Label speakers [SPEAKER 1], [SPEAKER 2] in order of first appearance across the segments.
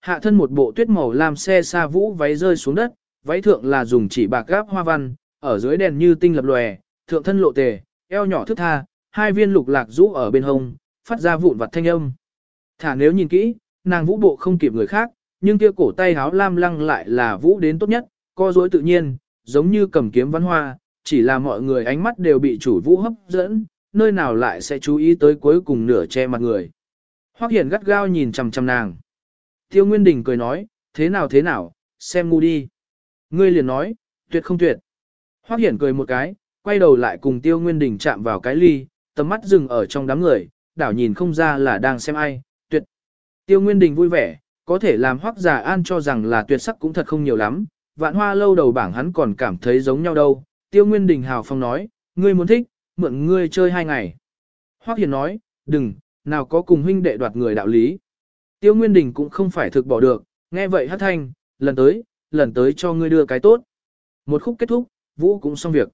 [SPEAKER 1] Hạ thân một bộ tuyết màu làm xe xa vũ váy rơi xuống đất, váy thượng là dùng chỉ bạc gáp hoa văn, ở dưới đèn như tinh lập lòe, thượng thân lộ tề, eo nhỏ thức tha, hai viên lục lạc rũ ở bên hông, phát ra vụn vặt thanh âm. Thả nếu nhìn kỹ, nàng vũ bộ không kịp người khác, nhưng kia cổ tay háo lam lăng lại là vũ đến tốt nhất, co dối tự nhiên, giống như cầm kiếm văn hoa, chỉ là mọi người ánh mắt đều bị chủ vũ hấp dẫn, nơi nào lại sẽ chú ý tới cuối cùng nửa che mặt người. Hoắc Hiển gắt gao nhìn chằm chằm nàng. Tiêu Nguyên Đình cười nói, thế nào thế nào, xem ngu đi. Ngươi liền nói, tuyệt không tuyệt. Hoắc Hiển cười một cái, quay đầu lại cùng Tiêu Nguyên Đình chạm vào cái ly, tầm mắt dừng ở trong đám người, đảo nhìn không ra là đang xem ai, tuyệt. Tiêu Nguyên Đình vui vẻ, có thể làm Hoắc Già An cho rằng là tuyệt sắc cũng thật không nhiều lắm, vạn hoa lâu đầu bảng hắn còn cảm thấy giống nhau đâu. Tiêu Nguyên Đình hào phong nói, ngươi muốn thích, mượn ngươi chơi hai ngày. Hoắc Hiền nói, đừng, nào có cùng huynh đệ đoạt người đạo lý. Tiêu Nguyên Đình cũng không phải thực bỏ được, nghe vậy hát thanh, lần tới, lần tới cho ngươi đưa cái tốt. Một khúc kết thúc, Vũ cũng xong việc.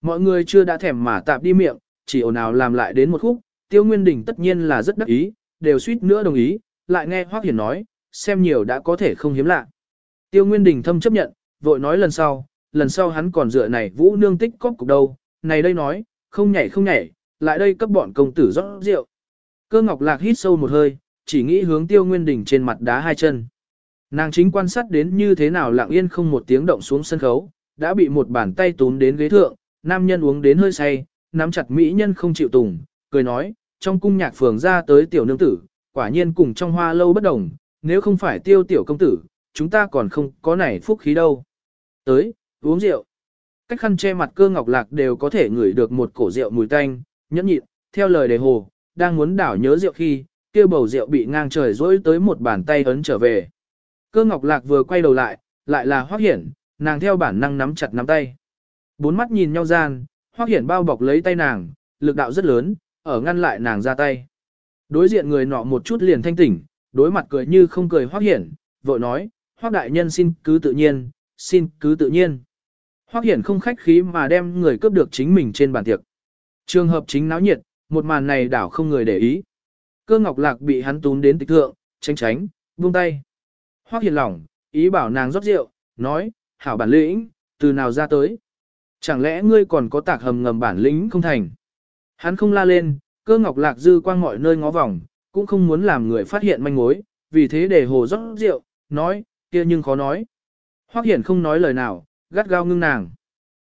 [SPEAKER 1] Mọi người chưa đã thèm mà tạp đi miệng, chỉ ồn ào làm lại đến một khúc, Tiêu Nguyên Đình tất nhiên là rất đắc ý, đều suýt nữa đồng ý, lại nghe Hoắc Hiền nói, xem nhiều đã có thể không hiếm lạ. Tiêu Nguyên Đình thâm chấp nhận, vội nói lần sau, lần sau hắn còn dựa này Vũ nương tích cóp cục đâu, này đây nói, không nhảy không nhảy, lại đây cấp bọn công tử rót rượu. Cơ Ngọc Lạc hít sâu một hơi, chỉ nghĩ hướng Tiêu Nguyên Đình trên mặt đá hai chân. Nàng chính quan sát đến như thế nào lặng yên không một tiếng động xuống sân khấu, đã bị một bàn tay túm đến ghế thượng, nam nhân uống đến hơi say, nắm chặt mỹ nhân không chịu tùng, cười nói, trong cung nhạc phường ra tới tiểu nương tử, quả nhiên cùng trong hoa lâu bất đồng, nếu không phải tiêu tiểu công tử, chúng ta còn không có nảy phúc khí đâu. Tới, uống rượu. Cách khăn che mặt cơ ngọc lạc đều có thể ngửi được một cổ rượu mùi tanh, nhẫn nhịn, theo lời đề hồ, đang muốn đảo nhớ rượu khi, kia bầu rượu bị ngang trời dỗi tới một bàn tay ấn trở về. Cơ ngọc lạc vừa quay đầu lại, lại là hoác hiển, nàng theo bản năng nắm chặt nắm tay. Bốn mắt nhìn nhau gian, hoác hiển bao bọc lấy tay nàng, lực đạo rất lớn, ở ngăn lại nàng ra tay. Đối diện người nọ một chút liền thanh tỉnh, đối mặt cười như không cười hoác hiển, vội nói, hoác đại nhân xin cứ tự nhiên, xin cứ tự nhiên. Hoác hiển không khách khí mà đem người cướp được chính mình trên bàn tiệc. Trường hợp chính náo nhiệt, một màn này đảo không người để ý. Cơ ngọc lạc bị hắn túm đến tịch thượng, tránh tránh, buông tay. Hoác hiển lỏng, ý bảo nàng rót rượu, nói, hảo bản lĩnh, từ nào ra tới. Chẳng lẽ ngươi còn có tạc hầm ngầm bản lĩnh không thành? Hắn không la lên, cơ ngọc lạc dư quang mọi nơi ngó vòng, cũng không muốn làm người phát hiện manh mối, vì thế để hồ rót rượu, nói, kia nhưng khó nói. Hoắc Hiển không nói lời nào, gắt gao ngưng nàng.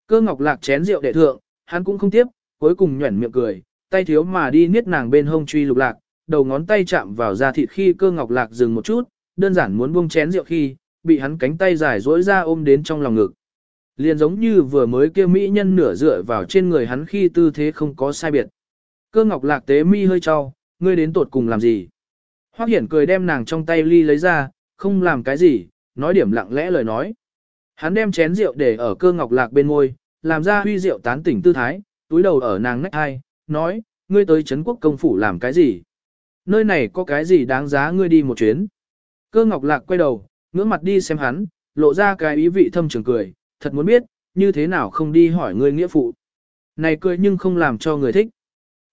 [SPEAKER 1] Cơ ngọc lạc chén rượu đệ thượng, hắn cũng không tiếp, cuối cùng nhuẩn miệng cười, tay thiếu mà đi niết nàng bên hông truy lục lạc, đầu ngón tay chạm vào da thịt khi cơ ngọc lạc dừng một chút, đơn giản muốn buông chén rượu khi, bị hắn cánh tay dài dỗi ra ôm đến trong lòng ngực. Liền giống như vừa mới kêu mỹ nhân nửa dựa vào trên người hắn khi tư thế không có sai biệt. Cơ ngọc lạc tế mi hơi cho, ngươi đến tột cùng làm gì? Hoắc Hiển cười đem nàng trong tay ly lấy ra, không làm cái gì, nói điểm lặng lẽ lời nói. Hắn đem chén rượu để ở cơ ngọc lạc bên môi, làm ra huy rượu tán tỉnh tư thái, túi đầu ở nàng nách hai, nói, ngươi tới Trấn quốc công phủ làm cái gì? Nơi này có cái gì đáng giá ngươi đi một chuyến? Cơ ngọc lạc quay đầu, ngưỡng mặt đi xem hắn, lộ ra cái ý vị thâm trường cười, thật muốn biết, như thế nào không đi hỏi ngươi nghĩa phụ. Này cười nhưng không làm cho người thích.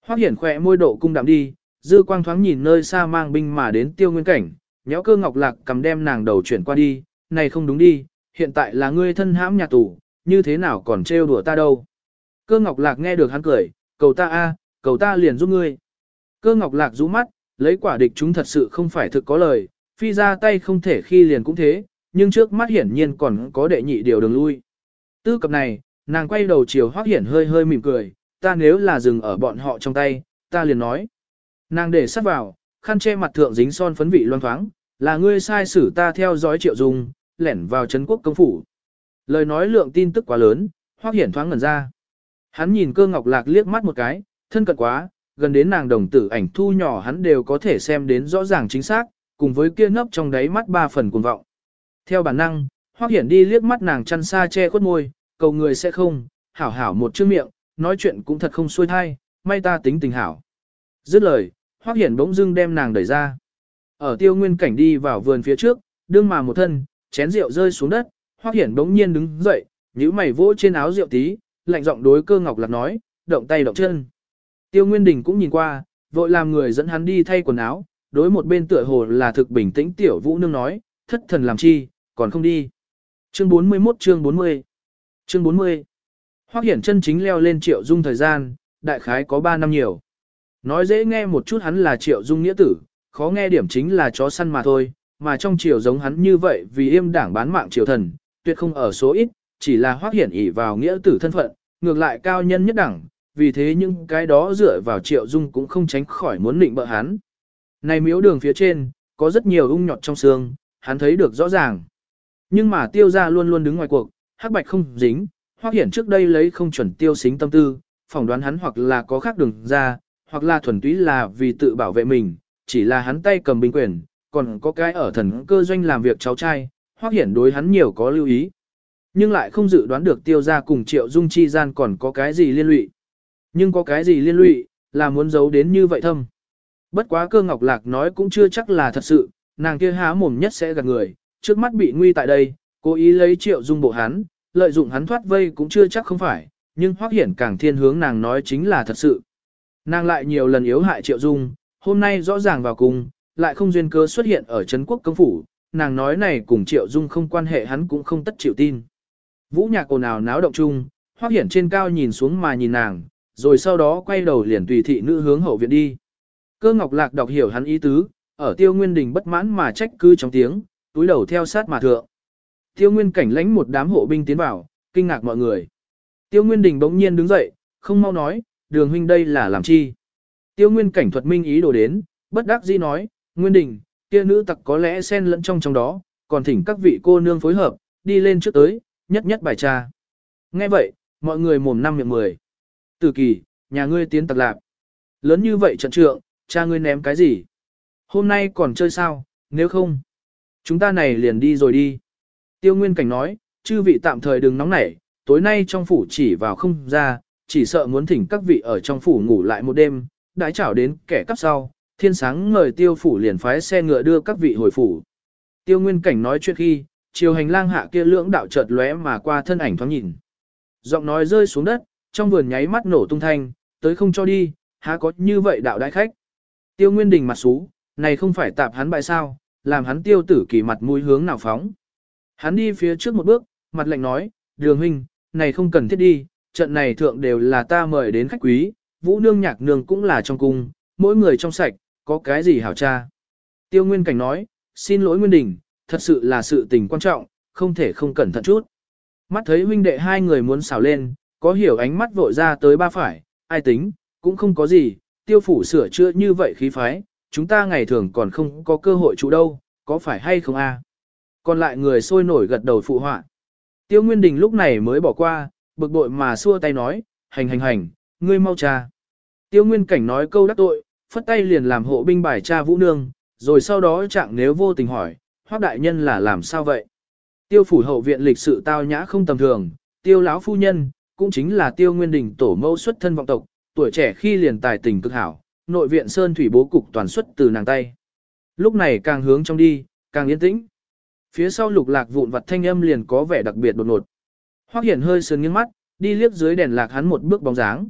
[SPEAKER 1] Hoắc hiển khỏe môi độ cung đạm đi, dư quang thoáng nhìn nơi xa mang binh mà đến tiêu nguyên cảnh, nhéo cơ ngọc lạc cầm đem nàng đầu chuyển qua đi, này không đúng đi, hiện tại là ngươi thân hãm nhà tù, như thế nào còn trêu đùa ta đâu. Cơ ngọc lạc nghe được hắn cười, cầu ta a, cầu ta liền giúp ngươi. Cơ ngọc lạc rũ mắt, lấy quả địch chúng thật sự không phải thực có lời, phi ra tay không thể khi liền cũng thế, nhưng trước mắt hiển nhiên còn có đệ nhị điều đường lui. Tư cập này, nàng quay đầu chiều hoác hiển hơi hơi mỉm cười, ta nếu là dừng ở bọn họ trong tay, ta liền nói. Nàng để sát vào, khăn che mặt thượng dính son phấn vị loan thoáng, là ngươi sai xử ta theo dõi triệu dung, lẻn vào Trấn quốc công phủ. Lời nói lượng tin tức quá lớn, hoác hiển thoáng ngẩn ra. Hắn nhìn cơ ngọc lạc liếc mắt một cái, thân cận quá, gần đến nàng đồng tử ảnh thu nhỏ hắn đều có thể xem đến rõ ràng chính xác, cùng với kia nấp trong đáy mắt ba phần cuồng vọng. Theo bản năng, Hoắc hiển đi liếc mắt nàng chăn xa che khuất môi, cầu người sẽ không, hảo hảo một chữ miệng, nói chuyện cũng thật không xuôi thai, may ta tính tình hảo. Dứt lời, Hoắc hiển bỗng dưng đem nàng đẩy ra. Ở tiêu nguyên cảnh đi vào vườn phía trước, đương mà một thân, chén rượu rơi xuống đất, Hoắc hiển bỗng nhiên đứng dậy, nhíu mày vỗ trên áo rượu tí, lạnh giọng đối cơ ngọc lạc nói, động tay động chân. Tiêu Nguyên Đình cũng nhìn qua, vội làm người dẫn hắn đi thay quần áo, đối một bên tựa hồ là thực bình tĩnh tiểu vũ nương nói, thất thần làm chi, còn không đi. Chương 41 chương 40 Chương 40 Hoác Hiển chân chính leo lên Triệu Dung thời gian, đại khái có 3 năm nhiều. Nói dễ nghe một chút hắn là Triệu Dung nghĩa tử, khó nghe điểm chính là chó săn mà thôi, mà trong triều giống hắn như vậy vì im đảng bán mạng triều thần, tuyệt không ở số ít, chỉ là Hoác Hiển ỷ vào nghĩa tử thân phận, ngược lại cao nhân nhất đẳng, vì thế những cái đó dựa vào Triệu Dung cũng không tránh khỏi muốn định bợ hắn. Này miếu đường phía trên, có rất nhiều ung nhọt trong xương, hắn thấy được rõ ràng. Nhưng mà tiêu gia luôn luôn đứng ngoài cuộc, hắc bạch không dính, hoặc Hiển trước đây lấy không chuẩn tiêu xính tâm tư, phỏng đoán hắn hoặc là có khác đường ra, hoặc là thuần túy là vì tự bảo vệ mình, chỉ là hắn tay cầm binh quyền, còn có cái ở thần cơ doanh làm việc cháu trai, hoặc Hiển đối hắn nhiều có lưu ý. Nhưng lại không dự đoán được tiêu gia cùng Triệu Dung chi gian còn có cái gì liên lụy. Nhưng có cái gì liên lụy, là muốn giấu đến như vậy thâm. Bất quá cơ ngọc lạc nói cũng chưa chắc là thật sự, nàng kia há mồm nhất sẽ gạt người, trước mắt bị nguy tại đây, cố ý lấy Triệu Dung bộ hắn, lợi dụng hắn thoát vây cũng chưa chắc không phải, nhưng hoác Hiển càng thiên hướng nàng nói chính là thật sự. Nàng lại nhiều lần yếu hại Triệu Dung, hôm nay rõ ràng vào cùng, lại không duyên cơ xuất hiện ở Trấn Quốc công phủ, nàng nói này cùng Triệu Dung không quan hệ hắn cũng không tất chịu tin. Vũ nhạc ồn ào náo động chung, hoác Hiển trên cao nhìn xuống mà nhìn nàng, rồi sau đó quay đầu liền tùy thị nữ hướng hậu viện đi. Cơ Ngọc Lạc đọc hiểu hắn ý tứ, ở Tiêu Nguyên Đình bất mãn mà trách cứ trong tiếng, túi đầu theo sát mà thượng. Tiêu Nguyên cảnh lãnh một đám hộ binh tiến vào, kinh ngạc mọi người. Tiêu Nguyên Đình bỗng nhiên đứng dậy, không mau nói, đường huynh đây là làm chi. Tiêu Nguyên cảnh thuật minh ý đồ đến, bất đắc dĩ nói, Nguyên Đình, kia nữ tặc có lẽ xen lẫn trong trong đó, còn thỉnh các vị cô nương phối hợp, đi lên trước tới, nhất nhất bài tra. Nghe vậy, mọi người mồm năm miệng mười. Từ kỳ, nhà ngươi tiến tặc lạc. Lớn như vậy trận trượng, cha ngươi ném cái gì? Hôm nay còn chơi sao, nếu không? Chúng ta này liền đi rồi đi. Tiêu Nguyên Cảnh nói, chư vị tạm thời đừng nóng nảy, tối nay trong phủ chỉ vào không ra, chỉ sợ muốn thỉnh các vị ở trong phủ ngủ lại một đêm, đãi chảo đến kẻ cắp sau, thiên sáng ngời tiêu phủ liền phái xe ngựa đưa các vị hồi phủ. Tiêu Nguyên Cảnh nói chuyện khi, chiều hành lang hạ kia lưỡng đạo chợt lóe mà qua thân ảnh thoáng nhìn. Giọng nói rơi xuống đất, trong vườn nháy mắt nổ tung thanh, tới không cho đi, há có như vậy đạo đại khách. Tiêu Nguyên Đình mặt xú, này không phải tạp hắn bại sao, làm hắn tiêu tử kỳ mặt mũi hướng nào phóng. Hắn đi phía trước một bước, mặt lạnh nói, đường huynh, này không cần thiết đi, trận này thượng đều là ta mời đến khách quý, vũ nương nhạc nương cũng là trong cung, mỗi người trong sạch, có cái gì hảo cha Tiêu Nguyên Cảnh nói, xin lỗi Nguyên Đình, thật sự là sự tình quan trọng, không thể không cẩn thận chút. Mắt thấy huynh đệ hai người muốn xào lên, có hiểu ánh mắt vội ra tới ba phải, ai tính, cũng không có gì, tiêu phủ sửa chữa như vậy khí phái, chúng ta ngày thường còn không có cơ hội trụ đâu, có phải hay không a? Còn lại người sôi nổi gật đầu phụ họa. Tiêu Nguyên Đình lúc này mới bỏ qua, bực bội mà xua tay nói, hành hành hành, ngươi mau cha. Tiêu Nguyên Cảnh nói câu đắc tội, phất tay liền làm hộ binh bài cha Vũ Nương, rồi sau đó trạng nếu vô tình hỏi, hoác đại nhân là làm sao vậy? Tiêu phủ hậu viện lịch sự tao nhã không tầm thường, tiêu lão phu nhân, cũng chính là tiêu nguyên đình tổ mẫu xuất thân vọng tộc, tuổi trẻ khi liền tài tình cực hảo, nội viện sơn thủy bố cục toàn xuất từ nàng tay. Lúc này càng hướng trong đi, càng yên tĩnh. Phía sau lục lạc vụn vặt thanh âm liền có vẻ đặc biệt đột ngột. Hoắc Hiển hơi sườn nghiêng mắt, đi liếc dưới đèn lạc hắn một bước bóng dáng.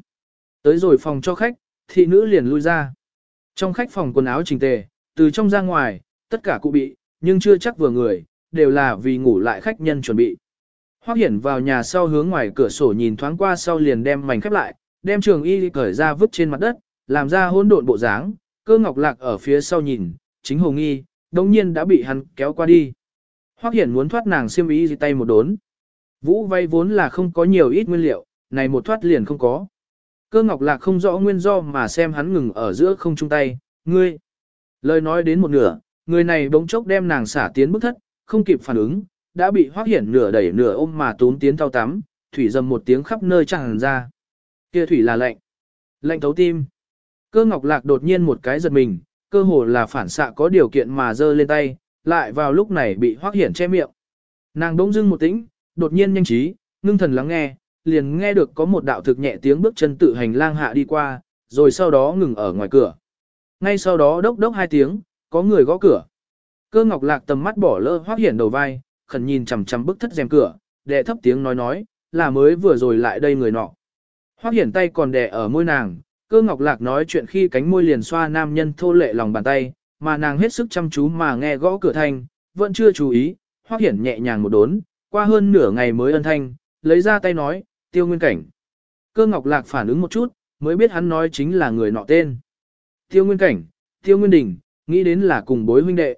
[SPEAKER 1] Tới rồi phòng cho khách, thị nữ liền lui ra. Trong khách phòng quần áo chỉnh tề, từ trong ra ngoài, tất cả cụ bị, nhưng chưa chắc vừa người, đều là vì ngủ lại khách nhân chuẩn bị. Hoắc Hiển vào nhà sau hướng ngoài cửa sổ nhìn thoáng qua sau liền đem mảnh khép lại, đem trường y cởi ra vứt trên mặt đất, làm ra hỗn độn bộ dáng, cơ ngọc lạc ở phía sau nhìn, chính hồ nghi, đồng nhiên đã bị hắn kéo qua đi. Hoắc Hiển muốn thoát nàng xiêm y gì tay một đốn. Vũ vay vốn là không có nhiều ít nguyên liệu, này một thoát liền không có. Cơ ngọc lạc không rõ nguyên do mà xem hắn ngừng ở giữa không chung tay, ngươi. Lời nói đến một nửa, người này bỗng chốc đem nàng xả tiến bức thất, không kịp phản ứng, đã bị hoác hiển nửa đẩy nửa ôm mà tún tiến thao tắm, thủy dầm một tiếng khắp nơi tràn ra. Kia thủy là lạnh. Lạnh thấu tim. Cơ ngọc lạc đột nhiên một cái giật mình, cơ hồ là phản xạ có điều kiện mà giơ lên tay, lại vào lúc này bị hoác hiển che miệng. Nàng bỗng dưng một tĩnh, đột nhiên nhanh trí, ngưng thần lắng nghe, liền nghe được có một đạo thực nhẹ tiếng bước chân tự hành lang hạ đi qua, rồi sau đó ngừng ở ngoài cửa. Ngay sau đó đốc đốc hai tiếng, có người gõ cửa. Cơ ngọc lạc tầm mắt bỏ lỡ hoác hiển đầu vai, khẩn nhìn chằm chằm bức thất rèm cửa, đệ thấp tiếng nói nói, là mới vừa rồi lại đây người nọ. Hoắc hiển tay còn đè ở môi nàng, cơ ngọc lạc nói chuyện khi cánh môi liền xoa nam nhân thô lệ lòng bàn tay, mà nàng hết sức chăm chú mà nghe gõ cửa thanh, vẫn chưa chú ý, Hoắc Hiển nhẹ nhàng một đốn, qua hơn nửa ngày mới ân thanh, lấy ra tay nói, tiêu nguyên cảnh. Cơ ngọc lạc phản ứng một chút, mới biết hắn nói chính là người nọ tên. Tiêu nguyên cảnh, tiêu nguyên đình, nghĩ đến là cùng bối huynh đệ.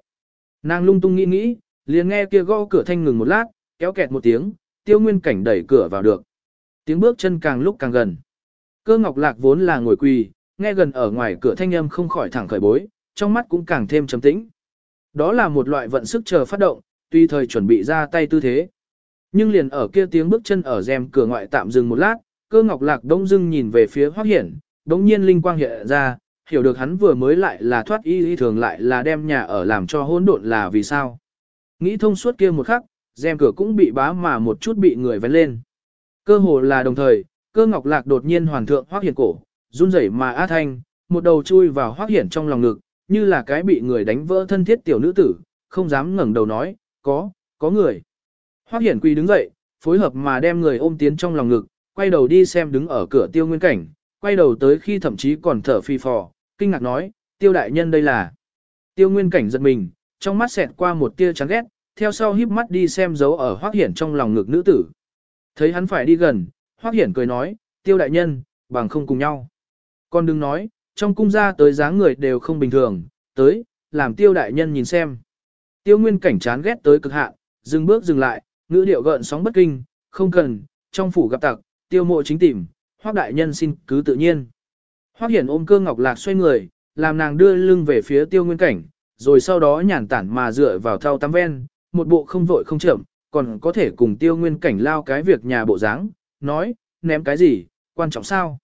[SPEAKER 1] Nàng lung tung nghĩ nghĩ, liền nghe kia gõ cửa thanh ngừng một lát, kéo kẹt một tiếng, tiêu nguyên cảnh đẩy cửa vào được. Tiếng bước chân càng lúc càng gần. Cơ ngọc lạc vốn là ngồi quỳ, nghe gần ở ngoài cửa thanh âm không khỏi thẳng khởi bối, trong mắt cũng càng thêm trầm tĩnh. Đó là một loại vận sức chờ phát động, tuy thời chuẩn bị ra tay tư thế. Nhưng liền ở kia tiếng bước chân ở rèm cửa ngoại tạm dừng một lát, cơ ngọc lạc đông dưng nhìn về phía hoác hiển, đống nhiên linh quang hiện ra, hiểu được hắn vừa mới lại là thoát y y thường lại là đem nhà ở làm cho hỗn độn là vì sao. Nghĩ thông suốt kia một khắc, rèm cửa cũng bị bá mà một chút bị người vén lên. Cơ hồ là đồng thời, cơ ngọc lạc đột nhiên hoàn thượng hoác hiển cổ, run rẩy mà á thanh, một đầu chui vào hoác hiển trong lòng ngực, như là cái bị người đánh vỡ thân thiết tiểu nữ tử, không dám ngẩng đầu nói, có, có người. Hoác hiển quỳ đứng dậy, phối hợp mà đem người ôm tiến trong lòng ngực, quay đầu đi xem đứng ở cửa tiêu nguyên cảnh, quay đầu tới khi thậm chí còn thở phi phò, kinh ngạc nói, tiêu đại nhân đây là. Tiêu nguyên cảnh giật mình, trong mắt xẹt qua một tia chán ghét, theo sau híp mắt đi xem dấu ở hoắc hiển trong lòng ngực nữ tử. Thấy hắn phải đi gần, hoắc hiển cười nói, tiêu đại nhân, bằng không cùng nhau. con đừng nói, trong cung gia tới dáng người đều không bình thường, tới, làm tiêu đại nhân nhìn xem. Tiêu nguyên cảnh chán ghét tới cực hạn, dừng bước dừng lại, ngữ điệu gợn sóng bất kinh, không cần, trong phủ gặp tặc, tiêu mộ chính tìm, hoắc đại nhân xin cứ tự nhiên. hoắc hiển ôm cơ ngọc lạc xoay người, làm nàng đưa lưng về phía tiêu nguyên cảnh, rồi sau đó nhàn tản mà dựa vào thao tắm ven, một bộ không vội không chậm, còn có thể cùng tiêu nguyên cảnh lao cái việc nhà bộ dáng, nói, ném cái gì, quan trọng sao?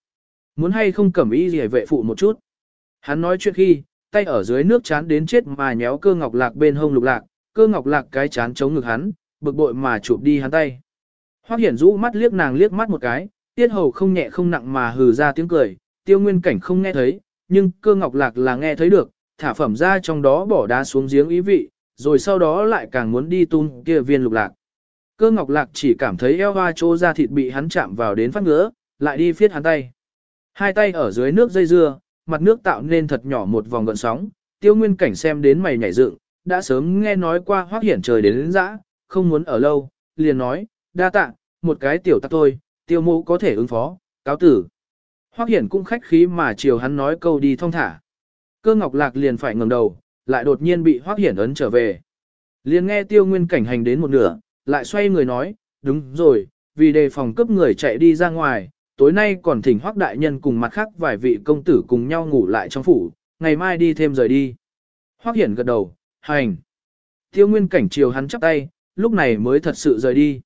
[SPEAKER 1] Muốn hay không cẩm y gì vệ phụ một chút. Hắn nói chuyện khi, tay ở dưới nước chán đến chết mà nhéo cơ ngọc lạc bên hông lục lạc, cơ ngọc lạc cái chán chống ngực hắn, bực bội mà chụp đi hắn tay. Hoắc Hiển rũ mắt liếc nàng liếc mắt một cái, tiết hầu không nhẹ không nặng mà hừ ra tiếng cười, tiêu nguyên cảnh không nghe thấy, nhưng cơ ngọc lạc là nghe thấy được, thả phẩm ra trong đó bỏ đá xuống giếng ý vị, rồi sau đó lại càng muốn đi tung kia viên lục lạc. Cơ ngọc lạc chỉ cảm thấy eo hoa chỗ ra thịt bị hắn chạm vào đến phát ngứa, lại đi phiết hắn tay. Hai tay ở dưới nước dây dưa, mặt nước tạo nên thật nhỏ một vòng gợn sóng, tiêu nguyên cảnh xem đến mày nhảy dựng, đã sớm nghe nói qua hoác hiển trời đến, đến dã, không muốn ở lâu, liền nói, đa tạ, một cái tiểu tắc thôi, tiêu mộ có thể ứng phó, cáo tử. Hoác hiển cũng khách khí mà chiều hắn nói câu đi thong thả. Cơ ngọc lạc liền phải ngẩng đầu, lại đột nhiên bị hoác hiển ấn trở về. Liền nghe tiêu nguyên cảnh hành đến một nửa, lại xoay người nói, đúng rồi, vì đề phòng cấp người chạy đi ra ngoài, tối nay còn thỉnh hoác đại nhân cùng mặt khác vài vị công tử cùng nhau ngủ lại trong phủ, ngày mai đi thêm rời đi. Hoác hiển gật đầu, hành. Tiêu nguyên cảnh chiều hắn chắp tay, lúc này mới thật sự rời đi.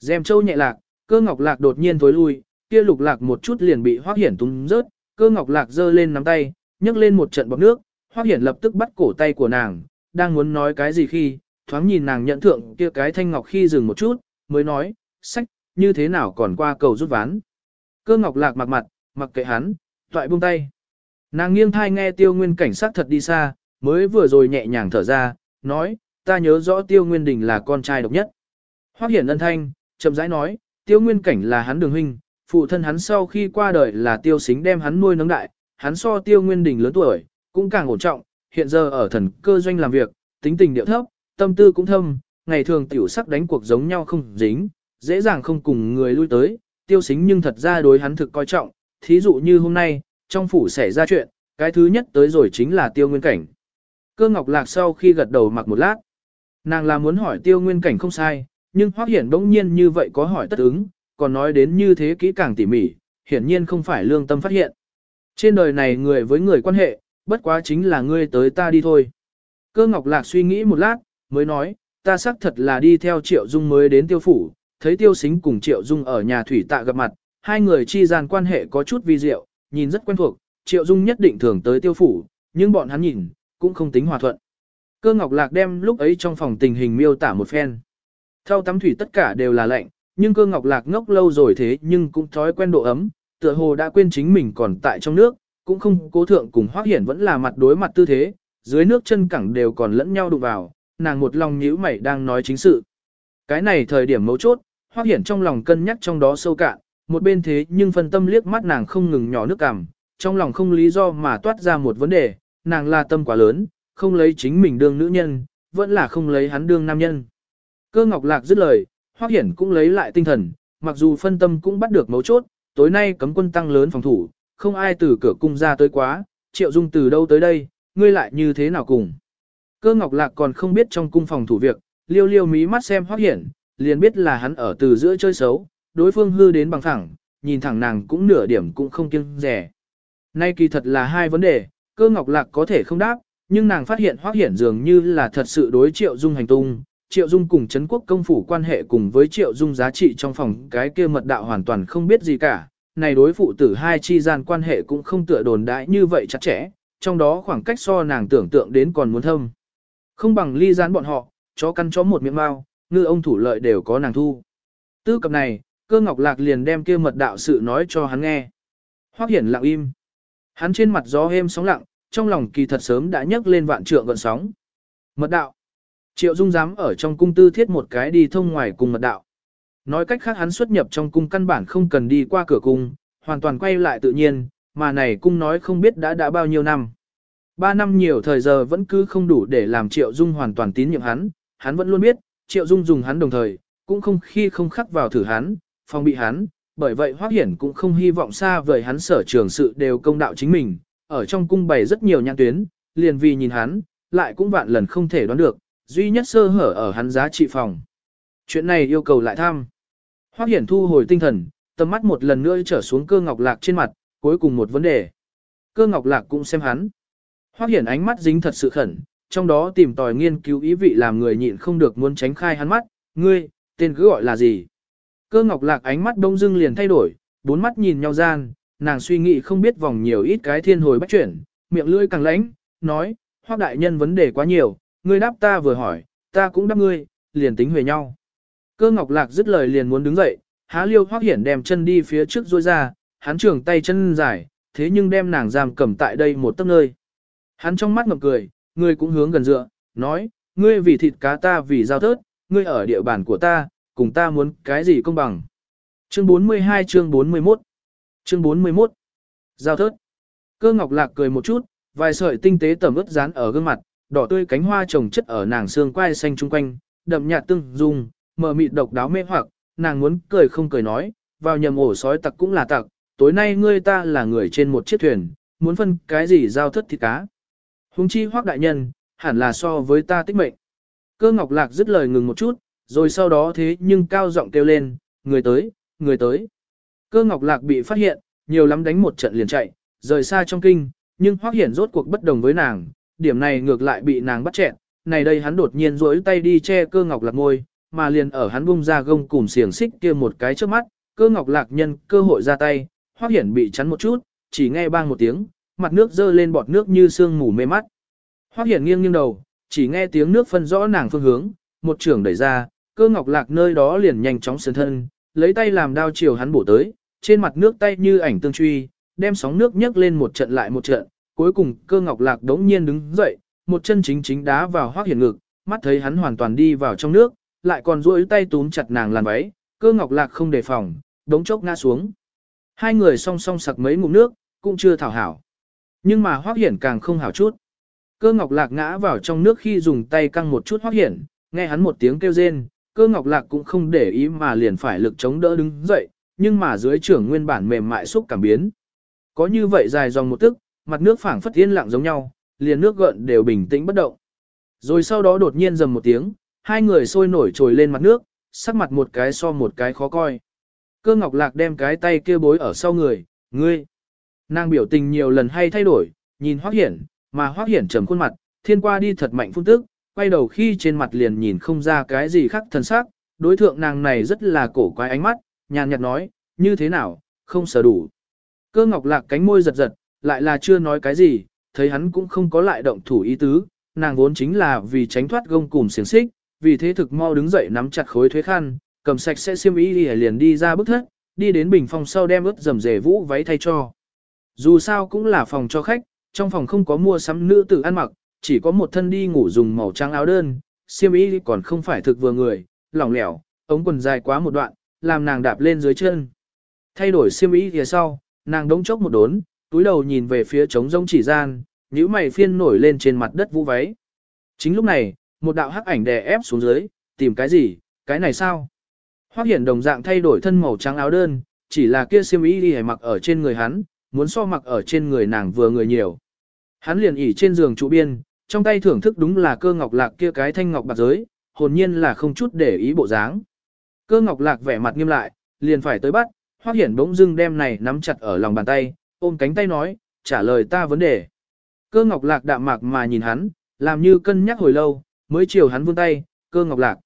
[SPEAKER 1] Dèm châu nhẹ lạc, cơ ngọc lạc đột nhiên tối lui, kia lục lạc một chút liền bị hoác hiển tung rớt, cơ ngọc lạc giơ lên nắm tay, nhấc lên một trận bọc nước, Hoắc hiển lập tức bắt cổ tay của nàng, đang muốn nói cái gì khi, thoáng nhìn nàng nhận thượng kia cái thanh ngọc khi dừng một chút, mới nói, sách, như thế nào còn qua cầu rút ván. Cơ ngọc lạc mặc mặt, mặc kệ hắn, toại buông tay. Nàng nghiêng thai nghe tiêu nguyên cảnh sát thật đi xa, mới vừa rồi nhẹ nhàng thở ra, nói, ta nhớ rõ tiêu nguyên đình là con trai độc nhất. Hoắc hiển ân thanh, chậm rãi nói, tiêu nguyên cảnh là hắn đường huynh, phụ thân hắn sau khi qua đời là tiêu xính đem hắn nuôi nấng đại, hắn so tiêu nguyên đình lớn tuổi, cũng càng ổn trọng, hiện giờ ở thần cơ doanh làm việc, tính tình điệu thấp, tâm tư cũng thâm, ngày thường tiểu sắc đánh cuộc giống nhau không dính, dễ dàng không cùng người lui tới, tiêu xính nhưng thật ra đối hắn thực coi trọng, thí dụ như hôm nay, trong phủ xảy ra chuyện, cái thứ nhất tới rồi chính là tiêu nguyên cảnh. Cơ ngọc lạc sau khi gật đầu mặc một lát, nàng là muốn hỏi tiêu nguyên cảnh không sai, nhưng hoác hiển bỗng nhiên như vậy có hỏi tất ứng, còn nói đến như thế kỹ càng tỉ mỉ, hiển nhiên không phải lương tâm phát hiện. Trên đời này người với người quan hệ, bất quá chính là ngươi tới ta đi thôi. Cơ ngọc lạc suy nghĩ một lát, mới nói, ta xác thật là đi theo triệu dung mới đến tiêu phủ, thấy tiêu xính cùng triệu dung ở nhà thủy tạ gặp mặt, hai người chi gian quan hệ có chút vi diệu, nhìn rất quen thuộc, triệu dung nhất định thường tới tiêu phủ, nhưng bọn hắn nhìn, cũng không tính hòa thuận. Cơ ngọc lạc đem lúc ấy trong phòng tình hình miêu tả một phen. Thao tắm thủy tất cả đều là lạnh, nhưng cơ ngọc lạc ngốc lâu rồi thế nhưng cũng thói quen độ ấm, tựa hồ đã quên chính mình còn tại trong nước, cũng không cố thượng cùng Hoắc hiển vẫn là mặt đối mặt tư thế, dưới nước chân cẳng đều còn lẫn nhau đụng vào, nàng một lòng nhíu mày đang nói chính sự. Cái này thời điểm mấu chốt, Hoắc hiển trong lòng cân nhắc trong đó sâu cạn, một bên thế nhưng phân tâm liếc mắt nàng không ngừng nhỏ nước cằm, trong lòng không lý do mà toát ra một vấn đề, nàng là tâm quá lớn, không lấy chính mình đương nữ nhân, vẫn là không lấy hắn đương nam nhân. Cơ ngọc lạc dứt lời, Hoắc Hiển cũng lấy lại tinh thần, mặc dù phân tâm cũng bắt được mấu chốt, tối nay cấm quân tăng lớn phòng thủ, không ai từ cửa cung ra tới quá, triệu dung từ đâu tới đây, ngươi lại như thế nào cùng. Cơ ngọc lạc còn không biết trong cung phòng thủ việc, liêu liêu mí mắt xem hoác Hiển, liền biết là hắn ở từ giữa chơi xấu, đối phương hư đến bằng thẳng, nhìn thẳng nàng cũng nửa điểm cũng không kiêng rẻ. Nay kỳ thật là hai vấn đề, cơ ngọc lạc có thể không đáp, nhưng nàng phát hiện hoác Hiển dường như là thật sự đối triệu dung hành tung, Triệu Dung cùng Trấn Quốc công phủ quan hệ cùng với Triệu Dung giá trị trong phòng cái kia mật đạo hoàn toàn không biết gì cả, này đối phụ tử hai chi gian quan hệ cũng không tựa đồn đại như vậy chặt chẽ, trong đó khoảng cách so nàng tưởng tượng đến còn muốn thâm. Không bằng ly gián bọn họ, chó căn chó một miệng mau, ngư ông thủ lợi đều có nàng thu. Tư cập này, cơ ngọc lạc liền đem kia mật đạo sự nói cho hắn nghe. Hoác hiển lặng im. Hắn trên mặt gió êm sóng lặng, trong lòng kỳ thật sớm đã nhấc lên vạn trượng gọn sóng. Mật đạo. Triệu Dung dám ở trong cung tư thiết một cái đi thông ngoài cùng mật đạo. Nói cách khác hắn xuất nhập trong cung căn bản không cần đi qua cửa cung, hoàn toàn quay lại tự nhiên, mà này cung nói không biết đã đã bao nhiêu năm. Ba năm nhiều thời giờ vẫn cứ không đủ để làm Triệu Dung hoàn toàn tín nhiệm hắn, hắn vẫn luôn biết, Triệu Dung dùng hắn đồng thời, cũng không khi không khắc vào thử hắn, phòng bị hắn, bởi vậy Hoắc Hiển cũng không hy vọng xa vời hắn sở trường sự đều công đạo chính mình, ở trong cung bày rất nhiều nhãn tuyến, liền vì nhìn hắn, lại cũng vạn lần không thể đoán được, duy nhất sơ hở ở hắn giá trị phòng. Chuyện này yêu cầu lại thăm. Hoắc Hiển thu hồi tinh thần, tầm mắt một lần nữa trở xuống cơ ngọc lạc trên mặt, cuối cùng một vấn đề. Cơ ngọc lạc cũng xem hắn. Hoắc Hiển ánh mắt dính thật sự khẩn, trong đó tìm tòi nghiên cứu ý vị làm người nhịn không được muốn tránh khai hắn mắt, ngươi, tên cứ gọi là gì. Cơ ngọc lạc ánh mắt đông dưng liền thay đổi, bốn mắt nhìn nhau gian, nàng suy nghĩ không biết vòng nhiều ít cái thiên hồi bách chuyển, miệng lưỡi càng lãnh, nói, Hoắc đại nhân vấn đề quá nhiều, ngươi đáp ta vừa hỏi, ta cũng đáp ngươi, liền tính huề nhau. Cơ ngọc lạc dứt lời liền muốn đứng dậy, há liêu hoác hiển đem chân đi phía trước rôi ra, hắn trường tay chân dài, thế nhưng đem nàng giam cầm tại đây một tấc nơi. Hắn trong mắt ngập cười, ngươi cũng hướng gần dựa, nói, ngươi vì thịt cá ta vì giao thớt, ngươi ở địa bàn của ta, cùng ta muốn cái gì công bằng. Chương 42 chương 41 Chương 41 Giao thớt Cơ ngọc lạc cười một chút, vài sợi tinh tế tẩm ướt dán ở gương mặt, đỏ tươi cánh hoa trồng chất ở nàng xương quai xanh chung quanh, đậm nhạt tương dung, mờ mịt độc đáo mê hoặc, nàng muốn cười không cười nói, vào nhầm ổ sói tặc cũng là tặc, tối nay ngươi ta là người trên một chiếc thuyền, muốn phân cái gì giao thất thịt cá. Hùng chi hoác đại nhân, hẳn là so với ta tích mệnh. Cơ ngọc lạc dứt lời ngừng một chút, rồi sau đó thế nhưng cao giọng kêu lên, người tới, người tới. Cơ ngọc lạc bị phát hiện, nhiều lắm đánh một trận liền chạy, rời xa trong kinh, nhưng hoác hiển rốt cuộc bất đồng với nàng, điểm này ngược lại bị nàng bắt chẹn, này đây hắn đột nhiên rỗi tay đi che cơ ngọc lạc ngôi, mà liền ở hắn bung ra gông cùng xiềng xích kia một cái trước mắt, cơ ngọc lạc nhân cơ hội ra tay, hoác hiển bị chắn một chút, chỉ nghe bang một tiếng, mặt nước dơ lên bọt nước như sương mù mê mắt. Hoác hiển nghiêng nghiêng đầu, chỉ nghe tiếng nước phân rõ nàng phương hướng, một trường đẩy ra, cơ ngọc lạc nơi đó liền nhanh chóng sườn thân, lấy tay làm đao chiều hắn bổ tới, trên mặt nước tay như ảnh tương truy, đem sóng nước nhấc lên một trận lại một trận, cuối cùng cơ ngọc lạc đống nhiên đứng dậy, một chân chính chính đá vào hoác hiển ngực, mắt thấy hắn hoàn toàn đi vào trong nước, lại còn duỗi tay túm chặt nàng làn váy, cơ ngọc lạc không đề phòng, đống chốc ngã xuống. Hai người song song sặc mấy ngụm nước, cũng chưa thảo hảo. Nhưng mà hoác hiển càng không hảo chút. Cơ ngọc lạc ngã vào trong nước khi dùng tay căng một chút hoác hiển, nghe hắn một tiếng kêu rên, cơ ngọc lạc cũng không để ý mà liền phải lực chống đỡ đứng dậy, nhưng mà dưới trưởng nguyên bản mềm mại xúc cảm biến. Có như vậy dài dòng một tức, mặt nước phảng phất yên lặng giống nhau, liền nước gợn đều bình tĩnh bất động. Rồi sau đó đột nhiên rầm một tiếng, hai người sôi nổi trồi lên mặt nước, sắc mặt một cái so một cái khó coi. Cơ ngọc lạc đem cái tay kia bối ở sau người, ngươi. Nàng biểu tình nhiều lần hay thay đổi, nhìn hoác hiển, mà hoác hiển trầm khuôn mặt, thiên qua đi thật mạnh phun tức, quay đầu khi trên mặt liền nhìn không ra cái gì khác thần sắc, đối thượng nàng này rất là cổ quái ánh mắt, nhàn nhạt nói, như thế nào, không sở đủ. Cơ ngọc lạc cánh môi giật giật, lại là chưa nói cái gì, thấy hắn cũng không có lại động thủ ý tứ, nàng vốn chính là vì tránh thoát gông cùm xiềng xích, vì thế thực mau đứng dậy nắm chặt khối thuế khăn, cầm sạch sẽ xiêm y liền đi ra bức thất, đi đến bình phòng sau đem ướt dầm rề vũ váy thay cho. Dù sao cũng là phòng cho khách, trong phòng không có mua sắm nữ tử ăn mặc, chỉ có một thân đi ngủ dùng màu trắng áo đơn, xiêm y còn không phải thực vừa người, lỏng lẻo, ống quần dài quá một đoạn, làm nàng đạp lên dưới chân. Thay đổi xiêm y phía sau, nàng đống chốc một đốn, túi đầu nhìn về phía trống rông chỉ gian, nhíu mày phiên nổi lên trên mặt đất vũ váy. Chính lúc này, một đạo hắc ảnh đè ép xuống dưới, tìm cái gì, cái này sao? Hoắc Hiển đồng dạng thay đổi thân màu trắng áo đơn, chỉ là kia xiêm y đi mặc ở trên người hắn, muốn so mặc ở trên người nàng vừa người nhiều. Hắn liền ỉ trên giường trụ biên, trong tay thưởng thức đúng là cơ ngọc lạc kia cái thanh ngọc bạc giới, hồn nhiên là không chút để ý bộ dáng. Cơ ngọc lạc vẻ mặt nghiêm lại, liền phải tới bắt, Hoắc Hiển bỗng dưng đem này nắm chặt ở lòng bàn tay, ôm cánh tay nói, trả lời ta vấn đề. Cơ ngọc lạc đạm mạc mà nhìn hắn, làm như cân nhắc hồi lâu, mới chiều hắn vươn tay, cơ ngọc lạc.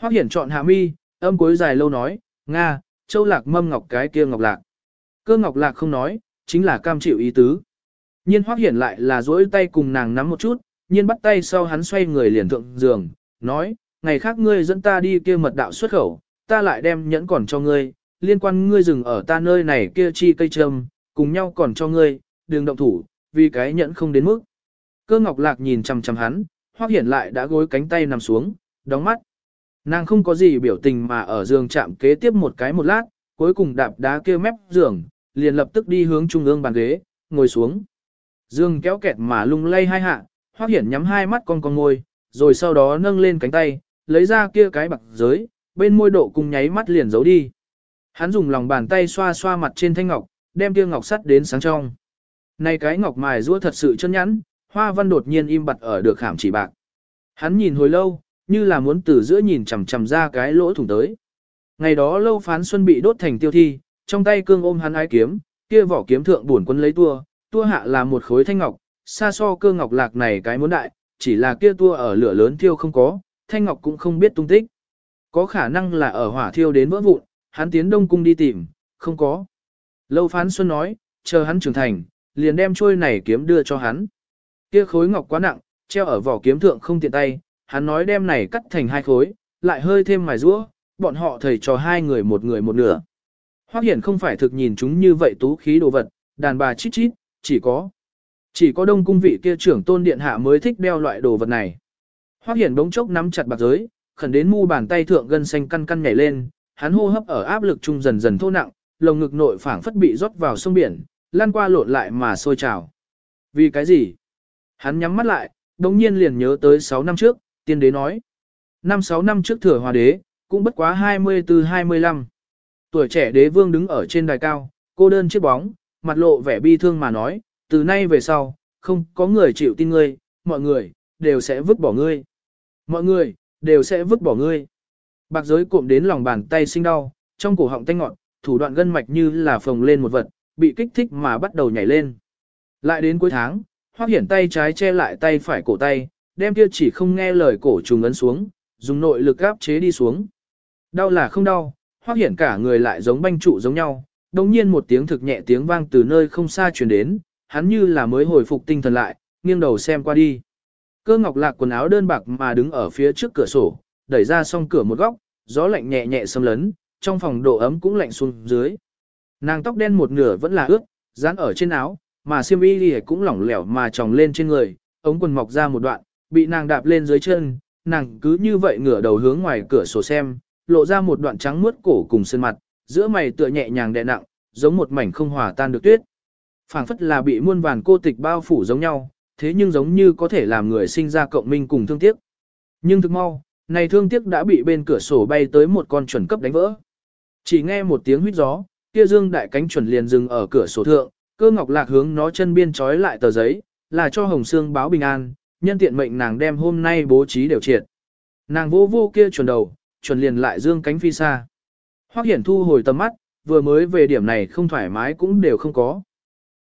[SPEAKER 1] Hoắc Hiển chọn hạ mi, âm cuối dài lâu nói, Nga, châu lạc mâm ngọc cái kia ngọc lạc. Cơ ngọc lạc không nói, chính là cam chịu ý tứ. Nhiên Hoắc Hiển lại là duỗi tay cùng nàng nắm một chút, nhiên bắt tay sau hắn xoay người liền thượng giường, nói, ngày khác ngươi dẫn ta đi kia mật đạo xuất khẩu, ta lại đem nhẫn còn cho ngươi, liên quan ngươi dừng ở ta nơi này kia chi cây trâm, cùng nhau còn cho ngươi, đừng động thủ, vì cái nhẫn không đến mức. Cơ ngọc lạc nhìn chằm chằm hắn, hoác hiển lại đã gối cánh tay nằm xuống, đóng mắt. Nàng không có gì biểu tình mà ở giường chạm kế tiếp một cái một lát, cuối cùng đạp đá kia mép giường, liền lập tức đi hướng trung ương bàn ghế, ngồi xuống. Dương kéo kẹt mà lung lay hai hạ, hoác hiển nhắm hai mắt con con ngồi, rồi sau đó nâng lên cánh tay, lấy ra kia cái bạc giới, bên môi độ cùng nháy mắt liền giấu đi. Hắn dùng lòng bàn tay xoa xoa mặt trên thanh ngọc, đem kia ngọc sắt đến sáng trong. Này cái ngọc mài rũa thật sự chân nhẵn, hoa văn đột nhiên im bặt ở được khảm chỉ bạc. Hắn nhìn hồi lâu, như là muốn từ giữa nhìn chằm chằm ra cái lỗ thủng tới. Ngày đó lâu phán xuân bị đốt thành tiêu thi, trong tay cương ôm hắn ái kiếm, kia vỏ kiếm thượng buồn quân lấy tua, tua hạ là một khối thanh ngọc, xa so cơ ngọc lạc này cái muốn đại, chỉ là kia tua ở lửa lớn thiêu không có, thanh ngọc cũng không biết tung tích. Có khả năng là ở hỏa thiêu đến vỡ vụn, hắn tiến đông cung đi tìm, không có. Lâu phán xuân nói, chờ hắn trưởng thành, liền đem trôi này kiếm đưa cho hắn. Kia khối ngọc quá nặng, treo ở vỏ kiếm thượng không tiện tay, hắn nói đem này cắt thành hai khối, lại hơi thêm mài rũa, bọn họ thầy cho hai người một người một nửa. Hoắc Hiển không phải thực nhìn chúng như vậy tú khí đồ vật, đàn bà chít chít, chỉ có chỉ có đông cung vị kia trưởng tôn điện hạ mới thích đeo loại đồ vật này. Hoắc Hiển bỗng chốc nắm chặt bạc giới, khẩn đến mu bàn tay thượng gân xanh căn căn nhảy lên, hắn hô hấp ở áp lực trung dần dần thô nặng, lồng ngực nội phảng phất bị rót vào sông biển, lan qua lộn lại mà sôi trào. Vì cái gì? Hắn nhắm mắt lại, đồng nhiên liền nhớ tới 6 năm trước, tiên đế nói. Năm 6 năm trước thừa hòa đế, cũng bất quá 24-25. Tuổi trẻ đế vương đứng ở trên đài cao, cô đơn chiếc bóng, mặt lộ vẻ bi thương mà nói, từ nay về sau, không có người chịu tin ngươi, mọi người, đều sẽ vứt bỏ ngươi. Mọi người, đều sẽ vứt bỏ ngươi. Bạc giới cụm đến lòng bàn tay sinh đau, trong cổ họng tanh ngọn, thủ đoạn gân mạch như là phồng lên một vật, bị kích thích mà bắt đầu nhảy lên. Lại đến cuối tháng, Hoắc Hiển tay trái che lại tay phải cổ tay, đem kia chỉ không nghe lời cổ trùng ấn xuống, dùng nội lực áp chế đi xuống. Đau là không đau, Hoắc Hiển cả người lại giống banh trụ giống nhau, đồng nhiên một tiếng thực nhẹ tiếng vang từ nơi không xa truyền đến, hắn như là mới hồi phục tinh thần lại, nghiêng đầu xem qua đi. Cơ ngọc lạc quần áo đơn bạc mà đứng ở phía trước cửa sổ, đẩy ra song cửa một góc, gió lạnh nhẹ nhẹ xâm lấn, trong phòng độ ấm cũng lạnh xuống dưới. Nàng tóc đen một nửa vẫn là ướt, dán ở trên áo, mà xiêm y cũng lỏng lẻo mà tròng lên trên người, ống quần mọc ra một đoạn, bị nàng đạp lên dưới chân, nàng cứ như vậy ngửa đầu hướng ngoài cửa sổ xem, lộ ra một đoạn trắng muốt cổ cùng sơn mặt, giữa mày tựa nhẹ nhàng đè nặng, giống một mảnh không hòa tan được tuyết. phảng phất là bị muôn vàn cô tịch bao phủ giống nhau, thế nhưng giống như có thể làm người sinh ra cộng minh cùng thương tiếc. Nhưng thực mau, này thương tiếc đã bị bên cửa sổ bay tới một con chuẩn cấp đánh vỡ. Chỉ nghe một tiếng huýt gió, kia dương đại cánh chuẩn liền dừng ở cửa sổ thượng, cơ ngọc lạc hướng nó chân biên trói lại tờ giấy, là cho hồng xương báo bình an, nhân tiện mệnh nàng đem hôm nay bố trí đều triệt. Nàng vô vô kia chuẩn đầu, chuẩn liền lại dương cánh phi xa. Hoắc hiển thu hồi tầm mắt, vừa mới về điểm này không thoải mái cũng đều không có.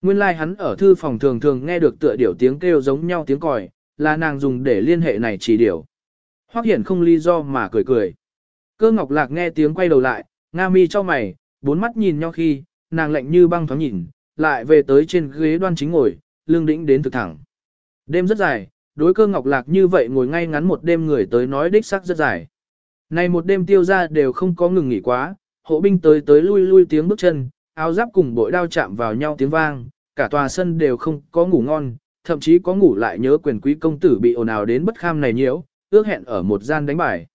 [SPEAKER 1] Nguyên lai like hắn ở thư phòng thường thường nghe được tựa điểu tiếng kêu giống nhau tiếng còi, là nàng dùng để liên hệ này chỉ điểu. Hoắc hiển không lý do mà cười cười. Cơ ngọc lạc nghe tiếng quay đầu lại, nga mi cho mày, bốn mắt nhìn nhau khi, nàng lạnh như băng thoáng nhìn, lại về tới trên ghế đoan chính ngồi, lưng đĩnh đến thực thẳng. Đêm rất dài, đối cơ ngọc lạc như vậy ngồi ngay ngắn một đêm người tới nói đích sắc rất dài. Này một đêm tiêu ra đều không có ngừng nghỉ quá, hộ binh tới tới lui lui tiếng bước chân, áo giáp cùng bội đao chạm vào nhau tiếng vang, cả tòa sân đều không có ngủ ngon, thậm chí có ngủ lại nhớ quyền quý công tử bị ồn ào đến bất kham này nhiễu, ước hẹn ở một gian đánh bài.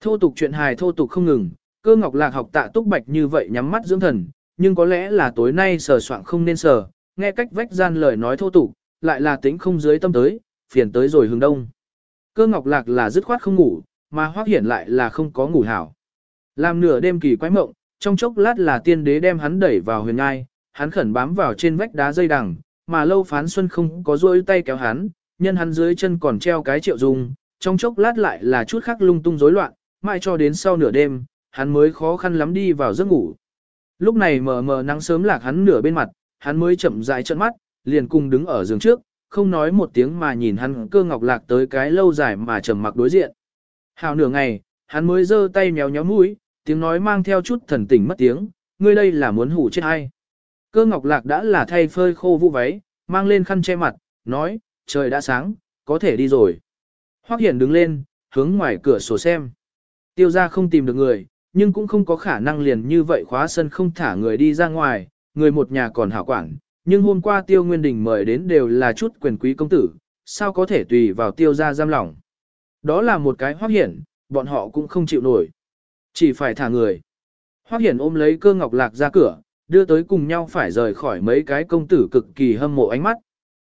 [SPEAKER 1] Thô tục chuyện hài thô tục không ngừng, cơ ngọc lạc học tạ túc bạch như vậy nhắm mắt dưỡng thần, nhưng có lẽ là tối nay sờ soạn không nên sờ, nghe cách vách gian lời nói thô tục, lại là tính không dưới tâm tới, phiền tới rồi hướng đông. Cơ ngọc lạc là dứt khoát không ngủ, mà hoác hiển lại là không có ngủ hảo. Làm nửa đêm kỳ quái mộng, trong chốc lát là tiên đế đem hắn đẩy vào huyền ngai, hắn khẩn bám vào trên vách đá dây đằng, mà lâu phán xuân không có rôi tay kéo hắn, nhân hắn dưới chân còn treo cái triệu dung, trong chốc lát lại là chút khác lung tung rối loạn, mãi cho đến sau nửa đêm, hắn mới khó khăn lắm đi vào giấc ngủ. Lúc này mờ mờ nắng sớm lạc hắn nửa bên mặt, hắn mới chậm rãi trợn mắt, liền cùng đứng ở giường trước, không nói một tiếng mà nhìn hắn cơ ngọc lạc tới cái lâu dài mà trầm mặc đối diện. Hào nửa ngày, hắn mới giơ tay méo nhéo mũi, tiếng nói mang theo chút thần tình mất tiếng, ngươi đây là muốn hủ chết hay. Cơ ngọc lạc đã là thay phơi khô vũ váy, mang lên khăn che mặt, nói, trời đã sáng, có thể đi rồi. Hoắc Hiển đứng lên, hướng ngoài cửa sổ xem. Tiêu ra không tìm được người, nhưng cũng không có khả năng liền như vậy khóa sân không thả người đi ra ngoài, người một nhà còn hảo quản. Nhưng hôm qua Tiêu Nguyên Đình mời đến đều là chút quyền quý công tử, sao có thể tùy vào Tiêu ra giam lỏng. Đó là một cái Hoắc Hiển, bọn họ cũng không chịu nổi. Chỉ phải thả người. Hoắc Hiển ôm lấy cơ ngọc lạc ra cửa, đưa tới cùng nhau phải rời khỏi mấy cái công tử cực kỳ hâm mộ ánh mắt.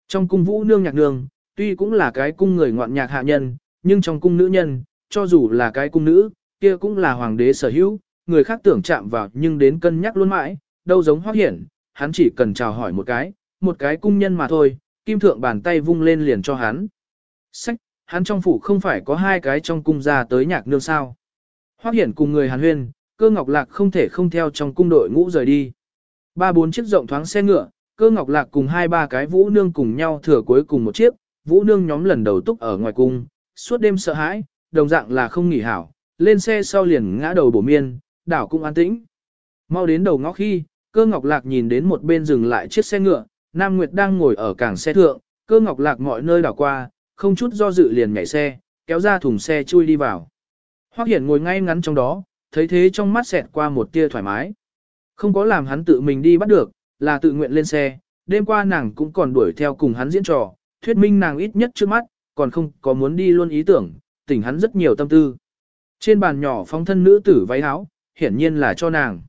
[SPEAKER 1] Trong cung vũ nương nhạc nương, tuy cũng là cái cung người ngoạn nhạc hạ nhân, nhưng trong cung nữ nhân, cho dù là cái cung nữ, kia cũng là hoàng đế sở hữu, người khác tưởng chạm vào nhưng đến cân nhắc luôn mãi, đâu giống hoác hiển, hắn chỉ cần chào hỏi một cái, một cái cung nhân mà thôi, kim thượng bàn tay vung lên liền cho hắn. Sách, hắn trong phủ không phải có hai cái trong cung ra tới nhạc nương sao. Hoác hiển cùng người hàn huyên, cơ ngọc lạc không thể không theo trong cung đội ngũ rời đi. Ba bốn chiếc rộng thoáng xe ngựa, cơ ngọc lạc cùng hai ba cái vũ nương cùng nhau thừa cuối cùng một chiếc, vũ nương nhóm lần đầu túc ở ngoài cung, suốt đêm sợ hãi, đồng dạng là không nghỉ hảo, lên xe sau liền ngã đầu bổ miên, đảo cũng an tĩnh. Mau đến đầu ngõ khi, cơ ngọc lạc nhìn đến một bên dừng lại chiếc xe ngựa, Nam Nguyệt đang ngồi ở cảng xe thượng, cơ ngọc lạc mọi nơi đảo qua, không chút do dự liền nhảy xe, kéo ra thùng xe chui đi vào. Hoắc Hiển ngồi ngay ngắn trong đó, thấy thế trong mắt xẹt qua một tia thoải mái. Không có làm hắn tự mình đi bắt được, là tự nguyện lên xe, đêm qua nàng cũng còn đuổi theo cùng hắn diễn trò, thuyết minh nàng ít nhất trước mắt, còn không có muốn đi luôn ý tưởng, tỉnh hắn rất nhiều tâm tư. Trên bàn nhỏ phóng thân nữ tử váy áo, hiển nhiên là cho nàng.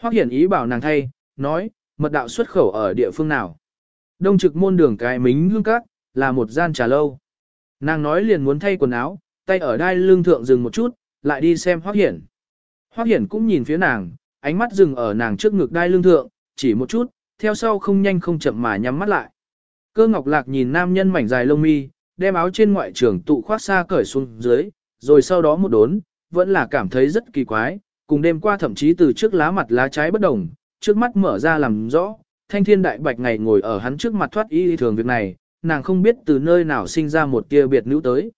[SPEAKER 1] Hoắc hiển ý bảo nàng thay, nói, mật đạo xuất khẩu ở địa phương nào. Đông trực môn đường cái mính hương cát, là một gian trà lâu. Nàng nói liền muốn thay quần áo, tay ở đai lưng thượng dừng một chút, lại đi xem Hoắc hiển. Hoắc hiển cũng nhìn phía nàng, ánh mắt dừng ở nàng trước ngực đai lưng thượng, chỉ một chút, theo sau không nhanh không chậm mà nhắm mắt lại. Cơ ngọc lạc nhìn nam nhân mảnh dài lông mi, đem áo trên ngoại trường tụ khoác xa cởi xuống dưới, rồi sau đó một đốn, vẫn là cảm thấy rất kỳ quái, cùng đêm qua thậm chí từ trước lá mặt lá trái bất đồng, trước mắt mở ra làm rõ, thanh thiên đại bạch ngày ngồi ở hắn trước mặt thoát y thường việc này, nàng không biết từ nơi nào sinh ra một kia biệt nữ tới.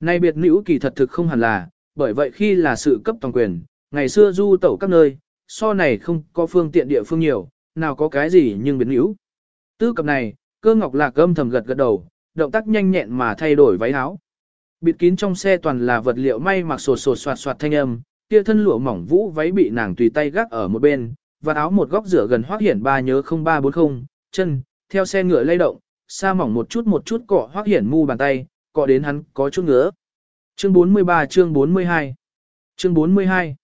[SPEAKER 1] Nay biệt nữ kỳ thật thực không hẳn là, bởi vậy khi là sự cấp toàn quyền, ngày xưa du tẩu các nơi, so này không có phương tiện địa phương nhiều, nào có cái gì nhưng biệt nữ. Tư cập này, cơ ngọc lạc âm thầm gật gật đầu, động tác nhanh nhẹn mà thay đổi váy áo. Bịt kín trong xe toàn là vật liệu may mặc sột sột soạt soạt thanh âm, kia thân lụa mỏng vũ váy bị nàng tùy tay gác ở một bên, và áo một góc rửa gần hoác hiển ba nhớ 0340, chân, theo xe ngựa lay động, xa mỏng một chút một chút cọ hoác hiển mu bàn tay, cọ đến hắn có chút ngứa. Chương 43 chương 42 Chương 42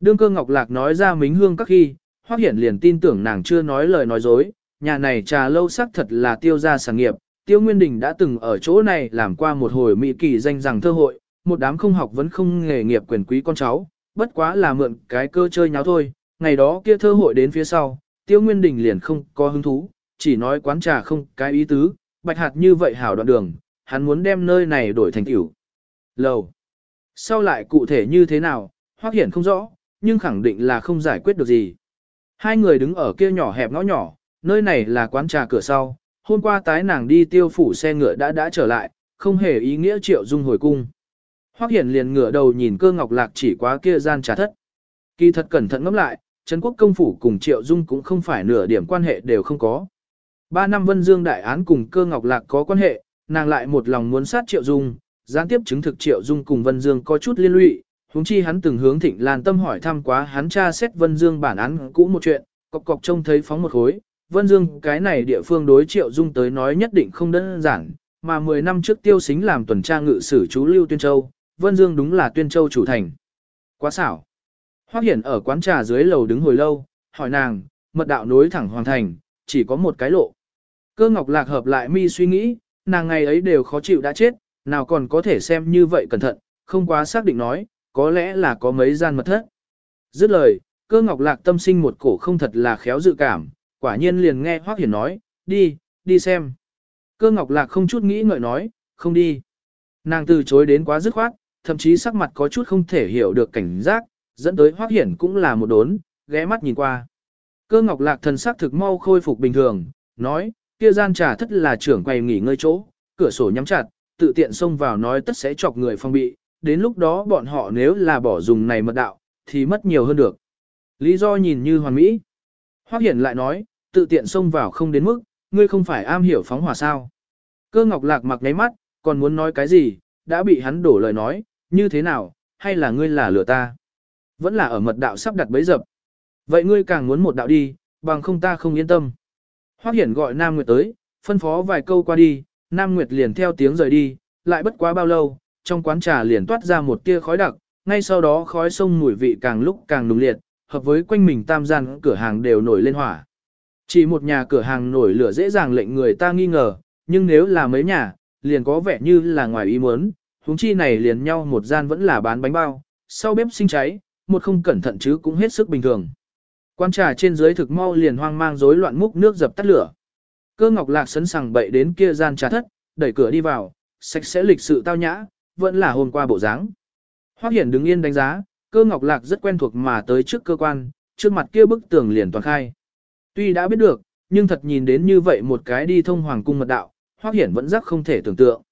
[SPEAKER 1] Đương cơ Ngọc Lạc nói ra mính hương các khi, hoác hiển liền tin tưởng nàng chưa nói lời nói dối, nhà này trà lâu sắc thật là tiêu gia sản nghiệp, Tiêu Nguyên Đình đã từng ở chỗ này làm qua một hồi mỹ kỳ danh rằng thơ hội, một đám không học vẫn không nghề nghiệp quyền quý con cháu, bất quá là mượn cái cơ chơi nháo thôi. Ngày đó kia thơ hội đến phía sau, Tiêu Nguyên Đình liền không có hứng thú, chỉ nói quán trà không cái ý tứ, bạch hạt như vậy hảo đoạn đường, hắn muốn đem nơi này đổi thành tiểu. Lầu. Sau lại cụ thể như thế nào, hoác hiển không rõ, nhưng khẳng định là không giải quyết được gì. Hai người đứng ở kia nhỏ hẹp ngõ nhỏ, nơi này là quán trà cửa sau, Hôm qua tái nàng đi tiêu phủ xe ngựa đã đã trở lại, không hề ý nghĩa triệu dung hồi cung. Hoắc Hiển liền ngửa đầu nhìn cơ ngọc lạc chỉ quá kia gian trà thất. Kỳ thật cẩn thận ngẫm lại, Trấn quốc công phủ cùng triệu dung cũng không phải nửa điểm quan hệ đều không có. Ba năm Vân Dương đại án cùng cơ ngọc lạc có quan hệ, nàng lại một lòng muốn sát triệu dung, gián tiếp chứng thực triệu dung cùng Vân Dương có chút liên lụy, huống chi hắn từng hướng thịnh lan tâm hỏi thăm quá hắn tra xét Vân Dương bản án cũ một chuyện, cọc cọc trông thấy phóng một khối, Vân Dương cái này địa phương đối triệu dung tới nói nhất định không đơn giản, mà 10 năm trước tiêu xính làm tuần tra ngự sử chú Lưu Tuyên Châu, Vân Dương đúng là Tuyên Châu chủ thành. Quá xảo. Hoắc Hiển ở quán trà dưới lầu đứng hồi lâu, hỏi nàng, mật đạo nối thẳng hoàn thành, chỉ có một cái lộ. Cơ ngọc lạc hợp lại mi suy nghĩ, nàng ngày ấy đều khó chịu đã chết, nào còn có thể xem như vậy cẩn thận, không quá xác định nói, có lẽ là có mấy gian mật thất. Dứt lời, cơ ngọc lạc tâm sinh một cổ không thật là khéo dự cảm, quả nhiên liền nghe Hoác Hiển nói, đi, đi xem. Cơ ngọc lạc không chút nghĩ ngợi nói, không đi. Nàng từ chối đến quá dứt khoát, thậm chí sắc mặt có chút không thể hiểu được cảnh giác, dẫn tới Hoác Hiển cũng là một đốn, ghé mắt nhìn qua. Cơ ngọc lạc thần sắc thực mau khôi phục bình thường, nói, kia gian trà thất là trưởng quầy nghỉ ngơi chỗ, cửa sổ nhắm chặt, tự tiện xông vào nói tất sẽ chọc người phong bị, đến lúc đó bọn họ nếu là bỏ dùng này mật đạo, thì mất nhiều hơn được. Lý do nhìn như hoàn mỹ. Hoắc Hiển lại nói, tự tiện xông vào không đến mức, ngươi không phải am hiểu phóng hỏa sao. Cơ ngọc lạc mặc ngáy mắt, còn muốn nói cái gì, đã bị hắn đổ lời nói, như thế nào, hay là ngươi là lừa ta. Vẫn là ở mật đạo sắp đặt bấy dập. Vậy ngươi càng muốn một đạo đi, bằng không ta không yên tâm. Hoắc Hiển gọi Nam Nguyệt tới, phân phó vài câu qua đi, Nam Nguyệt liền theo tiếng rời đi, lại bất quá bao lâu, trong quán trà liền toát ra một tia khói đặc, ngay sau đó khói sông mùi vị càng lúc càng nùng liệt, hợp với quanh mình tam gian cửa hàng đều nổi lên hỏa. Chỉ một nhà cửa hàng nổi lửa dễ dàng lệnh người ta nghi ngờ, nhưng nếu là mấy nhà, liền có vẻ như là ngoài ý muốn, huống chi này liền nhau một gian vẫn là bán bánh bao, sau bếp sinh cháy, một không cẩn thận chứ cũng hết sức bình thường. Quan trà trên dưới thực mau liền hoang mang rối loạn múc nước dập tắt lửa. Cơ ngọc lạc sấn sàng bậy đến kia gian trà thất, đẩy cửa đi vào, sạch sẽ lịch sự tao nhã, vẫn là hôm qua bộ dáng. Hoắc Hiển đứng yên đánh giá, cơ ngọc lạc rất quen thuộc mà tới trước cơ quan, trước mặt kia bức tường liền toàn khai. Tuy đã biết được, nhưng thật nhìn đến như vậy một cái đi thông hoàng cung mật đạo, Hoắc Hiển vẫn rắc không thể tưởng tượng.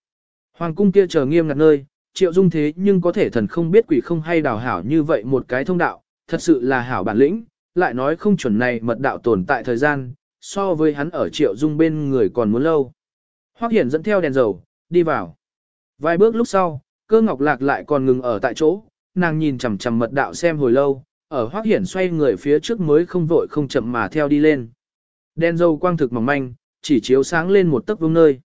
[SPEAKER 1] Hoàng cung kia chờ nghiêm ngặt nơi, triệu dung thế nhưng có thể thần không biết quỷ không hay đào hảo như vậy một cái thông đạo, thật sự là hảo bản lĩnh, lại nói không chuẩn này mật đạo tồn tại thời gian, so với hắn ở triệu dung bên người còn muốn lâu. Hoắc Hiển dẫn theo đèn dầu, đi vào. Vài bước lúc sau, cơ ngọc lạc lại còn ngừng ở tại chỗ, nàng nhìn chằm chằm mật đạo xem hồi lâu, ở Hoắc Hiển xoay người phía trước mới không vội không chậm mà theo đi lên. Đen Dâu quang thực mỏng manh, chỉ chiếu sáng lên một tấc vương nơi.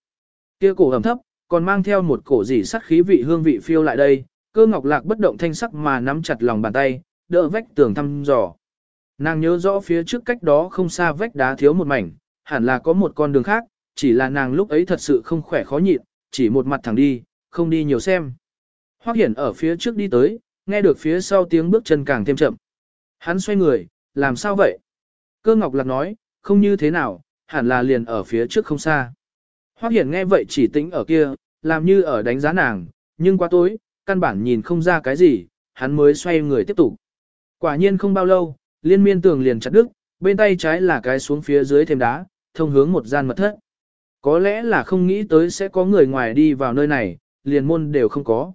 [SPEAKER 1] Kia cổ ẩm thấp, còn mang theo một cổ dỉ sắc khí vị hương vị phiêu lại đây, cơ ngọc lạc bất động thanh sắc mà nắm chặt lòng bàn tay, đỡ vách tường thăm dò. Nàng nhớ rõ phía trước cách đó không xa vách đá thiếu một mảnh, hẳn là có một con đường khác, chỉ là nàng lúc ấy thật sự không khỏe khó nhịn, chỉ một mặt thẳng đi, không đi nhiều xem. Hoắc Hiển ở phía trước đi tới, nghe được phía sau tiếng bước chân càng thêm chậm. Hắn xoay người, làm sao vậy? Cơ Ngọc Lạc nói, không như thế nào, hẳn là liền ở phía trước không xa. Hoắc Hiển nghe vậy chỉ tính ở kia, làm như ở đánh giá nàng, nhưng qua tối, căn bản nhìn không ra cái gì, hắn mới xoay người tiếp tục. Quả nhiên không bao lâu, liên miên tường liền chặt đứt, bên tay trái là cái xuống phía dưới thêm đá, thông hướng một gian mật thất. Có lẽ là không nghĩ tới sẽ có người ngoài đi vào nơi này, liền môn đều không có.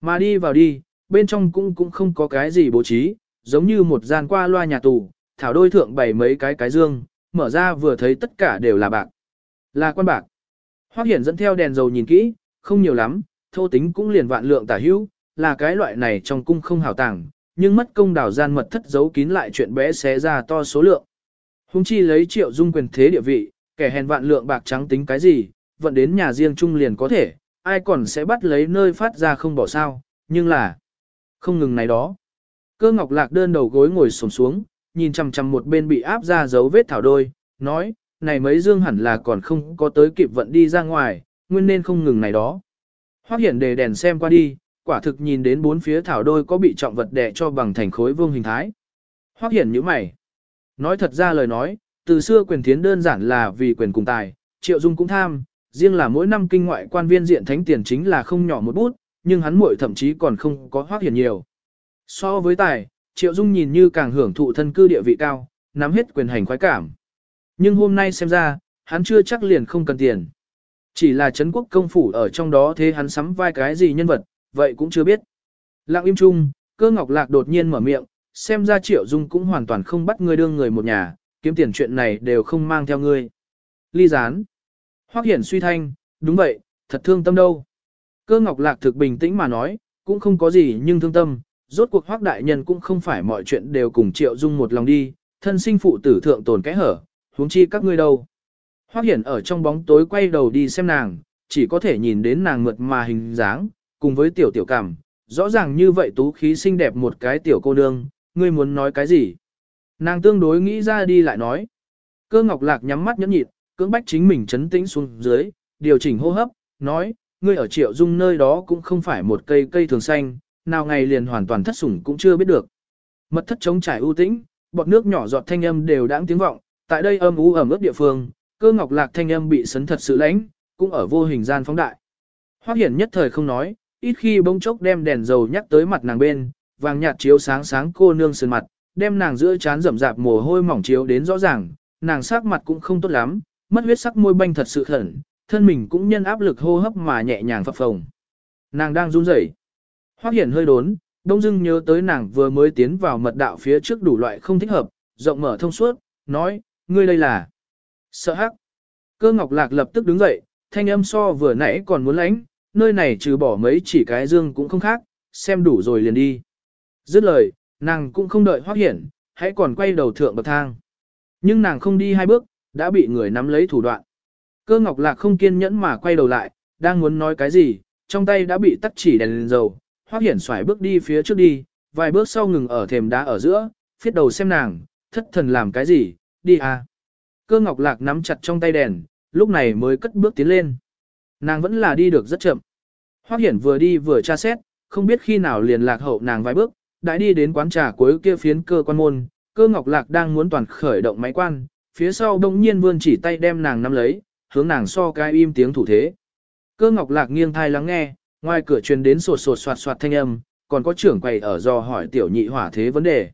[SPEAKER 1] Mà đi vào đi, bên trong cũng cũng không có cái gì bố trí, giống như một gian qua loa nhà tù, thảo đôi thượng bày mấy cái cái dương, mở ra vừa thấy tất cả đều là bạc. Là quan bạc. Hoắc Hiển dẫn theo đèn dầu nhìn kỹ, không nhiều lắm, thô tính cũng liền vạn lượng tả hữu, là cái loại này trong cung không hảo tàng, nhưng mất công đào gian mật thất giấu kín lại chuyện bé xé ra to số lượng. Hùng chi lấy triệu dung quyền thế địa vị, kẻ hèn vạn lượng bạc trắng tính cái gì, vận đến nhà riêng chung liền có thể, ai còn sẽ bắt lấy nơi phát ra không bỏ sao, nhưng là không ngừng này đó. Cơ ngọc lạc đơn đầu gối ngồi xổm xuống, nhìn chằm chằm một bên bị áp ra dấu vết thảo đôi, nói, này mấy dương hẳn là còn không có tới kịp vận đi ra ngoài, nguyên nên không ngừng này đó. Hoác hiển đề đèn xem qua đi, quả thực nhìn đến bốn phía thảo đôi có bị trọng vật đè cho bằng thành khối vương hình thái. Hoác hiển như mày. Nói thật ra lời nói, từ xưa quyền thiến đơn giản là vì quyền cùng tài, triệu dung cũng tham, riêng là mỗi năm kinh ngoại quan viên diện thánh tiền chính là không nhỏ một bút, nhưng hắn muội thậm chí còn không có hoác hiển nhiều. So với tài, triệu dung nhìn như càng hưởng thụ thân cư địa vị cao, nắm hết quyền hành khoái cảm. Nhưng hôm nay xem ra, hắn chưa chắc liền không cần tiền. Chỉ là Trấn quốc công phủ ở trong đó thế hắn sắm vai cái gì nhân vật, vậy cũng chưa biết. Lặng im chung, cơ ngọc lạc đột nhiên mở miệng, xem ra triệu dung cũng hoàn toàn không bắt ngươi đương người một nhà, kiếm tiền chuyện này đều không mang theo ngươi. Ly gián. Hoác hiển suy thanh, đúng vậy, thật thương tâm đâu. Cơ ngọc lạc thực bình tĩnh mà nói, cũng không có gì nhưng thương tâm, rốt cuộc Hoắc đại nhân cũng không phải mọi chuyện đều cùng triệu dung một lòng đi, thân sinh phụ tử thượng tồn cái hở, huống chi các ngươi đâu. Hoắc hiển ở trong bóng tối quay đầu đi xem nàng, chỉ có thể nhìn đến nàng mượt mà hình dáng, cùng với tiểu tiểu cảm, rõ ràng như vậy tú khí xinh đẹp một cái tiểu cô nương, ngươi muốn nói cái gì? Nàng tương đối nghĩ ra đi lại nói. Cơ ngọc lạc nhắm mắt nhẫn nhịn, cưỡng bách chính mình chấn tĩnh xuống dưới, điều chỉnh hô hấp, nói, ngươi ở triệu dung nơi đó cũng không phải một cây cây thường xanh, nào ngày liền hoàn toàn thất sủng cũng chưa biết được. Mật thất chống trải ưu tĩnh, bọt nước nhỏ giọt thanh âm đều đãng tiếng vọng, tại đây âm u ẩm ướt địa phương, cơ ngọc lạc thanh âm bị sấn thật sự lãnh, cũng ở vô hình gian phóng đại. Hoắc Hiển nhất thời không nói, ít khi bỗng chốc đem đèn dầu nhắc tới mặt nàng bên, vàng nhạt chiếu sáng sáng cô nương sườn mặt, đem nàng giữa trán rậm rạp mồ hôi mỏng chiếu đến rõ ràng, nàng sắc mặt cũng không tốt lắm, mất huyết sắc môi banh thật sự khẩn, thân mình cũng nhân áp lực hô hấp mà nhẹ nhàng phập phồng. Nàng đang run rẩy. Hoắc Hiển hơi đốn, đông dưng nhớ tới nàng vừa mới tiến vào mật đạo phía trước đủ loại không thích hợp, rộng mở thông suốt, nói, ngươi đây là sợ hắc. Cơ ngọc lạc lập tức đứng dậy, thanh âm so vừa nãy còn muốn lãnh, nơi này trừ bỏ mấy chỉ cái dương cũng không khác, xem đủ rồi liền đi. Dứt lời, nàng cũng không đợi Hoắc hiển, hãy còn quay đầu thượng bậc thang. Nhưng nàng không đi hai bước, đã bị người nắm lấy thủ đoạn. Cơ ngọc lạc không kiên nhẫn mà quay đầu lại, đang muốn nói cái gì, trong tay đã bị tắt chỉ đèn lên dầu, hoác hiển xoài bước đi phía trước đi, vài bước sau ngừng ở thềm đá ở giữa, phiết đầu xem nàng, thất thần làm cái gì, đi à. Cơ ngọc lạc nắm chặt trong tay đèn, lúc này mới cất bước tiến lên. Nàng vẫn là đi được rất chậm. Hoắc Hiển vừa đi vừa tra xét, không biết khi nào liền lạc hậu nàng vài bước, đã đi đến quán trà cuối kia phiến cơ quan môn, cơ ngọc lạc đang muốn toàn khởi động máy quan, phía sau đông nhiên vươn chỉ tay đem nàng nắm lấy, hướng nàng so cái im tiếng thủ thế. Cơ ngọc lạc nghiêng thai lắng nghe, ngoài cửa truyền đến sột sột soạt soạt thanh âm, còn có trưởng quầy ở do hỏi tiểu nhị hỏa thế vấn đề.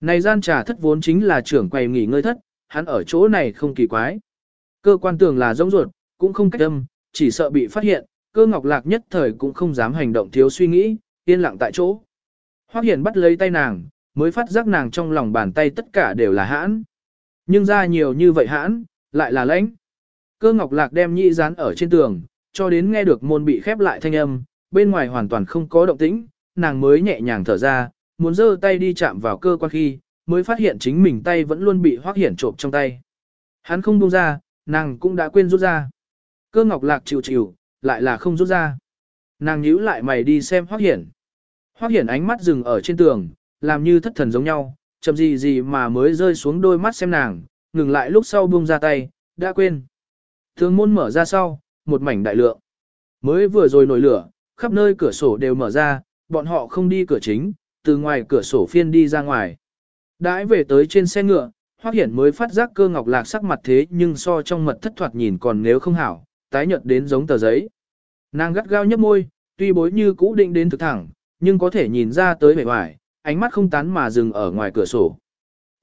[SPEAKER 1] Này gian trà thất vốn chính là trưởng quầy nghỉ ngơi thất, hắn ở chỗ này không kỳ quái. Cơ quan tường là rỗng ruột, cũng không cách âm, chỉ sợ bị phát hiện, cơ ngọc lạc nhất thời cũng không dám hành động thiếu suy nghĩ, yên lặng tại chỗ. Hoác Hiển bắt lấy tay nàng, mới phát giác nàng trong lòng bàn tay tất cả đều là hãn. Nhưng ra nhiều như vậy hãn, lại là lãnh. Cơ ngọc lạc đem nhị dán ở trên tường, cho đến nghe được môn bị khép lại thanh âm, bên ngoài hoàn toàn không có động tĩnh, nàng mới nhẹ nhàng thở ra, muốn giơ tay đi chạm vào cơ quan khi, mới phát hiện chính mình tay vẫn luôn bị hoác Hiển trộm trong tay. Hắn không buông ra, nàng cũng đã quên rút ra. Cơ ngọc lạc chịu chịu, lại là không rút ra. Nàng nhíu lại mày đi xem hoác Hiển. Hoác Hiển ánh mắt dừng ở trên tường, làm như thất thần giống nhau, chậm gì gì mà mới rơi xuống đôi mắt xem nàng, ngừng lại lúc sau buông ra tay, đã quên. Thường môn mở ra sau, một mảnh đại lượng. Mới vừa rồi nổi lửa, khắp nơi cửa sổ đều mở ra, bọn họ không đi cửa chính, từ ngoài cửa sổ phiên đi ra ngoài. Đãi về tới trên xe ngựa, Hoắc Hiển mới phát giác cơ ngọc lạc sắc mặt thế nhưng so trong mật thất thoạt nhìn còn nếu không hảo, tái nhợt đến giống tờ giấy. Nàng gắt gao nhấp môi, tuy bối như cũ định đến thực thẳng, nhưng có thể nhìn ra tới vẻ ngoài, ánh mắt không tán mà dừng ở ngoài cửa sổ.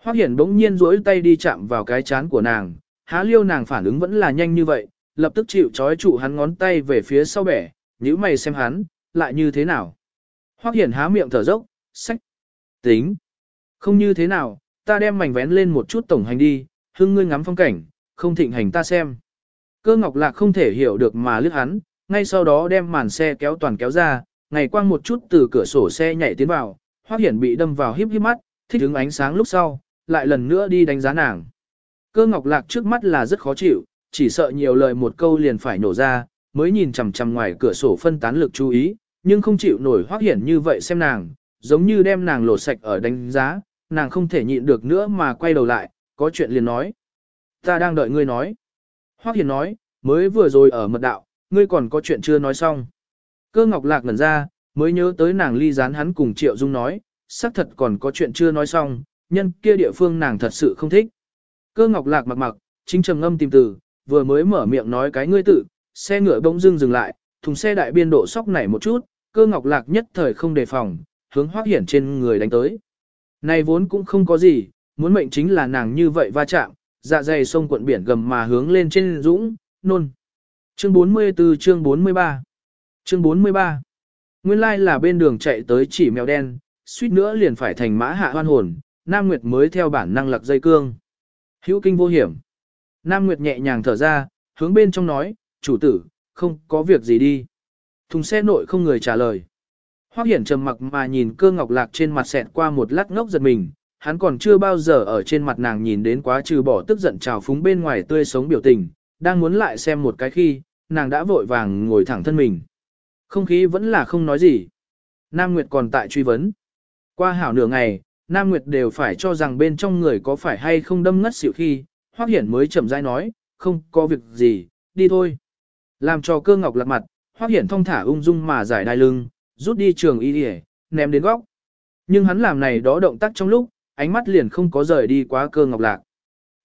[SPEAKER 1] Hoắc Hiển bỗng nhiên duỗi tay đi chạm vào cái chán của nàng, há liêu nàng phản ứng vẫn là nhanh như vậy, lập tức chịu trói trụ hắn ngón tay về phía sau bẻ, nhíu mày xem hắn, lại như thế nào. Hoắc Hiển há miệng thở dốc, sách, tính, không như thế nào, ta đem mảnh vén lên một chút tổng hành đi, hưng ngươi ngắm phong cảnh, không thịnh hành ta xem. Cơ ngọc lạc không thể hiểu được mà lướt hắn, ngay sau đó đem màn xe kéo toàn kéo ra, ngày quang một chút từ cửa sổ xe nhảy tiến vào, hoác hiển bị đâm vào híp híp mắt, thích ứng ánh sáng lúc sau, lại lần nữa đi đánh giá nàng. Cơ ngọc lạc trước mắt là rất khó chịu, chỉ sợ nhiều lời một câu liền phải nổ ra, mới nhìn chằm chằm ngoài cửa sổ phân tán lực chú ý, nhưng không chịu nổi hoác hiển như vậy xem nàng, giống như đem nàng lột sạch ở đánh giá, nàng không thể nhịn được nữa mà quay đầu lại, có chuyện liền nói. Ta đang đợi ngươi nói. Hoắc Hiền nói, mới vừa rồi ở mật đạo, ngươi còn có chuyện chưa nói xong. Cơ ngọc lạc ngẩn ra, mới nhớ tới nàng ly gián hắn cùng Triệu Dung nói, xác thật còn có chuyện chưa nói xong, nhân kia địa phương nàng thật sự không thích. Cơ ngọc lạc mặc mặc, chính trầm ngâm tìm từ, vừa mới mở miệng nói cái ngươi tự, xe ngựa bỗng dưng dừng lại, thùng xe đại biên độ sóc nảy một chút, cơ ngọc lạc nhất thời không đề phòng, hướng hoác Hiển trên người đánh tới. Này vốn cũng không có gì, muốn mệnh chính là nàng như vậy va chạm, dạ dày sông cuộn biển gầm mà hướng lên trên dũng, nôn. Chương 44 chương 43 Chương 43 Nguyên lai là bên đường chạy tới chỉ mèo đen, suýt nữa liền phải thành mã hạ hoan hồn, Nam Nguyệt mới theo bản năng lặc dây cương. Hữu kinh vô hiểm. Nam Nguyệt nhẹ nhàng thở ra, hướng bên trong nói, chủ tử, không có việc gì đi. Thùng xe nội không người trả lời. Hoác Hiển trầm mặc mà nhìn cơ ngọc lạc trên mặt xẹt qua một lát ngốc giật mình, hắn còn chưa bao giờ ở trên mặt nàng nhìn đến quá trừ bỏ tức giận trào phúng bên ngoài tươi sống biểu tình, đang muốn lại xem một cái khi, nàng đã vội vàng ngồi thẳng thân mình. Không khí vẫn là không nói gì. Nam Nguyệt còn tại truy vấn. Qua hảo nửa ngày, Nam Nguyệt đều phải cho rằng bên trong người có phải hay không đâm ngất xỉu khi, Hoắc Hiển mới chậm rãi nói, không có việc gì, đi thôi. Làm cho cơ ngọc lạc mặt, hoác hiển thong thả ung dung mà giải đai lưng, rút đi trường y đi ném đến góc. Nhưng hắn làm này đó động tác trong lúc, ánh mắt liền không có rời đi quá cơ ngọc lạc.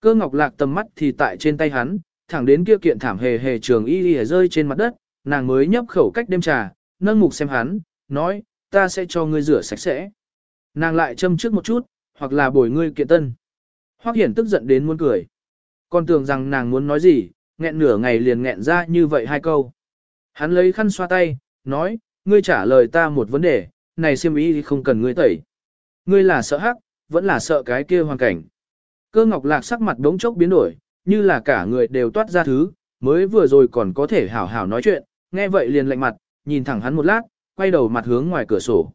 [SPEAKER 1] Cơ ngọc lạc tầm mắt thì tại trên tay hắn, thẳng đến kia kiện thảm hề hề trường y y rơi trên mặt đất, nàng mới nhấp khẩu cách đêm trà, nâng mục xem hắn, nói, ta sẽ cho ngươi rửa sạch sẽ. Nàng lại châm trước một chút, hoặc là bồi ngươi kiện tân. Hoắc Hiển tức giận đến muốn cười. Còn tưởng rằng nàng muốn nói gì, nghẹn nửa ngày liền nghẹn ra như vậy hai câu. Hắn lấy khăn xoa tay, nói, ngươi trả lời ta một vấn đề, này siêm ý thì không cần ngươi tẩy. Ngươi là sợ hắc, vẫn là sợ cái kia hoàn cảnh. Cơ ngọc lạc sắc mặt đống chốc biến đổi, như là cả người đều toát ra thứ, mới vừa rồi còn có thể hảo hảo nói chuyện, nghe vậy liền lạnh mặt, nhìn thẳng hắn một lát, quay đầu mặt hướng ngoài cửa sổ.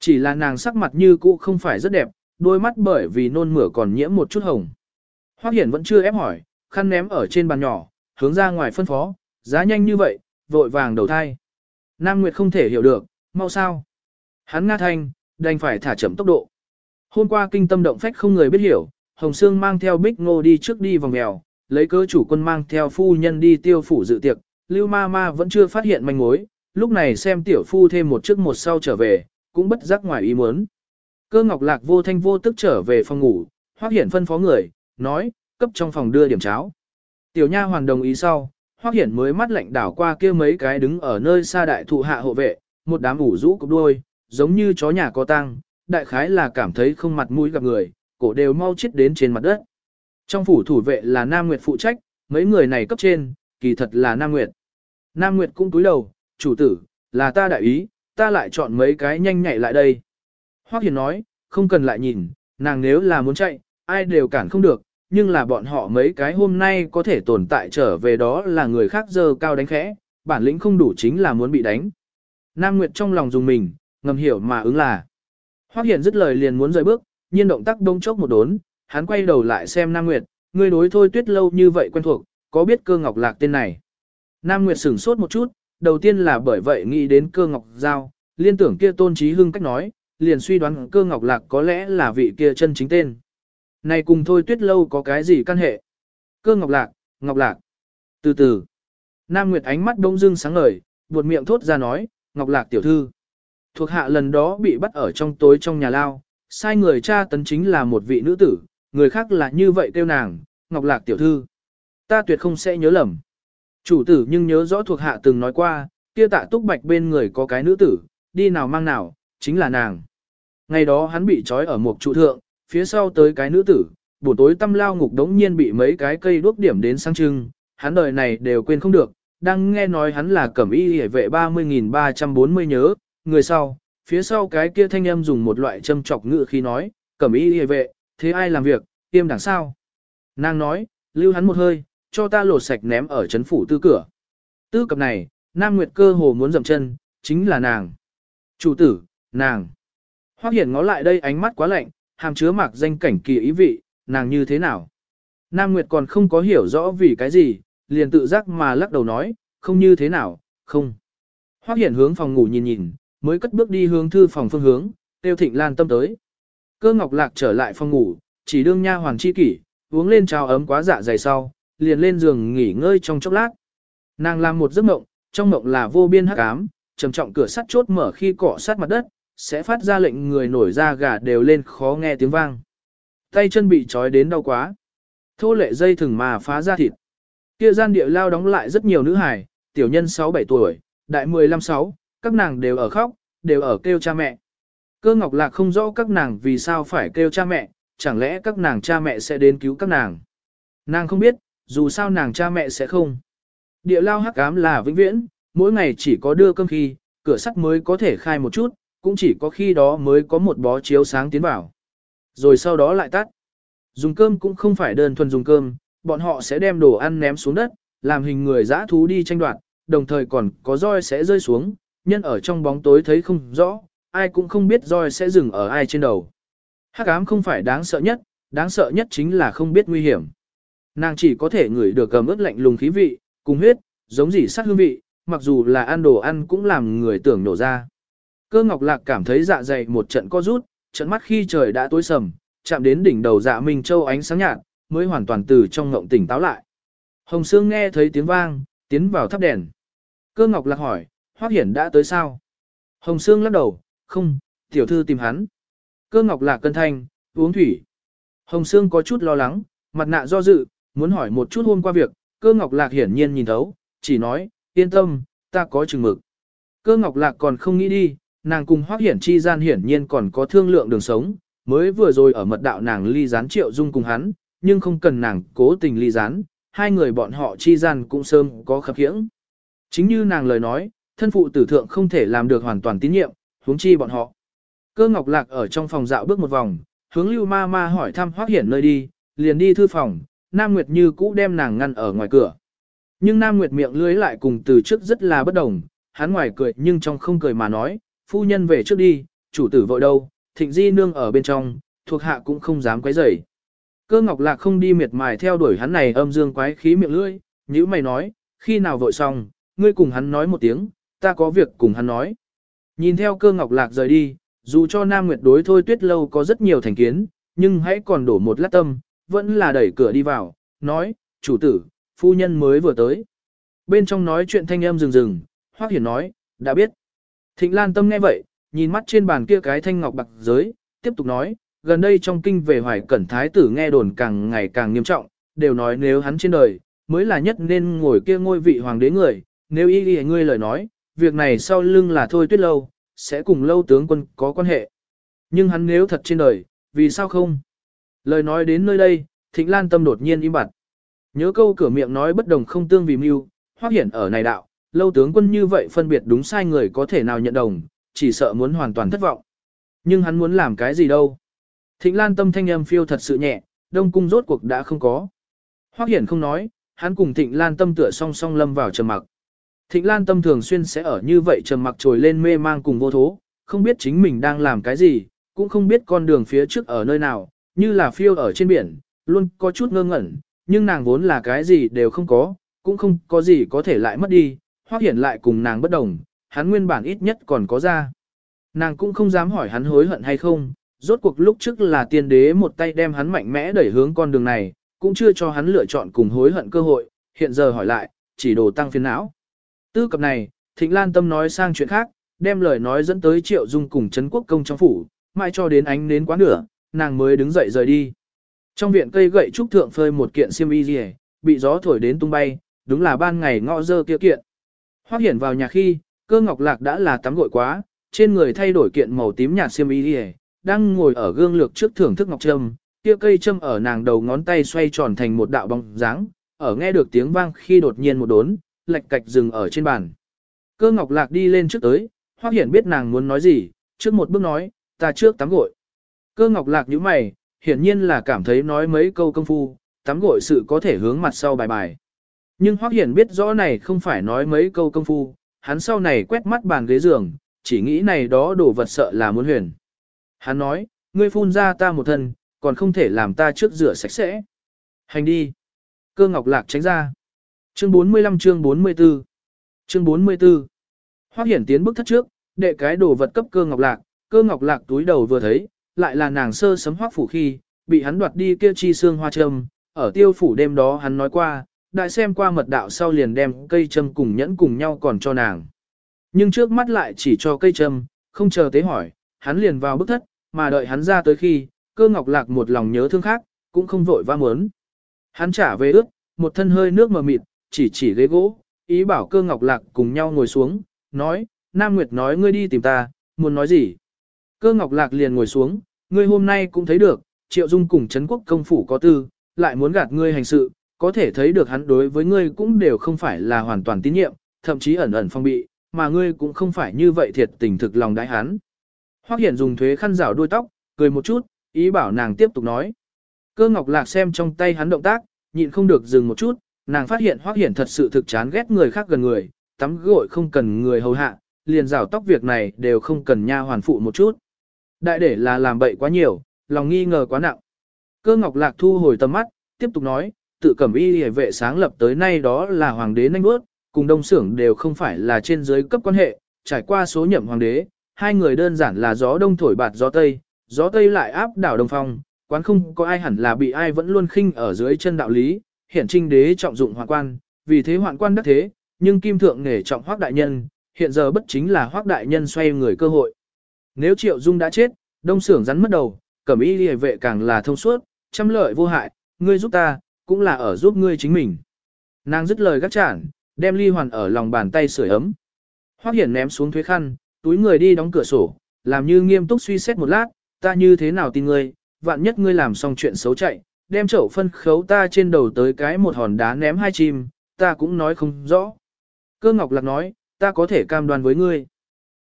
[SPEAKER 1] Chỉ là nàng sắc mặt như cũ không phải rất đẹp, đôi mắt bởi vì nôn mửa còn nhiễm một chút hồng. Hoắc Hiển vẫn chưa ép hỏi, khăn ném ở trên bàn nhỏ, hướng ra ngoài phân phó, giá nhanh như vậy, vội vàng đầu thai. Nam Nguyệt không thể hiểu được, mau sao. Hắn nga thanh, đành phải thả chậm tốc độ. Hôm qua kinh tâm động phách không người biết hiểu, Hồng Sương mang theo Bích Ngô đi trước đi vòng mèo, lấy cơ chủ quân mang theo phu nhân đi tiêu phủ dự tiệc, Lưu Ma Ma vẫn chưa phát hiện manh mối, lúc này xem tiểu phu thêm một trước một sau trở về, cũng bất giác ngoài ý muốn. Cơ Ngọc Lạc vô thanh vô tức trở về phòng ngủ, Hoắc Hiển phân phó người, nói, cấp trong phòng đưa điểm cháo. Tiểu nha hoàn đồng ý sau, Hoắc Hiển mới mắt lạnh đảo qua kia mấy cái đứng ở nơi xa đại thụ hạ hộ vệ, một đám ủ rũ cục đuôi, giống như chó nhà có tăng, đại khái là cảm thấy không mặt mũi gặp người, cổ đều mau chết đến trên mặt đất. Trong phủ thủ vệ là Nam Nguyệt phụ trách, mấy người này cấp trên, kỳ thật là Nam Nguyệt. Nam Nguyệt cũng túi đầu, chủ tử, là ta đại ý, ta lại chọn mấy cái nhanh nhạy lại đây. Hoắc Hiền nói, không cần lại nhìn, nàng nếu là muốn chạy, ai đều cản không được, nhưng là bọn họ mấy cái hôm nay có thể tồn tại trở về đó là người khác dơ cao đánh khẽ, bản lĩnh không đủ chính là muốn bị đánh. Nam Nguyệt trong lòng dùng mình, ngầm hiểu mà ứng là. Hoắc Hiền dứt lời liền muốn rời bước, nhiên động tác đông chốc một đốn, hắn quay đầu lại xem Nam Nguyệt, ngươi đối thôi tuyết lâu như vậy quen thuộc, có biết cơ ngọc lạc tên này. Nam Nguyệt sửng sốt một chút, đầu tiên là bởi vậy nghĩ đến cơ ngọc giao, liên tưởng kia tôn trí hưng cách nói, liền suy đoán cơ ngọc lạc có lẽ là vị kia chân chính tên. Này cùng thôi tuyết lâu có cái gì căn hệ? Cơ ngọc lạc, ngọc lạc. Từ từ, Nam Nguyệt ánh mắt đông dưng sáng ngời, buột miệng thốt ra nói, ngọc lạc tiểu thư. Thuộc hạ lần đó bị bắt ở trong tối trong nhà lao, sai người cha tấn chính là một vị nữ tử, người khác là như vậy kêu nàng, ngọc lạc tiểu thư. Ta tuyệt không sẽ nhớ lầm. Chủ tử nhưng nhớ rõ thuộc hạ từng nói qua, kia tạ túc bạch bên người có cái nữ tử, đi nào mang nào, chính là nàng. Ngày đó hắn bị trói ở một trụ thượng, phía sau tới cái nữ tử, buổi tối tâm lao ngục đống nhiên bị mấy cái cây đuốc điểm đến sang trưng, hắn đời này đều quên không được, đang nghe nói hắn là cẩm y hề vệ 30.340 nhớ, người sau, phía sau cái kia thanh âm dùng một loại châm chọc ngữ khi nói, cẩm y hề vệ, thế ai làm việc, tiêm đảng sao? Nàng nói, lưu hắn một hơi, cho ta lột sạch ném ở chấn phủ tư cửa. Tư cập này, Nam Nguyệt cơ hồ muốn dậm chân, chính là nàng. Chủ tử, nàng. Hoắc Hiển ngó lại đây ánh mắt quá lạnh, hàm chứa mạc danh cảnh kỳ ý vị, nàng như thế nào. Nam Nguyệt còn không có hiểu rõ vì cái gì, liền tự giác mà lắc đầu nói, không như thế nào, không. Hoắc Hiển hướng phòng ngủ nhìn nhìn, mới cất bước đi hướng thư phòng phương hướng, tiêu thịnh lan tâm tới. Cơ ngọc lạc trở lại phòng ngủ, chỉ đương nha hoàng chi kỷ, uống lên trào ấm quá dạ dày sau, liền lên giường nghỉ ngơi trong chốc lát. Nàng làm một giấc mộng, trong mộng là vô biên hắc ám, trầm trọng cửa sắt chốt mở khi cọ sát mặt đất, sẽ phát ra lệnh người nổi da gà đều lên khó nghe tiếng vang. Tay chân bị trói đến đau quá. Thô lệ dây thừng mà phá ra thịt. Kia gian địa lao đóng lại rất nhiều nữ hài, tiểu nhân 6-7 tuổi, đại 15-6, các nàng đều ở khóc, đều ở kêu cha mẹ. Cơ ngọc lạc không rõ các nàng vì sao phải kêu cha mẹ, chẳng lẽ các nàng cha mẹ sẽ đến cứu các nàng. Nàng không biết, dù sao nàng cha mẹ sẽ không. Địa lao hắc ám là vĩnh viễn, mỗi ngày chỉ có đưa cơm khi, cửa sắt mới có thể khai một chút, cũng chỉ có khi đó mới có một bó chiếu sáng tiến vào. Rồi sau đó lại tắt. Dùng cơm cũng không phải đơn thuần dùng cơm, bọn họ sẽ đem đồ ăn ném xuống đất, làm hình người dã thú đi tranh đoạt, đồng thời còn có roi sẽ rơi xuống, nhân ở trong bóng tối thấy không rõ, ai cũng không biết roi sẽ dừng ở ai trên đầu. Hắc ám không phải đáng sợ nhất, đáng sợ nhất chính là không biết nguy hiểm. Nàng chỉ có thể ngửi được gầm ướt lạnh lùng khí vị, cùng huyết, giống gì sát hương vị, mặc dù là ăn đồ ăn cũng làm người tưởng nổ ra. Cơ ngọc lạc cảm thấy dạ dày một trận co rút, trận mắt khi trời đã tối sầm, chạm đến đỉnh đầu dạ Minh Châu ánh sáng nhạt, mới hoàn toàn từ trong ngộng tỉnh táo lại. Hồng Sương nghe thấy tiếng vang, tiến vào thắp đèn. Cơ Ngọc Lạc hỏi, Hoắc Hiển đã tới sao? Hồng Sương lắc đầu, không, tiểu thư tìm hắn. Cơ Ngọc Lạc cân thanh, uống thủy. Hồng Sương có chút lo lắng, mặt nạ do dự, muốn hỏi một chút hôm qua việc, cơ Ngọc Lạc hiển nhiên nhìn thấu, chỉ nói, yên tâm, ta có chừng mực. Cơ Ngọc Lạc còn không nghĩ đi, nàng cùng hoác Hiển chi gian hiển nhiên còn có thương lượng đường sống, mới vừa rồi ở mật đạo nàng ly gián triệu dung cùng hắn, nhưng không cần nàng cố tình ly gián, hai người bọn họ chi gian cũng sớm có khập khiễng. Chính như nàng lời nói, thân phụ tử thượng không thể làm được hoàn toàn tín nhiệm, huống chi bọn họ. Cơ Ngọc Lạc ở trong phòng dạo bước một vòng, hướng Lưu Ma Ma hỏi thăm hoác Hiển nơi đi, liền đi thư phòng, Nam Nguyệt như cũ đem nàng ngăn ở ngoài cửa. Nhưng Nam Nguyệt miệng lưới lại cùng từ trước rất là bất đồng, hắn ngoài cười nhưng trong không cười mà nói, phu nhân về trước đi, chủ tử vội đâu, thịnh di nương ở bên trong, thuộc hạ cũng không dám quấy rầy. Cơ Ngọc Lạc không đi miệt mài theo đuổi hắn này âm dương quái khí miệng lưỡi, như mày nói, khi nào vội xong, ngươi cùng hắn nói một tiếng, ta có việc cùng hắn nói. Nhìn theo cơ Ngọc Lạc rời đi, dù cho Nam Nguyệt đối thôi tuyết lâu có rất nhiều thành kiến, nhưng hãy còn đổ một lát tâm, vẫn là đẩy cửa đi vào, nói, chủ tử, phu nhân mới vừa tới. Bên trong nói chuyện thanh âm rừng rừng, Hoắc Hiển nói, đã biết. Thịnh Lan Tâm nghe vậy, nhìn mắt trên bàn kia cái thanh ngọc bạc giới, tiếp tục nói, gần đây trong kinh về hoài cẩn thái tử nghe đồn càng ngày càng nghiêm trọng, đều nói nếu hắn trên đời, mới là nhất nên ngồi kia ngôi vị hoàng đế người, nếu y y ngươi lời nói, việc này sau lưng là thôi tuyết lâu, sẽ cùng lâu tướng quân có quan hệ. Nhưng hắn nếu thật trên đời, vì sao không? Lời nói đến nơi đây, Thịnh Lan Tâm đột nhiên im bặt. Nhớ câu cửa miệng nói bất đồng không tương vì mưu, hoác hiển ở này đạo, lâu tướng quân như vậy phân biệt đúng sai người có thể nào nhận đồng, chỉ sợ muốn hoàn toàn thất vọng. Nhưng hắn muốn làm cái gì đâu? Thịnh Lan Tâm thanh âm phiêu thật sự nhẹ, đông cung rốt cuộc đã không có. Hoắc Hiển không nói, hắn cùng Thịnh Lan Tâm tựa song song lâm vào trầm mặc. Thịnh Lan Tâm thường xuyên sẽ ở như vậy trầm mặc trồi lên mê mang cùng vô thố, không biết chính mình đang làm cái gì, cũng không biết con đường phía trước ở nơi nào, như là phiêu ở trên biển, luôn có chút ngơ ngẩn, nhưng nàng vốn là cái gì đều không có, cũng không có gì có thể lại mất đi, hoác Hiển lại cùng nàng bất đồng, hắn nguyên bản ít nhất còn có ra. Nàng cũng không dám hỏi hắn hối hận hay không, rốt cuộc lúc trước là tiên đế một tay đem hắn mạnh mẽ đẩy hướng con đường này, cũng chưa cho hắn lựa chọn cùng hối hận cơ hội, hiện giờ hỏi lại, chỉ đồ tăng phiền não. Tư cập này, Thịnh Lan Tâm nói sang chuyện khác, đem lời nói dẫn tới Triệu Dung cùng Trấn Quốc Công trong phủ, mãi cho đến ánh nến quá nửa, nàng mới đứng dậy rời đi. Trong viện cây gậy trúc thượng phơi một kiện xiêm y rìa, bị gió thổi đến tung bay, đúng là ban ngày ngọ dơ kia kiện. Hoắc hiển vào nhà khi, cơ ngọc lạc đã là tắm gội quá, trên người thay đổi kiện màu tím nhạt xiêm y rìa, đang ngồi ở gương lược trước thưởng thức ngọc trâm, kia cây châm ở nàng đầu ngón tay xoay tròn thành một đạo bóng dáng, ở nghe được tiếng vang khi đột nhiên một đốn, lệch cạch dừng ở trên bàn. Cơ ngọc lạc đi lên trước tới, Hoắc hiển biết nàng muốn nói gì, trước một bước nói, ta trước tắm gội. Cơ ngọc lạc như mày, hiển nhiên là cảm thấy nói mấy câu công phu, tắm gội sự có thể hướng mặt sau bài bài. Nhưng Hoắc Hiển biết rõ này không phải nói mấy câu công phu, hắn sau này quét mắt bàn ghế giường, chỉ nghĩ này đó đồ vật sợ là muốn huyền. Hắn nói, ngươi phun ra ta một thân, còn không thể làm ta trước rửa sạch sẽ. Hành đi. Cơ ngọc lạc tránh ra. Chương 45 chương 44 Chương 44 Hoắc Hiển tiến bước thất trước, đệ cái đồ vật cấp cơ ngọc lạc, cơ ngọc lạc túi đầu vừa thấy, lại là nàng sơ sấm hoắc phủ khi, bị hắn đoạt đi kia chi xương hoa trâm, ở tiêu phủ đêm đó hắn nói qua, đại xem qua mật đạo sau liền đem cây châm cùng nhẫn cùng nhau còn cho nàng. Nhưng trước mắt lại chỉ cho cây châm, không chờ tế hỏi, hắn liền vào bức thất, mà đợi hắn ra tới khi, cơ ngọc lạc một lòng nhớ thương khác, cũng không vội va muốn. Hắn trả về ước, một thân hơi nước mờ mịt, chỉ chỉ ghế gỗ, ý bảo cơ ngọc lạc cùng nhau ngồi xuống, nói, Nam Nguyệt nói ngươi đi tìm ta, muốn nói gì. Cơ ngọc lạc liền ngồi xuống, ngươi hôm nay cũng thấy được, triệu dung cùng Trấn quốc công phủ có tư, lại muốn gạt ngươi hành sự, có thể thấy được hắn đối với ngươi cũng đều không phải là hoàn toàn tín nhiệm, thậm chí ẩn ẩn phong bị, mà ngươi cũng không phải như vậy thiệt tình thực lòng đãi hắn. Hoắc Hiển dùng thuế khăn rảo đuôi tóc, cười một chút, ý bảo nàng tiếp tục nói. Cơ Ngọc Lạc xem trong tay hắn động tác, nhịn không được dừng một chút, nàng phát hiện Hoắc Hiển thật sự thực chán ghét người khác gần người, tắm gội không cần người hầu hạ, liền rảo tóc việc này đều không cần nha hoàn phụ một chút. Đại để là làm bậy quá nhiều, lòng nghi ngờ quá nặng. Cơ Ngọc Lạc thu hồi tầm mắt, tiếp tục nói, tự cẩm y hề vệ sáng lập tới nay đó là hoàng đế nanh bước, cùng đông xưởng đều không phải là trên dưới cấp quan hệ, trải qua số nhậm hoàng đế, hai người đơn giản là gió đông thổi bạt gió tây, gió tây lại áp đảo đông phong, quán không có ai hẳn là bị ai vẫn luôn khinh ở dưới chân đạo lý, hiện trinh đế trọng dụng hoạn quan, vì thế hoạn quan đắc thế, nhưng kim thượng nể trọng hoác đại nhân, hiện giờ bất chính là hoác đại nhân xoay người cơ hội. Nếu triệu dung đã chết, đông sưởng rắn mất đầu, cẩm y liề vệ càng là thông suốt, trăm lợi vô hại, ngươi giúp ta, cũng là ở giúp ngươi chính mình. Nàng dứt lời gắt chản, đem ly hoàn ở lòng bàn tay sưởi ấm. Hoắc Hiển ném xuống thuế khăn, túi người đi đóng cửa sổ, làm như nghiêm túc suy xét một lát, ta như thế nào tin ngươi, vạn nhất ngươi làm xong chuyện xấu chạy, đem chậu phân khấu ta trên đầu tới cái một hòn đá ném hai chim, ta cũng nói không rõ. Cơ Ngọc Lạc nói, ta có thể cam đoan với ngươi.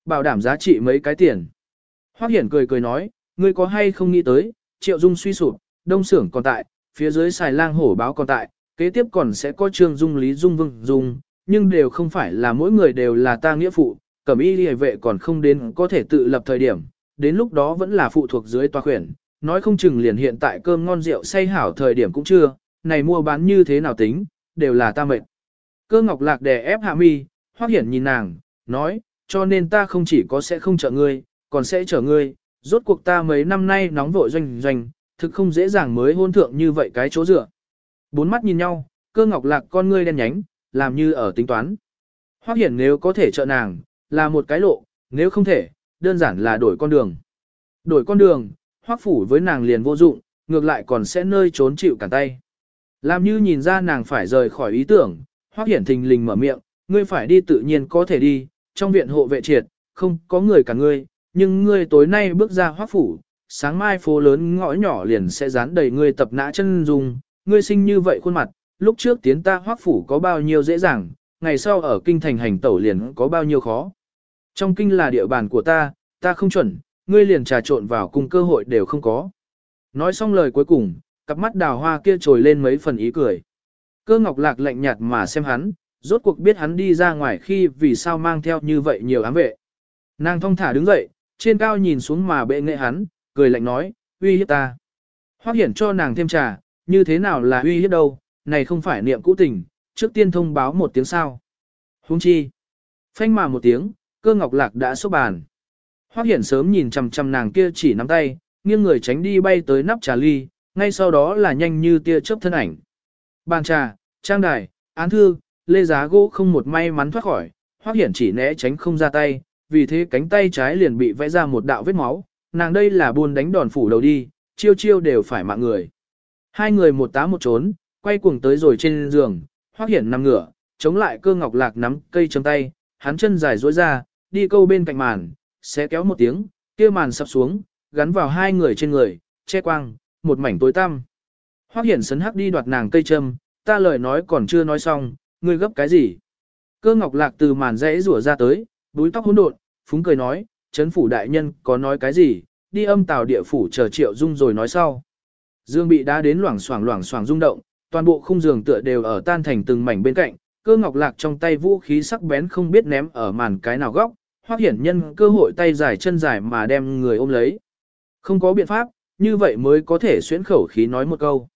[SPEAKER 1] Bảo đảm giá trị mấy cái tiền. Hoắc Hiển cười cười nói, ngươi có hay không nghĩ tới, triệu dung suy sụp, đông xưởng còn tại, phía dưới xài lang hổ báo còn tại, kế tiếp còn sẽ có trương dung lý dung vương dung, nhưng đều không phải là mỗi người đều là ta nghĩa phụ, cẩm y liề vệ còn không đến có thể tự lập thời điểm, đến lúc đó vẫn là phụ thuộc dưới tòa khuyển, nói không chừng liền hiện tại cơm ngon rượu say hảo thời điểm cũng chưa, này mua bán như thế nào tính, đều là ta mệnh. Cơ ngọc lạc đè ép hạ mi, hoác hiển nhìn nàng, nói, cho nên ta không chỉ có sẽ không trợ ngươi, còn sẽ chở ngươi, rốt cuộc ta mấy năm nay nóng vội doanh doanh, thực không dễ dàng mới hôn thượng như vậy cái chỗ dựa. Bốn mắt nhìn nhau, cơ ngọc lạc con ngươi đen nhánh, làm như ở tính toán. Hoắc hiển nếu có thể trợ nàng, là một cái lộ, nếu không thể, đơn giản là đổi con đường. Đổi con đường, Hoắc phủ với nàng liền vô dụng, ngược lại còn sẽ nơi trốn chịu cản tay. Làm như nhìn ra nàng phải rời khỏi ý tưởng, Hoắc hiển thình lình mở miệng, ngươi phải đi tự nhiên có thể đi, trong viện hộ vệ triệt, không có người cả ngươi, nhưng ngươi tối nay bước ra hoác phủ, sáng mai phố lớn ngõ nhỏ liền sẽ dán đầy ngươi tập nã chân dung, ngươi sinh như vậy khuôn mặt, lúc trước tiến ta hoác phủ có bao nhiêu dễ dàng, ngày sau ở kinh thành hành tẩu liền có bao nhiêu khó. Trong kinh là địa bàn của ta, ta không chuẩn, ngươi liền trà trộn vào cùng cơ hội đều không có. Nói xong lời cuối cùng, cặp mắt đào hoa kia trồi lên mấy phần ý cười. Cơ ngọc lạc lạnh nhạt mà xem hắn, rốt cuộc biết hắn đi ra ngoài khi vì sao mang theo như vậy nhiều ám vệ. Nàng thong thả đứng dậy, trên cao nhìn xuống mà bệ nghệ hắn, cười lạnh nói, uy hiếp ta. Hoác hiển cho nàng thêm trà, như thế nào là uy hiếp đâu, này không phải niệm cũ tình, trước tiên thông báo một tiếng sao. Hung chi. Phanh mà một tiếng, cơ ngọc lạc đã xúc bàn. Hoác hiển sớm nhìn chằm chằm nàng kia chỉ nắm tay, nghiêng người tránh đi bay tới nắp trà ly, ngay sau đó là nhanh như tia chớp thân ảnh. Bàn trà, trang đài, án thư, lê giá gỗ không một may mắn thoát khỏi, hoác hiển chỉ né tránh không ra tay, vì thế cánh tay trái liền bị vẽ ra một đạo vết máu, nàng đây là buôn đánh đòn phủ đầu đi, chiêu chiêu đều phải mạng người. Hai người một tá một trốn, quay cuồng tới rồi trên giường, hoác hiển nằm ngửa, chống lại cơ ngọc lạc nắm cây trong tay, hắn chân dài duỗi ra, đi câu bên cạnh màn, sẽ kéo một tiếng, kia màn sập xuống, gắn vào hai người trên người, che quang, một mảnh tối tăm. Hoác hiển sấn hắc đi đoạt nàng cây châm, ta lời nói còn chưa nói xong, ngươi gấp cái gì? Cơ ngọc lạc từ màn rẽ rủa ra tới, búi tóc hỗn độn, phúng cười nói, chấn phủ đại nhân có nói cái gì, đi âm tào địa phủ chờ triệu dung rồi nói sau. Dương bị đá đến loảng xoảng loảng xoảng rung động, toàn bộ khung giường tựa đều ở tan thành từng mảnh bên cạnh, cơ ngọc lạc trong tay vũ khí sắc bén không biết ném ở màn cái nào góc, hoặc hiển nhân cơ hội tay dài chân dài mà đem người ôm lấy. Không có biện pháp, như vậy mới có thể xuyến khẩu khí nói một câu.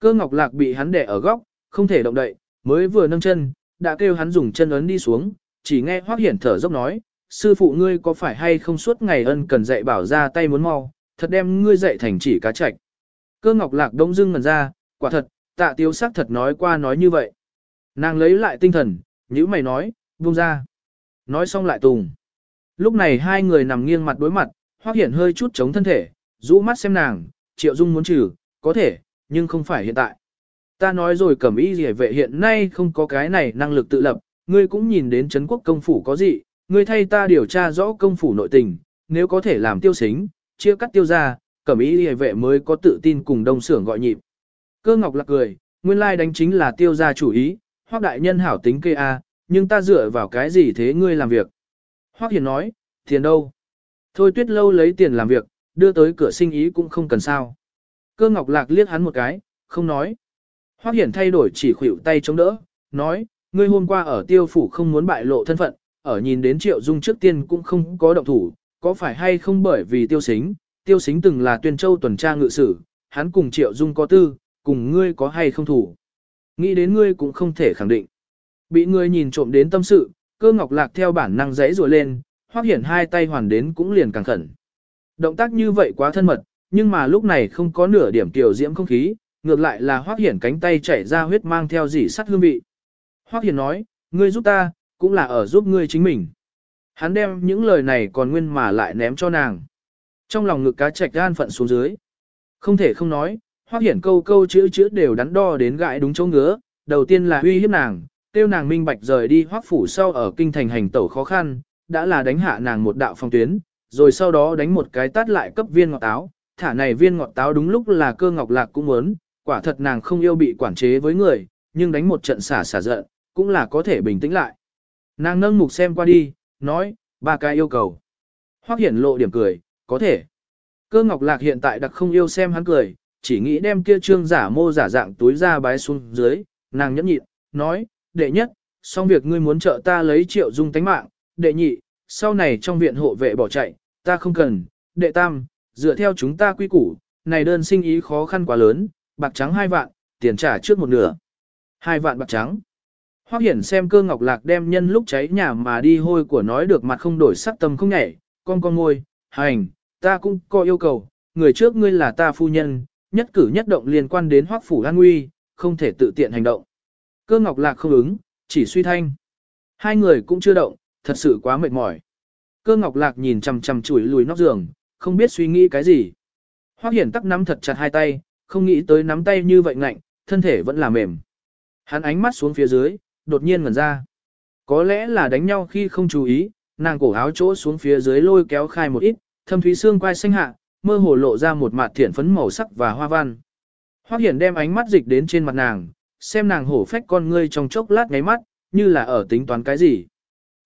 [SPEAKER 1] Cơ ngọc lạc bị hắn đè ở góc, không thể động đậy, mới vừa nâng chân, đã kêu hắn dùng chân ấn đi xuống, chỉ nghe Hoắc hiển thở dốc nói, sư phụ ngươi có phải hay không suốt ngày ân cần dạy bảo ra tay muốn mau, thật đem ngươi dạy thành chỉ cá chạch. Cơ ngọc lạc đông dưng ngẩn ra, quả thật, tạ tiếu sắc thật nói qua nói như vậy. Nàng lấy lại tinh thần, nhữ mày nói, buông ra. Nói xong lại tùng. Lúc này hai người nằm nghiêng mặt đối mặt, Hoắc hiển hơi chút chống thân thể, rũ mắt xem nàng, triệu dung muốn trừ, có thể, nhưng không phải hiện tại. Ta nói rồi cẩm y gì vệ hiện nay không có cái này năng lực tự lập, ngươi cũng nhìn đến Trấn quốc công phủ có gì, ngươi thay ta điều tra rõ công phủ nội tình, nếu có thể làm tiêu xính, chia cắt tiêu ra, cẩm ý hề vệ mới có tự tin cùng đông sưởng gọi nhịp. Cơ ngọc lạc cười, nguyên lai đánh chính là tiêu ra chủ ý, hoác đại nhân hảo tính kê a, nhưng ta dựa vào cái gì thế ngươi làm việc. Hoác hiền nói, tiền đâu? Thôi tuyết lâu lấy tiền làm việc, đưa tới cửa sinh ý cũng không cần sao. Cơ ngọc lạc liếc hắn một cái, không nói. Hoác hiển thay đổi chỉ khuỷu tay chống đỡ, nói, ngươi hôm qua ở tiêu phủ không muốn bại lộ thân phận, ở nhìn đến triệu dung trước tiên cũng không có động thủ, có phải hay không bởi vì tiêu xính, tiêu xính từng là tuyên châu tuần tra ngự sử, hắn cùng triệu dung có tư, cùng ngươi có hay không thủ. Nghĩ đến ngươi cũng không thể khẳng định. Bị ngươi nhìn trộm đến tâm sự, cơ ngọc lạc theo bản năng dãy rùa lên, hoác hiển hai tay hoàn đến cũng liền càng khẩn. Động tác như vậy quá thân mật, nhưng mà lúc này không có nửa điểm tiểu diễm không khí, ngược lại là Hoắc Hiển cánh tay chảy ra huyết mang theo dỉ sắt hương vị. Hoắc Hiền nói, ngươi giúp ta, cũng là ở giúp ngươi chính mình. Hắn đem những lời này còn nguyên mà lại ném cho nàng. Trong lòng ngực cá trạch gan phận xuống dưới. Không thể không nói, Hoắc Hiển câu câu chữ chữ đều đắn đo đến gãi đúng chỗ ngứa, đầu tiên là uy hiếp nàng, tiêu nàng minh bạch rời đi Hoắc phủ sau ở kinh thành hành tẩu khó khăn, đã là đánh hạ nàng một đạo phong tuyến, rồi sau đó đánh một cái tát lại cấp viên ngọt táo, thả này viên ngọt táo đúng lúc là cơ ngọc lạc cũng muốn, quả thật nàng không yêu bị quản chế với người, nhưng đánh một trận xả xả giận, cũng là có thể bình tĩnh lại. Nàng nâng mục xem qua đi, nói, ba cái yêu cầu. Hoắc hiển lộ điểm cười, có thể. Cơ ngọc lạc hiện tại đặc không yêu xem hắn cười, chỉ nghĩ đem kia trương giả mô giả dạng túi ra bái xuống dưới, nàng nhẫn nhịn, nói, đệ nhất, xong việc ngươi muốn trợ ta lấy triệu dung tánh mạng, đệ nhị, sau này trong viện hộ vệ bỏ chạy, ta không cần, đệ tam, dựa theo chúng ta quy củ, này đơn sinh ý khó khăn quá lớn, bạc trắng hai vạn, tiền trả trước một nửa. Hai vạn bạc trắng. Hoắc Hiển xem cơ ngọc lạc đem nhân lúc cháy nhà mà đi hôi của nói được mặt không đổi sắc tâm không nhảy, con con ngôi, hành, ta cũng có yêu cầu, người trước ngươi là ta phu nhân, nhất cử nhất động liên quan đến Hoắc phủ an nguy, không thể tự tiện hành động. Cơ ngọc lạc không ứng, chỉ suy thanh. Hai người cũng chưa động, thật sự quá mệt mỏi. Cơ ngọc lạc nhìn chằm chằm chuỗi lùi nóc giường, không biết suy nghĩ cái gì. Hoắc Hiển tắc nắm thật chặt hai tay, không nghĩ tới nắm tay như vậy ngạnh, thân thể vẫn là mềm. Hắn ánh mắt xuống phía dưới, đột nhiên ngẩn ra. Có lẽ là đánh nhau khi không chú ý, nàng cổ áo chỗ xuống phía dưới lôi kéo khai một ít, thâm thúy xương quai xanh hạ, mơ hồ lộ ra một mặt thiện phấn màu sắc và hoa văn. Hoắc Hiển đem ánh mắt dịch đến trên mặt nàng, xem nàng hổ phách con ngươi trong chốc lát ngáy mắt, như là ở tính toán cái gì.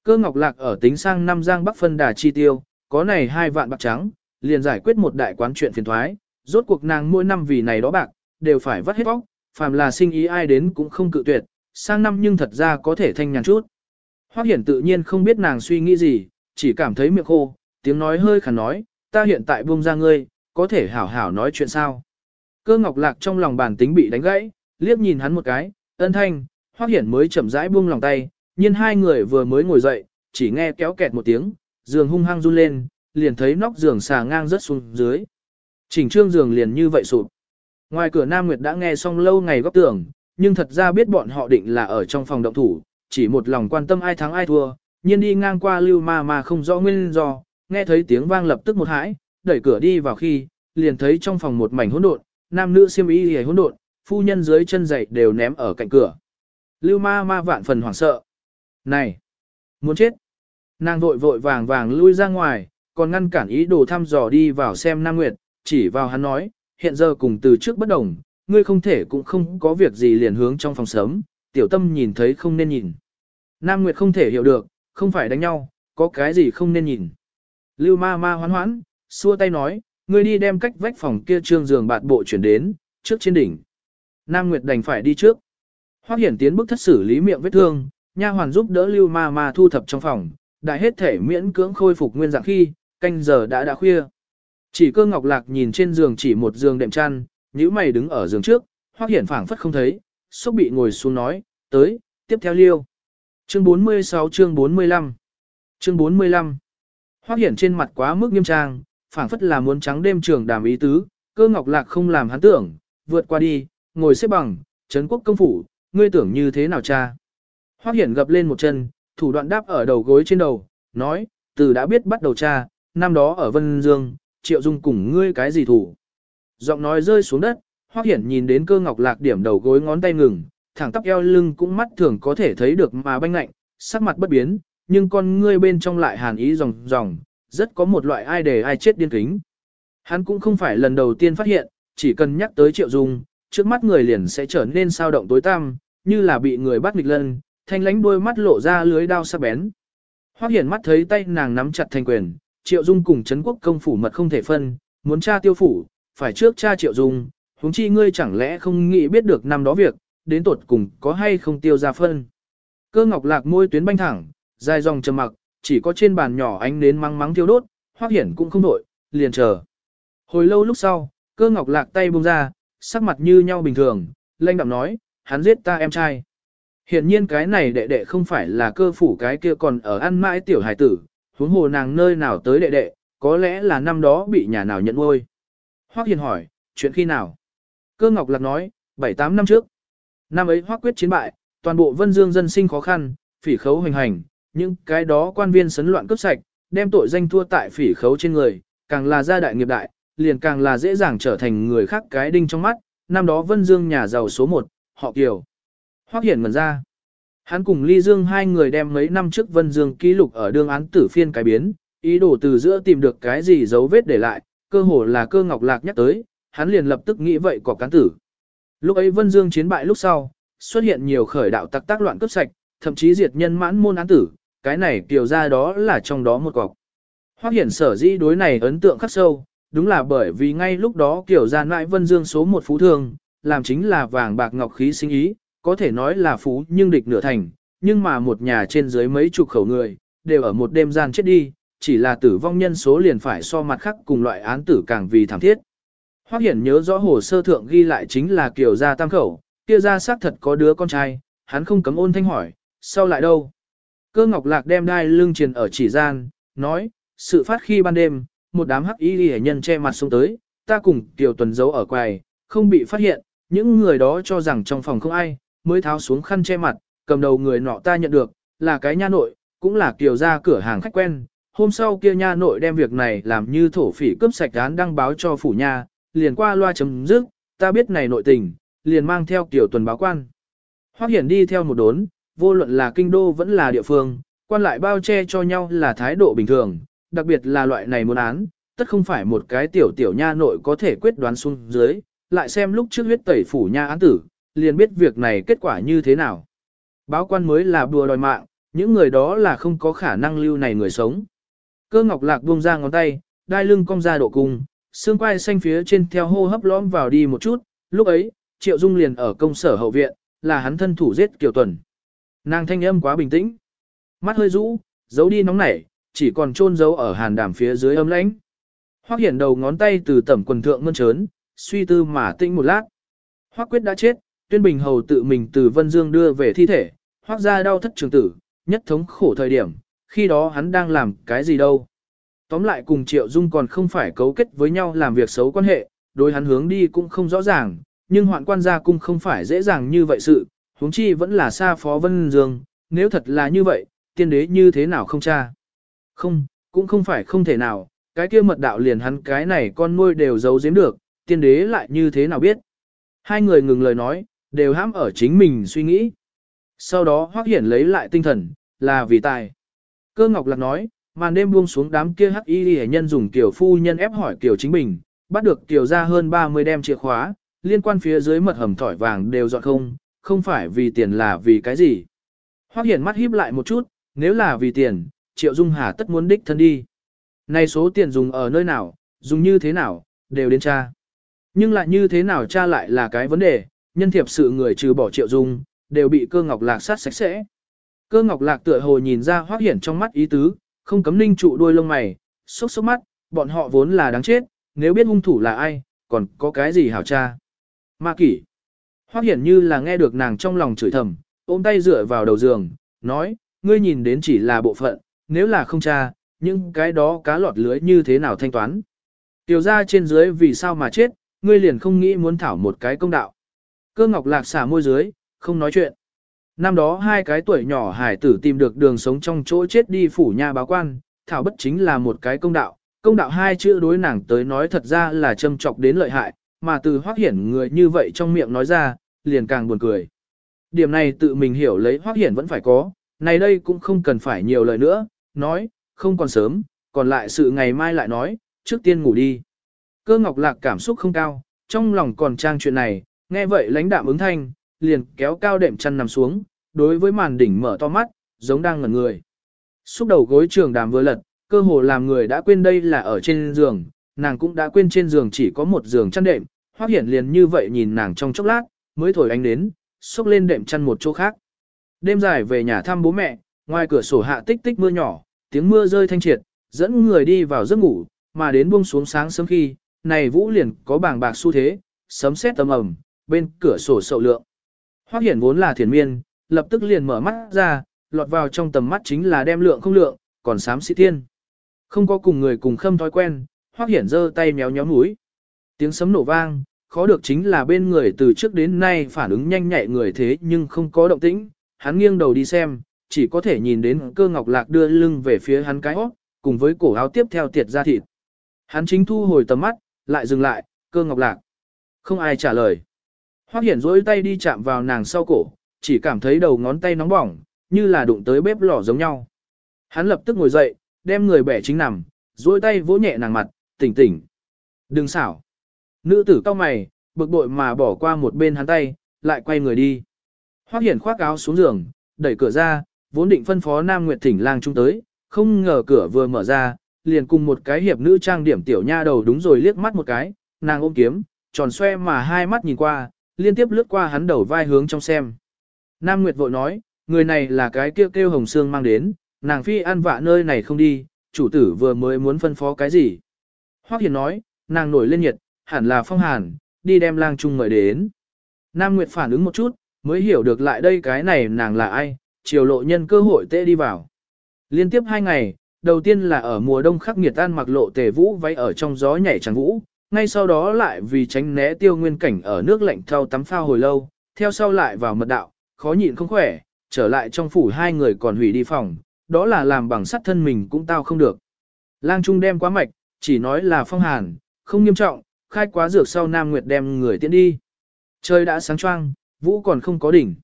[SPEAKER 1] Cơ Ngọc Lạc ở tính sang năm giang bắc phân đà chi tiêu, có này hai vạn bạc trắng, liền giải quyết một đại quán chuyện phiền thoái, rốt cuộc nàng mỗi năm vì này đó bạc, đều phải vắt hết bóc, phàm là sinh ý ai đến cũng không cự tuyệt, sang năm nhưng thật ra có thể thanh nhàn chút. Hoắc Hiển tự nhiên không biết nàng suy nghĩ gì, chỉ cảm thấy miệng khô, tiếng nói hơi khàn nói, ta hiện tại buông ra ngươi, có thể hảo hảo nói chuyện sao. Cơ Ngọc Lạc trong lòng bản tính bị đánh gãy, liếc nhìn hắn một cái, ân thanh, Hoắc Hiển mới chậm rãi buông lòng tay, nhưng hai người vừa mới ngồi dậy, chỉ nghe kéo kẹt một tiếng, giường hung hăng run lên, liền thấy nóc giường xà ngang rất xuống dưới. Chỉnh trương giường liền như vậy sụp. Ngoài cửa Nam Nguyệt đã nghe xong lâu ngày góc tưởng, nhưng thật ra biết bọn họ định là ở trong phòng động thủ, chỉ một lòng quan tâm ai thắng ai thua, nhiên đi ngang qua lưu ma mà không rõ nguyên do, nghe thấy tiếng vang lập tức một hãi, đẩy cửa đi vào khi, liền thấy trong phòng một mảnh hỗn độn, nam nữ xiêm y hề hỗn độn, phu nhân dưới chân giày đều ném ở cạnh cửa. Lưu ma ma vạn phần hoảng sợ. Này! Muốn chết! Nàng vội vội vàng vàng lui ra ngoài, còn ngăn cản ý đồ thăm dò đi vào xem Nam Nguyệt, chỉ vào hắn nói, hiện giờ cùng từ trước bất đồng, ngươi không thể cũng không có việc gì liền hướng trong phòng sớm, tiểu tâm nhìn thấy không nên nhìn. Nam Nguyệt không thể hiểu được, không phải đánh nhau, có cái gì không nên nhìn. Lưu ma ma hoán hoán, xua tay nói, ngươi đi đem cách vách phòng kia trương giường bạt bộ chuyển đến, trước trên đỉnh. Nam Nguyệt đành phải đi trước. Hoắc Hiển tiến bức thất xử lý miệng vết thương, nha hoàn giúp đỡ Lưu ma ma thu thập trong phòng, đại hết thể miễn cưỡng khôi phục nguyên dạng khi, canh giờ đã đã khuya. Chỉ cơ ngọc lạc nhìn trên giường chỉ một giường đệm chăn, nhíu mày đứng ở giường trước, hoắc hiển phảng phất không thấy, xúc bị ngồi xuống nói, tới, tiếp theo liêu. Chương 46 chương 45 Chương 45 Hoắc hiển trên mặt quá mức nghiêm trang, phảng phất là muốn trắng đêm trường đàm ý tứ, cơ ngọc lạc không làm hắn tưởng, vượt qua đi, ngồi xếp bằng, trấn quốc công phủ, ngươi tưởng như thế nào cha. Hoắc hiển gập lên một chân, thủ đoạn đáp ở đầu gối trên đầu, nói, từ đã biết bắt đầu cha, năm đó ở Vân Dương, Triệu Dung cùng ngươi cái gì thủ. Giọng nói rơi xuống đất, Hoắc Hiển nhìn đến cơ ngọc lạc điểm đầu gối ngón tay ngừng, thẳng tắp eo lưng cũng mắt thường có thể thấy được mà banh lạnh, sắc mặt bất biến, nhưng con ngươi bên trong lại hàn ý ròng ròng, rất có một loại ai để ai chết điên kính. Hắn cũng không phải lần đầu tiên phát hiện, chỉ cần nhắc tới Triệu Dung, trước mắt người liền sẽ trở nên sao động tối tăm, như là bị người bắt nghịch lân, thanh lánh đôi mắt lộ ra lưới đao sắc bén. Hoắc Hiển mắt thấy tay nàng nắm chặt thành quyền, Triệu Dung cùng Trấn Quốc công phủ mật không thể phân, muốn tra tiêu phủ, phải trước cha Triệu Dung, huống chi ngươi chẳng lẽ không nghĩ biết được năm đó việc, đến tột cùng có hay không tiêu ra phân. Cơ ngọc lạc môi tuyến banh thẳng, dài dòng trầm mặc, chỉ có trên bàn nhỏ ánh nến mắng mắng thiêu đốt, Hoắc Hiển cũng không đổi, liền chờ. Hồi lâu lúc sau, cơ ngọc lạc tay buông ra, sắc mặt như nhau bình thường, lanh đạm nói, hắn giết ta em trai. Hiện nhiên cái này đệ đệ không phải là cơ phủ cái kia còn ở ăn mãi tiểu hải tử, huống hồ nàng nơi nào tới đệ đệ, có lẽ là năm đó bị nhà nào nhận nuôi. Hoắc Hiền hỏi, chuyện khi nào? Cơ Ngọc Lạc nói, 7-8 năm trước. Năm ấy Hoắc quyết chiến bại, toàn bộ vân dương dân sinh khó khăn, phỉ khấu hoành hành, những cái đó quan viên sấn loạn cướp sạch, đem tội danh thua tại phỉ khấu trên người, càng là gia đại nghiệp đại, liền càng là dễ dàng trở thành người khác cái đinh trong mắt, năm đó vân dương nhà giàu số 1, họ Kiều. Hoắc hiển ngẩn ra. Hắn cùng Ly Dương hai người đem mấy năm trước Vân Dương ký lục ở đương án tử phiên cái biến, ý đồ từ giữa tìm được cái gì dấu vết để lại, cơ hồ là cơ ngọc lạc nhắc tới, hắn liền lập tức nghĩ vậy có cán tử. Lúc ấy Vân Dương chiến bại lúc sau, xuất hiện nhiều khởi đạo tặc tác loạn cướp sạch, thậm chí diệt nhân mãn môn án tử, cái này tiểu ra đó là trong đó một cọc. Hoắc Hiển sở dĩ đối này ấn tượng khắc sâu, đúng là bởi vì ngay lúc đó kiểu ra nại Vân Dương số một phú thương, làm chính là vàng bạc ngọc khí sinh ý, có thể nói là phú nhưng địch nửa thành, nhưng mà một nhà trên dưới mấy chục khẩu người, đều ở một đêm gian chết đi, chỉ là tử vong nhân số liền phải so mặt khác cùng loại án tử càng vì thảm thiết. Hoắc Hiển nhớ rõ hồ sơ thượng ghi lại chính là kiều gia tam khẩu, kia gia xác thật có đứa con trai, hắn không cấm ôn thanh hỏi, sau lại đâu? Cơ Ngọc Lạc đem đai lưng truyền ở chỉ gian, nói, sự phát khi ban đêm, một đám hắc y hệ nhân che mặt xuống tới, ta cùng Kiều Tuần giấu ở quầy, không bị phát hiện, những người đó cho rằng trong phòng không ai, mới tháo xuống khăn che mặt, cầm đầu người nọ ta nhận được, là cái nha nội, cũng là Kiều gia cửa hàng khách quen. Hôm sau kia nha nội đem việc này làm như thổ phỉ cướp sạch án đăng báo cho phủ nha, liền qua loa chấm dứt, ta biết này nội tình, liền mang theo tiểu Tuần báo quan. Hoắc Hiển đi theo một đốn, vô luận là kinh đô vẫn là địa phương, quan lại bao che cho nhau là thái độ bình thường, đặc biệt là loại này muốn án, tất không phải một cái tiểu tiểu nha nội có thể quyết đoán xuống dưới, lại xem lúc trước huyết tẩy phủ nha án tử, liền biết việc này kết quả như thế nào. Báo quan mới là đùa đòi mạng, những người đó là không có khả năng lưu này người sống. Cơ ngọc lạc buông ra ngón tay, đai lưng cong ra độ cung, xương quai xanh phía trên theo hô hấp lõm vào đi một chút, lúc ấy, Triệu Dung liền ở công sở hậu viện, là hắn thân thủ giết Kiều Tuần. Nàng thanh âm quá bình tĩnh, mắt hơi rũ, giấu đi nóng nảy, chỉ còn chôn giấu ở hàn đàm phía dưới âm lãnh. Hoắc Hiển đầu ngón tay từ tẩm quần thượng mơn trớn, suy tư mà tĩnh một lát. Hoắc Quyết đã chết, Tuyên Bình hầu tự mình từ Vân Dương đưa về thi thể, Hoắc gia đau thất trường tử, nhất thống khổ thời điểm, khi đó hắn đang làm cái gì đâu. Tóm lại cùng Triệu Dung còn không phải cấu kết với nhau làm việc xấu quan hệ, đối hắn hướng đi cũng không rõ ràng, nhưng hoạn quan gia cung không phải dễ dàng như vậy sự, huống chi vẫn là xa phó Vân Dương, nếu thật là như vậy, tiên đế như thế nào không cha? Không, cũng không phải không thể nào, cái kia mật đạo liền hắn cái này con nuôi đều giấu giếm được, tiên đế lại như thế nào biết? Hai người ngừng lời nói, đều hãm ở chính mình suy nghĩ. Sau đó Hoắc Hiển lấy lại tinh thần, là vì tài. Cơ Ngọc Lạc nói, màn đêm buông xuống đám kia hắc y hệ nhân dùng tiểu phu nhân ép hỏi kiểu chính mình, bắt được tiểu ra hơn 30 đem chìa khóa, liên quan phía dưới mật hầm thỏi vàng đều dọn không, không phải vì tiền là vì cái gì. Hoắc Hiển mắt híp lại một chút, nếu là vì tiền, Triệu Dung Hà tất muốn đích thân đi. Này số tiền dùng ở nơi nào, dùng như thế nào, đều đến cha. Nhưng lại như thế nào cha lại là cái vấn đề, nhân thiệp sự người trừ bỏ Triệu Dung, đều bị cơ ngọc lạc sát sạch sẽ. Cơ ngọc lạc tựa hồ nhìn ra Hoắc Hiển trong mắt ý tứ, không cấm ninh trụ đuôi lông mày, sốc sốc mắt, bọn họ vốn là đáng chết, nếu biết hung thủ là ai, còn có cái gì hảo cha. Ma kỷ. Hoắc Hiển như là nghe được nàng trong lòng chửi thầm, ôm tay dựa vào đầu giường, nói, ngươi nhìn đến chỉ là bộ phận, nếu là không cha, những cái đó cá lọt lưới như thế nào thanh toán. Tiểu ra trên dưới vì sao mà chết, ngươi liền không nghĩ muốn thảo một cái công đạo. Cơ ngọc lạc xả môi dưới, không nói chuyện. Năm đó hai cái tuổi nhỏ hải tử tìm được đường sống trong chỗ chết đi phủ nhà báo quan, thảo bất chính là một cái công đạo. Công đạo hai chữ đối nàng tới nói thật ra là châm chọc đến lợi hại, mà từ hoác hiển người như vậy trong miệng nói ra, liền càng buồn cười. Điểm này tự mình hiểu lấy hoác hiển vẫn phải có, này đây cũng không cần phải nhiều lời nữa, nói, không còn sớm, còn lại sự ngày mai lại nói, trước tiên ngủ đi. Cơ ngọc lạc cảm xúc không cao, trong lòng còn trang chuyện này, nghe vậy lãnh đạm ứng thanh, liền kéo cao đệm chăn nằm xuống, đối với màn đỉnh mở to mắt, giống đang ngẩn người. Xúc đầu gối trường đàm vừa lật, cơ hồ làm người đã quên đây là ở trên giường, nàng cũng đã quên trên giường chỉ có một giường chăn đệm, hoác hiển liền như vậy nhìn nàng trong chốc lát, mới thổi ánh đến, xúc lên đệm chăn một chỗ khác. Đêm dài về nhà thăm bố mẹ, ngoài cửa sổ hạ tích tích mưa nhỏ, tiếng mưa rơi thanh triệt, dẫn người đi vào giấc ngủ, mà đến buông xuống sáng sớm khi, này vũ liền có bàng bạc xu thế, sấm sét tầm ầm, bên cửa sổ sậu lượng. Hoắc Hiển vốn là thiền miên, lập tức liền mở mắt ra, lọt vào trong tầm mắt chính là đem lượng không lượng, còn sám sĩ tiên. Không có cùng người cùng khâm thói quen, Hoắc Hiển giơ tay méo nhóm mũi. Tiếng sấm nổ vang, khó được chính là bên người từ trước đến nay phản ứng nhanh nhạy người thế nhưng không có động tĩnh, hắn nghiêng đầu đi xem, chỉ có thể nhìn đến cơ ngọc lạc đưa lưng về phía hắn cái hót, cùng với cổ áo tiếp theo tiệt ra thịt. Hắn chính thu hồi tầm mắt, lại dừng lại, cơ ngọc lạc. Không ai trả lời. Hoắc hiển rỗi tay đi chạm vào nàng sau cổ, chỉ cảm thấy đầu ngón tay nóng bỏng, như là đụng tới bếp lò giống nhau. Hắn lập tức ngồi dậy, đem người bẻ chính nằm, duỗi tay vỗ nhẹ nàng mặt, tỉnh tỉnh. Đừng xảo. Nữ tử cao mày, bực bội mà bỏ qua một bên hắn tay, lại quay người đi. Hoắc Hiển khoác áo xuống giường, đẩy cửa ra, vốn định phân phó Nam Nguyệt Thỉnh lang trung tới, không ngờ cửa vừa mở ra, liền cùng một cái hiệp nữ trang điểm tiểu nha đầu đúng rồi liếc mắt một cái, nàng ôm kiếm, tròn xoe mà hai mắt nhìn qua, liên tiếp lướt qua hắn đầu vai hướng trong xem. Nam Nguyệt vội nói, người này là cái kêu kêu hồng xương mang đến, nàng phi ăn vạ nơi này không đi, chủ tử vừa mới muốn phân phó cái gì. Hoắc Hiền nói, nàng nổi lên nhiệt, hẳn là phong hàn, đi đem lang trung mời đến. Nam Nguyệt phản ứng một chút, mới hiểu được lại đây cái này nàng là ai, chiều lộ nhân cơ hội tệ đi vào. Liên tiếp hai ngày, đầu tiên là ở mùa đông khắc nghiệt tan mặc lộ tề vũ váy ở trong gió nhảy trắng vũ, ngay sau đó lại vì tránh né tiêu nguyên cảnh ở nước lạnh thao tắm phao hồi lâu, theo sau lại vào mật đạo, khó nhịn không khỏe, trở lại trong phủ hai người còn hủy đi phòng, đó là làm bằng sắt thân mình cũng tao không được. Lang Trung đem quá mạch, chỉ nói là phong hàn, không nghiêm trọng, khai quá dược sau Nam Nguyệt đem người tiễn đi. Trời đã sáng choang, vũ còn không có đỉnh.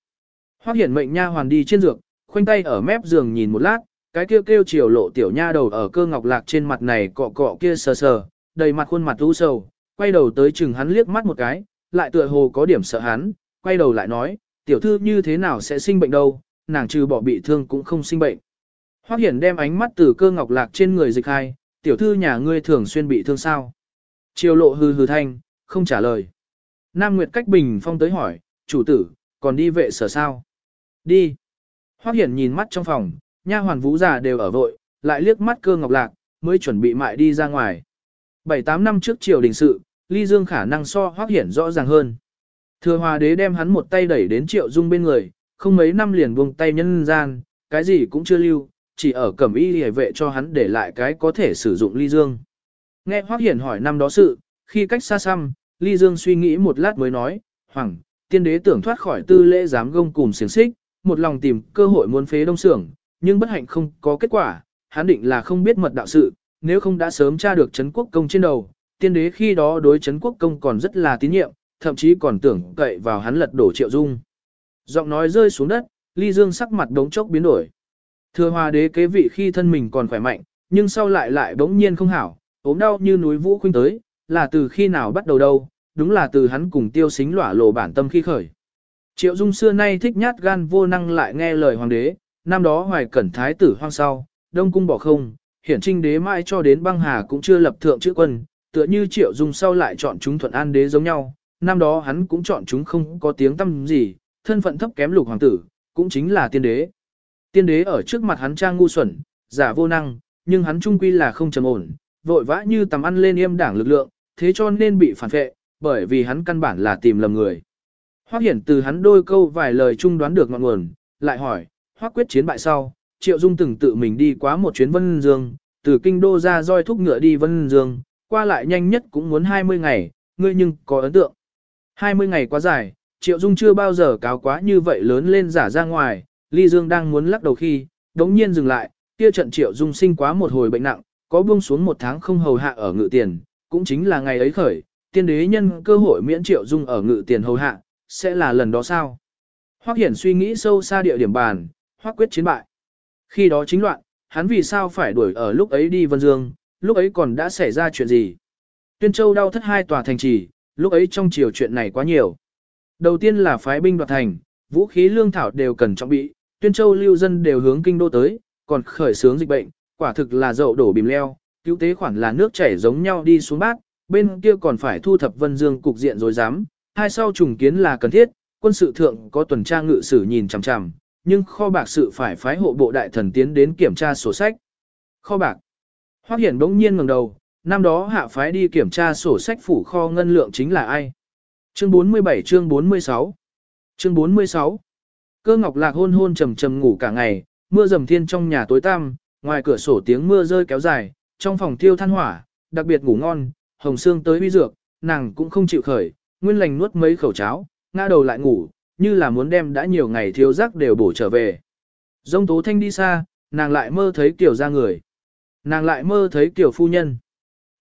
[SPEAKER 1] Hoắc Hiển mệnh nha hoàn đi trên dược, khoanh tay ở mép giường nhìn một lát, cái kêu kêu chiều lộ tiểu nha đầu ở cơ ngọc lạc trên mặt này cọ cọ kia sờ sờ, đầy mặt khuôn mặt u sầu, quay đầu tới chừng hắn liếc mắt một cái, lại tựa hồ có điểm sợ hắn, quay đầu lại nói, tiểu thư như thế nào sẽ sinh bệnh đâu, nàng trừ bỏ bị thương cũng không sinh bệnh. Hoắc Hiển đem ánh mắt từ cơ ngọc lạc trên người dịch hai, tiểu thư nhà ngươi thường xuyên bị thương sao? Triều lộ hư hư thanh, không trả lời. Nam Nguyệt cách bình phong tới hỏi, chủ tử, còn đi vệ sở sao? Đi. Hoắc Hiển nhìn mắt trong phòng, nha hoàn vũ già đều ở vội, lại liếc mắt cơ ngọc lạc, mới chuẩn bị mại đi ra ngoài. Bảy tám năm trước triều đình sự, Ly Dương khả năng so hoác Hiển rõ ràng hơn. Thừa hòa đế đem hắn một tay đẩy đến triệu dung bên người, không mấy năm liền buông tay nhân gian, cái gì cũng chưa lưu, chỉ ở cẩm y hề vệ cho hắn để lại cái có thể sử dụng ly dương. Nghe Hoác Hiển hỏi năm đó sự, khi cách xa xăm, ly dương suy nghĩ một lát mới nói, Hoàng, tiên đế tưởng thoát khỏi tư lễ giám gông cùng xiềng xích, một lòng tìm cơ hội muốn phế đông sưởng, nhưng bất hạnh không có kết quả, hắn định là không biết mật đạo sự, nếu không đã sớm tra được Trấn Quốc Công trên đầu, tiên đế khi đó đối Trấn Quốc Công còn rất là tín nhiệm, thậm chí còn tưởng cậy vào hắn lật đổ triệu dung. Giọng nói rơi xuống đất, ly dương sắc mặt đống chốc biến đổi. Thừa hòa đế kế vị khi thân mình còn khỏe mạnh, nhưng sau lại lại bỗng nhiên không hảo, ốm đau như núi vũ khuynh tới, là từ khi nào bắt đầu đâu, đúng là từ hắn cùng tiêu xính lỏa lộ bản tâm khi khởi. Triệu Dung xưa nay thích nhát gan vô năng lại nghe lời hoàng đế, năm đó hoài cẩn thái tử hoang sau, đông cung bỏ không, hiển trinh đế mãi cho đến băng hà cũng chưa lập thượng chữ quân, tựa như Triệu Dung sau lại chọn chúng thuận an đế giống nhau, năm đó hắn cũng chọn chúng không có tiếng tâm gì, thân phận thấp kém lục hoàng tử, cũng chính là tiên đế. Tiên đế ở trước mặt hắn trang ngu xuẩn, giả vô năng, nhưng hắn trung quy là không trầm ổn, vội vã như tầm ăn lên yêm đảng lực lượng, thế cho nên bị phản vệ, bởi vì hắn căn bản là tìm lầm người. Hoắc Hiển từ hắn đôi câu vài lời trung đoán được ngọn nguồn, lại hỏi, Hoắc quyết chiến bại sau, Triệu Dung từng tự mình đi quá một chuyến Vân Dương, từ kinh đô ra roi thúc ngựa đi Vân Dương, qua lại nhanh nhất cũng muốn 20 ngày, ngươi nhưng có ấn tượng. 20 ngày quá dài, Triệu Dung chưa bao giờ cáo quá như vậy lớn lên giả ra ngoài, Ly Dương đang muốn lắc đầu khi, đống nhiên dừng lại, kia trận Triệu Dung sinh quá một hồi bệnh nặng, có buông xuống một tháng không hầu hạ ở ngự tiền, cũng chính là ngày ấy khởi, tiên đế nhân cơ hội miễn Triệu Dung ở ngự tiền hầu hạ, sẽ là lần đó sao? Hoắc Hiển suy nghĩ sâu xa địa điểm bàn, Hoắc quyết chiến bại. Khi đó chính loạn, hắn vì sao phải đuổi ở lúc ấy đi Vân Dương, lúc ấy còn đã xảy ra chuyện gì? Tuyên Châu đau thất hai tòa thành trì, lúc ấy trong chiều chuyện này quá nhiều. Đầu tiên là phái binh đoạt thành, vũ khí lương thảo đều cần trọng bị, tuyên châu lưu dân đều hướng kinh đô tới, còn khởi sướng dịch bệnh, quả thực là dậu đổ bìm leo, cứu tế khoản là nước chảy giống nhau đi xuống bát, bên kia còn phải thu thập vân dương cục diện rồi dám, hai sau trùng kiến là cần thiết, quân sự thượng có tuần tra ngự sử nhìn chằm chằm, nhưng kho bạc sự phải phái hộ bộ đại thần tiến đến kiểm tra sổ sách. Kho bạc. Hoắc Hiển bỗng nhiên ngẩng đầu, năm đó hạ phái đi kiểm tra sổ sách phủ kho ngân lượng chính là ai? Chương 47 chương 46 Chương 46 Cơ ngọc lạc hôn hôn trầm trầm ngủ cả ngày, mưa dầm thiên trong nhà tối tăm, ngoài cửa sổ tiếng mưa rơi kéo dài, trong phòng tiêu than hỏa, đặc biệt ngủ ngon, hồng xương tới huy dược, nàng cũng không chịu khởi, nguyên lành nuốt mấy khẩu cháo, ngã đầu lại ngủ, như là muốn đem đã nhiều ngày thiếu giác đều bổ trở về. Dông tố thanh đi xa, nàng lại mơ thấy kiểu ra người. Nàng lại mơ thấy kiểu phu nhân.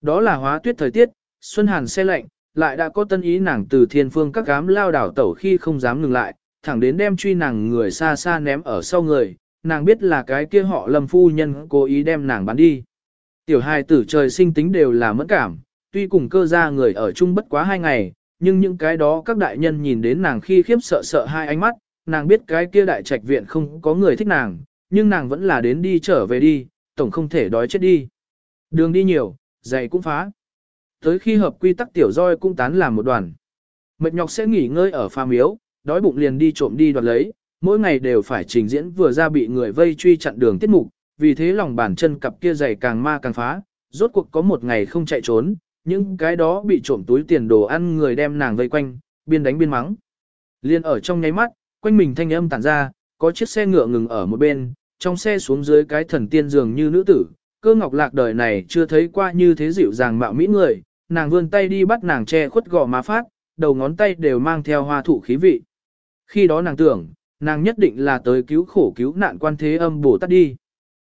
[SPEAKER 1] Đó là hóa tuyết thời tiết, xuân hàn xe lạnh, lại đã có tân ý nàng từ thiên phương các gám lao đảo tẩu khi không dám ngừng lại, thẳng đến đem truy nàng người xa xa ném ở sau người, nàng biết là cái kia họ lâm phu nhân cố ý đem nàng bán đi. Tiểu hài tử trời sinh tính đều là mẫn cảm, tuy cùng cơ gia người ở chung bất quá hai ngày, nhưng những cái đó các đại nhân nhìn đến nàng khi khiếp sợ sợ hai ánh mắt, nàng biết cái kia đại trạch viện không có người thích nàng, nhưng nàng vẫn là đến đi trở về đi, tổng không thể đói chết đi. Đường đi nhiều, giày cũng phá. Tới khi hợp quy tắc tiểu roi cũng tán làm một đoàn. Mệt nhọc sẽ nghỉ ngơi ở pha miếu, đói bụng liền đi trộm đi đoạt lấy, mỗi ngày đều phải trình diễn vừa ra bị người vây truy chặn đường tiết mục, vì thế lòng bàn chân cặp kia giày càng ma càng phá, rốt cuộc có một ngày không chạy trốn, những cái đó bị trộm túi tiền đồ ăn người đem nàng vây quanh, biên đánh biên mắng. Liên ở trong nháy mắt, quanh mình thanh âm tản ra, có chiếc xe ngựa ngừng ở một bên, trong xe xuống dưới cái thần tiên dường như nữ tử, cơ ngọc lạc đời này chưa thấy qua như thế dịu dàng mạo mỹ người, nàng vươn tay đi bắt nàng che khuất gò má phát, đầu ngón tay đều mang theo hoa thụ khí vị. Khi đó nàng tưởng, nàng nhất định là tới cứu khổ cứu nạn quan thế âm Bồ Tát đi.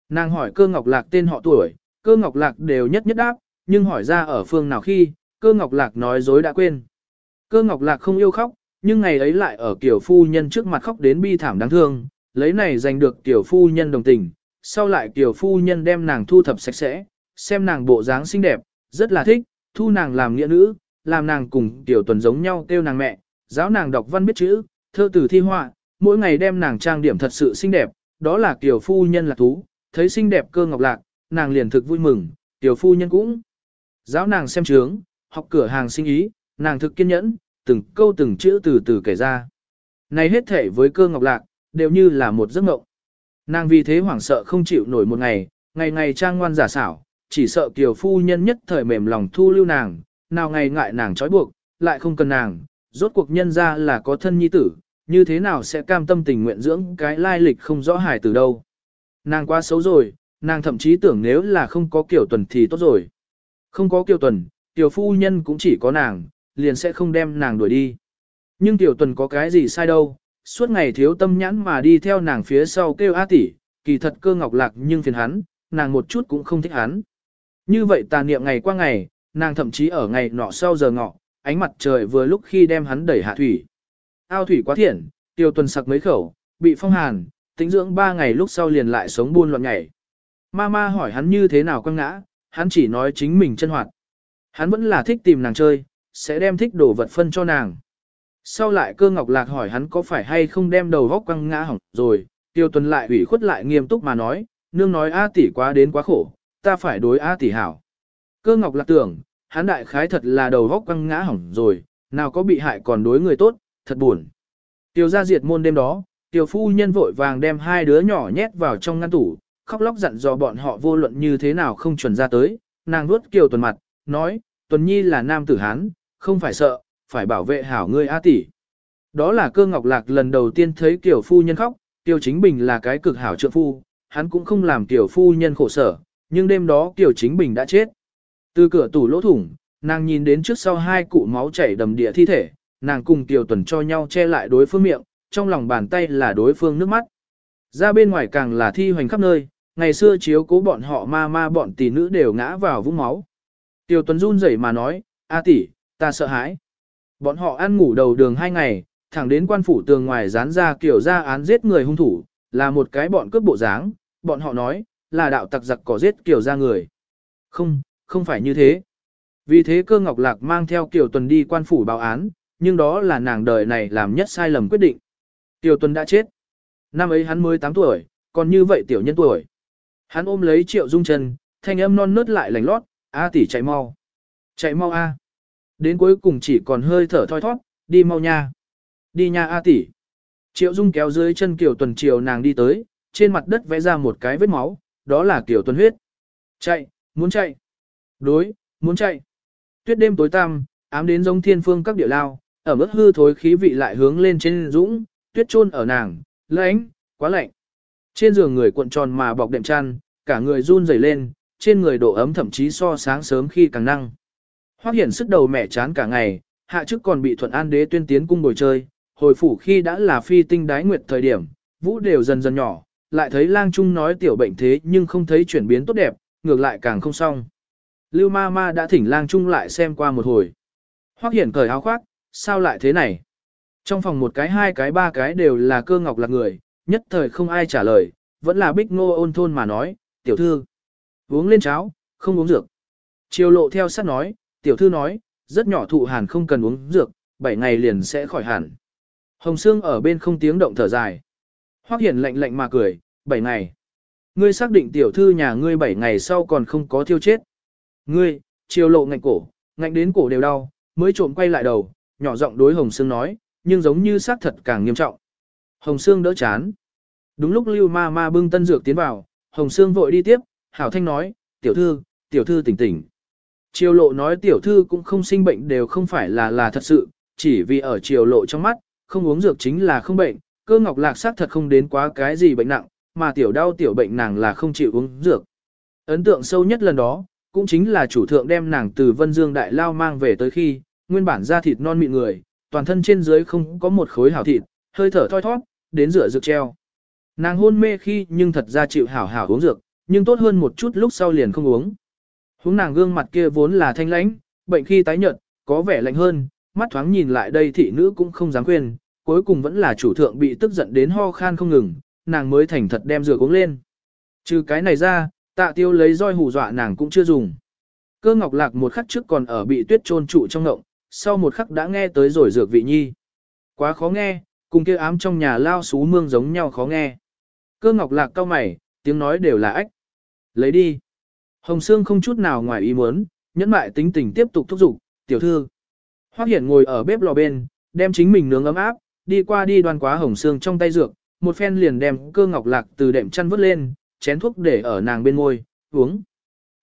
[SPEAKER 1] Nàng hỏi cơ ngọc lạc tên họ tuổi, cơ ngọc lạc đều nhất nhất đáp, nhưng hỏi ra ở phương nào khi, cơ ngọc lạc nói dối đã quên. Cơ ngọc lạc không yêu khóc, nhưng ngày ấy lại ở kiểu phu nhân trước mặt khóc đến bi thảm đáng thương, lấy này giành được tiểu phu nhân đồng tình, sau lại tiểu phu nhân đem nàng thu thập sạch sẽ, xem nàng bộ dáng xinh đẹp, rất là thích, thu nàng làm nghĩa nữ, làm nàng cùng tiểu tuần giống nhau kêu nàng mẹ, giáo nàng đọc văn biết chữ, thơ từ thi họa, mỗi ngày đem nàng trang điểm thật sự xinh đẹp, đó là tiểu phu nhân là thú, thấy xinh đẹp cơ ngọc lạc, nàng liền thực vui mừng, tiểu phu nhân cũng giáo nàng xem trướng, học cửa hàng sinh ý, nàng thực kiên nhẫn, từng câu từng chữ từ từ kể ra. Này hết thể với cơ ngọc lạc, đều như là một giấc mộng. Nàng vì thế hoảng sợ không chịu nổi một ngày, ngày ngày trang ngoan giả xảo, chỉ sợ kiều phu nhân nhất thời mềm lòng thu lưu nàng, nào ngày ngại nàng trói buộc, lại không cần nàng, rốt cuộc nhân ra là có thân nhi tử, như thế nào sẽ cam tâm tình nguyện dưỡng cái lai lịch không rõ hài từ đâu. Nàng quá xấu rồi, nàng thậm chí tưởng nếu là không có kiểu tuần thì tốt rồi. Không có Kiều tuần, tiểu phu nhân cũng chỉ có nàng, liền sẽ không đem nàng đuổi đi. Nhưng tiểu tuần có cái gì sai đâu, suốt ngày thiếu tâm nhãn mà đi theo nàng phía sau kêu A tỷ, kỳ thật cơ ngọc lạc nhưng phiền hắn, nàng một chút cũng không thích hắn. Như vậy tà niệm ngày qua ngày, nàng thậm chí ở ngày nọ sau giờ ngọ, ánh mặt trời vừa lúc khi đem hắn đẩy hạ thủy. Ao thủy quá thiện, tiêu tuần sặc mấy khẩu, bị phong hàn, tính dưỡng ba ngày lúc sau liền lại sống buôn loạn nhảy. Mama hỏi hắn như thế nào quăng ngã, hắn chỉ nói chính mình chân hoạt. Hắn vẫn là thích tìm nàng chơi, sẽ đem thích đồ vật phân cho nàng. Sau lại cơ ngọc lạc hỏi hắn có phải hay không đem đầu góc quăng ngã hỏng rồi, tiêu tuần lại ủy khuất lại nghiêm túc mà nói, nương nói A tỷ quá đến quá khổ, ta phải đối A tỷ hảo. Cơ ngọc lạc tưởng, hắn đại khái thật là đầu góc quăng ngã hỏng rồi, nào có bị hại còn đối người tốt, thật buồn. Tiêu ra diệt môn đêm đó, tiêu phu nhân vội vàng đem hai đứa nhỏ nhét vào trong ngăn tủ, khóc lóc dặn dò bọn họ vô luận như thế nào không chuẩn ra tới, nàng nuốt kiều tuần mặt, nói, tuần nhi là nam tử hán, không phải sợ, phải bảo vệ hảo ngươi A tỷ. Đó là cơ ngọc lạc lần đầu tiên thấy kiểu phu nhân khóc, Tiêu Chính Bình là cái cực hảo trượng phu, hắn cũng không làm tiểu phu nhân khổ sở, nhưng đêm đó kiều Chính Bình đã chết. Từ cửa tủ lỗ thủng, nàng nhìn đến trước sau hai cụ máu chảy đầm địa thi thể, nàng cùng kiều Tuần cho nhau che lại đối phương miệng, trong lòng bàn tay là đối phương nước mắt. Ra bên ngoài càng là thi hoành khắp nơi, ngày xưa chiếu cố bọn họ ma ma bọn tỷ nữ đều ngã vào vũng máu. Tiêu Tuần run rẩy mà nói, A tỷ, ta sợ hãi. Bọn họ ăn ngủ đầu đường hai ngày, thẳng đến quan phủ tường ngoài dán ra kiểu ra án giết người hung thủ, là một cái bọn cướp bộ dáng, bọn họ nói, là đạo tặc giặc có giết kiểu ra người. Không, không phải như thế. Vì thế cơ ngọc lạc mang theo Kiều tuần đi quan phủ báo án, nhưng đó là nàng đời này làm nhất sai lầm quyết định. Tiểu tuần đã chết. Năm ấy hắn mới 8 tuổi, còn như vậy tiểu nhân tuổi. Hắn ôm lấy triệu dung chân, thanh âm non nớt lại lành lót, A tỷ chạy mau. Chạy mau A. Đến cuối cùng chỉ còn hơi thở thoi thoát, đi mau nha. Đi nha A tỷ. Triệu Dung kéo dưới chân Kiều Tuần triều nàng đi tới, trên mặt đất vẽ ra một cái vết máu, đó là Kiều Tuần huyết. Chạy, muốn chạy. Đối, muốn chạy. Tuyết đêm tối tăm, ám đến giống thiên phương các địa lao, ở mức hư thối khí vị lại hướng lên trên dũng, tuyết chôn ở nàng, lạnh, quá lạnh. Trên giường người cuộn tròn mà bọc đệm chăn, cả người run rẩy lên, trên người độ ấm thậm chí so sáng sớm khi càng năng. Hoắc Hiển sức đầu mẹ chán cả ngày, hạ chức còn bị thuận an đế tuyên tiến cung bồi chơi, hồi phủ khi đã là phi tinh đái nguyệt thời điểm, vũ đều dần dần nhỏ, lại thấy lang trung nói tiểu bệnh thế nhưng không thấy chuyển biến tốt đẹp, ngược lại càng không xong. Lưu ma ma đã thỉnh lang trung lại xem qua một hồi. Hoắc hiển cởi áo khoác, sao lại thế này? Trong phòng một cái hai cái ba cái đều là cơ ngọc lạc người, nhất thời không ai trả lời, vẫn là bích ngô ôn thôn mà nói, tiểu thư. Uống lên cháo, không uống dược. Triều lộ theo sát nói, tiểu thư nói, rất nhỏ thụ hàn không cần uống dược, 7 ngày liền sẽ khỏi hẳn. Hồng Sương ở bên không tiếng động thở dài. Hoắc Hiển lạnh lạnh mà cười, 7 ngày. Ngươi xác định tiểu thư nhà ngươi 7 ngày sau còn không có thiêu chết. Ngươi, chiều lộ ngạnh cổ, ngạnh đến cổ đều đau, mới trộm quay lại đầu, nhỏ giọng đối Hồng Sương nói, nhưng giống như xác thật càng nghiêm trọng. Hồng Sương đỡ chán. Đúng lúc Lưu Ma Ma bưng tân dược tiến vào, Hồng Sương vội đi tiếp, Hảo Thanh nói, tiểu thư, tiểu thư tỉnh tỉnh. Triều lộ nói tiểu thư cũng không sinh bệnh đều không phải là là thật sự, chỉ vì ở triều lộ trong mắt, không uống dược chính là không bệnh, cơ ngọc lạc sắc thật không đến quá cái gì bệnh nặng, mà tiểu đau tiểu bệnh nàng là không chịu uống dược. Ấn tượng sâu nhất lần đó, cũng chính là chủ thượng đem nàng từ Vân Dương Đại Lao mang về tới khi, nguyên bản da thịt non mịn người, toàn thân trên dưới không có một khối hảo thịt, hơi thở thoi thoát, đến rửa dược treo. Nàng hôn mê khi nhưng thật ra chịu hảo hảo uống dược, nhưng tốt hơn một chút lúc sau liền không uống. Húng nàng gương mặt kia vốn là thanh lãnh, bệnh khi tái nhợt, có vẻ lạnh hơn, mắt thoáng nhìn lại đây thị nữ cũng không dám quên, cuối cùng vẫn là chủ thượng bị tức giận đến ho khan không ngừng, nàng mới thành thật đem rửa uống lên. Trừ cái này ra, tạ tiêu lấy roi hù dọa nàng cũng chưa dùng. Cơ ngọc lạc một khắc trước còn ở bị tuyết trôn trụ trong ngộng, sau một khắc đã nghe tới rồi dược vị nhi. Quá khó nghe, cùng kia ám trong nhà lao xú mương giống nhau khó nghe. Cơ ngọc lạc cao mày, tiếng nói đều là ách. Lấy đi. Hồng Sương không chút nào ngoài ý muốn, nhẫn mại tính tình tiếp tục thúc giục, tiểu thư. Hoắc Hiển ngồi ở bếp lò bên, đem chính mình nướng ấm áp, đi qua đi đoan quá Hồng Sương trong tay dược, một phen liền đem cơ ngọc lạc từ đệm chăn vớt lên, chén thuốc để ở nàng bên môi, uống.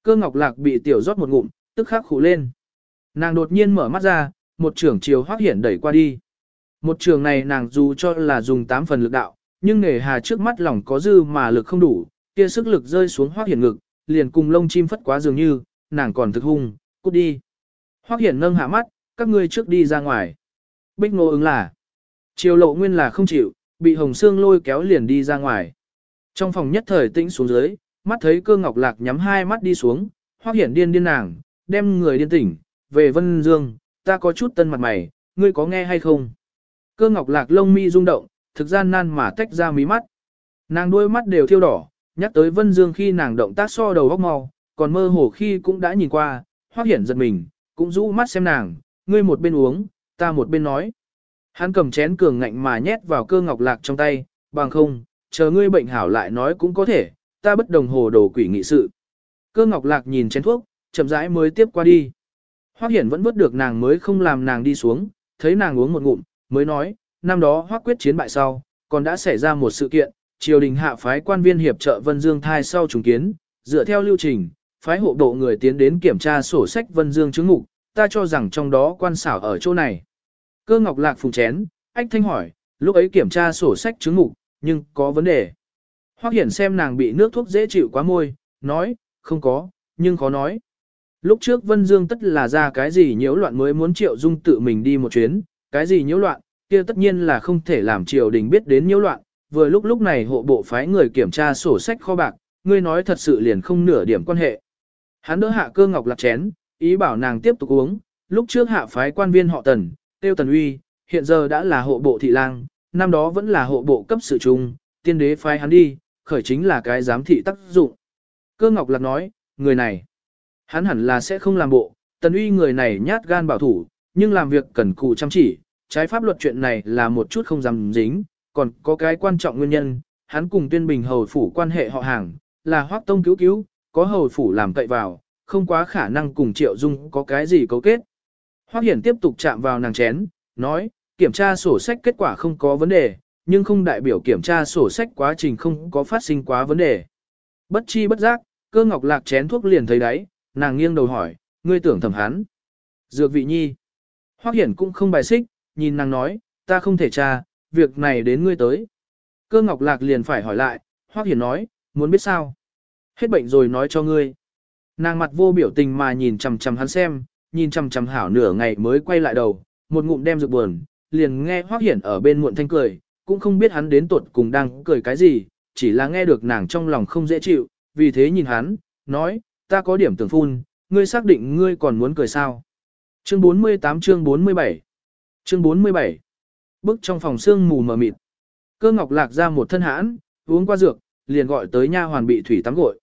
[SPEAKER 1] Cơ ngọc lạc bị tiểu rót một ngụm, tức khắc khủ lên. Nàng đột nhiên mở mắt ra, một trưởng chiều Hoắc Hiển đẩy qua đi. Một trường này nàng dù cho là dùng 8 phần lực đạo, nhưng nề hà trước mắt lòng có dư mà lực không đủ, kia sức lực rơi xuống hoác Hiển ngực, liền cùng lông chim phất quá dường như, nàng còn thực hung, cút đi. Hoác Hiển nâng hạ mắt, các ngươi trước đi ra ngoài. Bích Ngô ứng là, chiều lộ nguyên là không chịu, bị Hồng xương lôi kéo liền đi ra ngoài. Trong phòng nhất thời tĩnh xuống dưới, mắt thấy cơ ngọc lạc nhắm hai mắt đi xuống, hoác Hiển điên điên nàng, đem người điên tỉnh, về Vân Dương, ta có chút tân mặt mày, ngươi có nghe hay không? Cơ ngọc lạc lông mi rung động, thực gian nan mà tách ra mí mắt. Nàng đôi mắt đều thiêu đỏ, Nhắc tới Vân Dương khi nàng động tác so đầu góc mau, còn mơ hồ khi cũng đã nhìn qua, hoác hiển giật mình, cũng rũ mắt xem nàng, ngươi một bên uống, ta một bên nói. Hắn cầm chén cường ngạnh mà nhét vào cơ ngọc lạc trong tay, bằng không, chờ ngươi bệnh hảo lại nói cũng có thể, ta bất đồng hồ đồ quỷ nghị sự. Cơ ngọc lạc nhìn chén thuốc, chậm rãi mới tiếp qua đi. Hoác hiển vẫn vớt được nàng mới không làm nàng đi xuống, thấy nàng uống một ngụm, mới nói, năm đó hoác quyết chiến bại sau, còn đã xảy ra một sự kiện, triều đình hạ phái quan viên hiệp trợ Vân Dương thai sau trùng kiến, dựa theo lưu trình, phái hộ độ người tiến đến kiểm tra sổ sách Vân Dương chứng ngục, ta cho rằng trong đó quan xảo ở chỗ này. Cơ Ngọc Lạc phùng chén, ách thanh hỏi, lúc ấy kiểm tra sổ sách chứng ngục, nhưng có vấn đề. Hoắc Hiển xem nàng bị nước thuốc dễ chịu quá môi, nói, không có, nhưng khó nói. Lúc trước Vân Dương tất là ra cái gì nhiễu loạn mới muốn Triệu Dung tự mình đi một chuyến, cái gì nhiễu loạn, kia tất nhiên là không thể làm triều đình biết đến nhiễu loạn, vừa lúc lúc này hộ bộ phái người kiểm tra sổ sách kho bạc, ngươi nói thật sự liền không nửa điểm quan hệ. Hắn đỡ hạ cơ ngọc lạc chén, ý bảo nàng tiếp tục uống, lúc trước hạ phái quan viên họ tần, tiêu tần uy, hiện giờ đã là hộ bộ thị lang, năm đó vẫn là hộ bộ cấp sự trung, tiên đế phái hắn đi, khởi chính là cái giám thị tác dụng. Cơ ngọc lạc nói, người này, hắn hẳn là sẽ không làm bộ, tần uy người này nhát gan bảo thủ, nhưng làm việc cần cù chăm chỉ, trái pháp luật chuyện này là một chút không dám dính, còn có cái quan trọng nguyên nhân, hắn cùng tuyên bình hầu phủ quan hệ họ hàng, là hoác tông cứu cứu, có hầu phủ làm cậy vào, không quá khả năng cùng triệu dung có cái gì cấu kết. Hoác hiển tiếp tục chạm vào nàng chén, nói, kiểm tra sổ sách kết quả không có vấn đề, nhưng không đại biểu kiểm tra sổ sách quá trình không có phát sinh quá vấn đề. Bất chi bất giác, cơ ngọc lạc chén thuốc liền thấy đấy, nàng nghiêng đầu hỏi, ngươi tưởng thầm hắn. Dược vị nhi. Hoắc hiển cũng không bài xích, nhìn nàng nói, ta không thể tra, việc này đến ngươi tới. Cơ ngọc lạc liền phải hỏi lại, Hoắc Hiển nói, muốn biết sao? Hết bệnh rồi nói cho ngươi. Nàng mặt vô biểu tình mà nhìn chằm chằm hắn xem, nhìn chằm chằm hảo nửa ngày mới quay lại đầu, một ngụm đem dược buồn, liền nghe Hoắc Hiển ở bên muộn thanh cười, cũng không biết hắn đến tuột cùng đang cười cái gì, chỉ là nghe được nàng trong lòng không dễ chịu, vì thế nhìn hắn, nói, ta có điểm tưởng phun, ngươi xác định ngươi còn muốn cười sao. Chương 48 chương 47 Chương 47 Bức trong phòng xương mù mờ mịt. Cơ ngọc lạc ra một thân hãn, uống qua dược, liền gọi tới nha hoàn bị thủy tắm gội.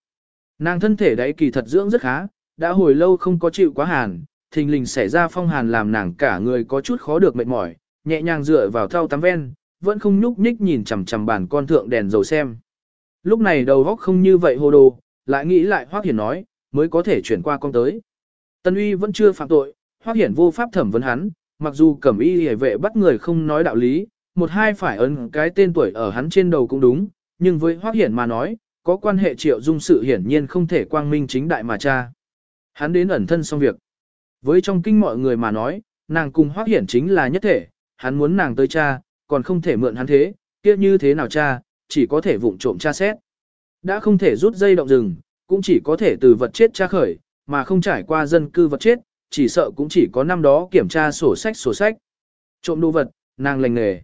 [SPEAKER 1] Nàng thân thể đấy kỳ thật dưỡng rất khá, đã hồi lâu không có chịu quá hàn, thình lình xảy ra phong hàn làm nàng cả người có chút khó được mệt mỏi, nhẹ nhàng dựa vào thau tắm ven, vẫn không nhúc nhích nhìn chằm chằm bàn con thượng đèn dầu xem. Lúc này đầu óc không như vậy hồ đồ, lại nghĩ lại Hoắc Hiển nói, mới có thể chuyển qua con tới. Tân uy vẫn chưa phạm tội, Hoắc Hiển vô pháp thẩm vấn hắn, mặc dù cẩm y hề vệ bắt người không nói đạo lý, một hai phải ấn cái tên tuổi ở hắn trên đầu cũng đúng, nhưng với Hoắc Hiển mà nói, có quan hệ triệu dung sự hiển nhiên không thể quang minh chính đại mà cha. Hắn đến ẩn thân xong việc. Với trong kinh mọi người mà nói, nàng cùng Hoắc Hiển chính là nhất thể, hắn muốn nàng tới cha, còn không thể mượn hắn thế, kia như thế nào cha, chỉ có thể vụng trộm cha xét. Đã không thể rút dây động rừng, cũng chỉ có thể từ vật chết tra khởi, mà không trải qua dân cư vật chết, chỉ sợ cũng chỉ có năm đó kiểm tra sổ sách sổ sách. Trộm đồ vật, nàng lành nghề.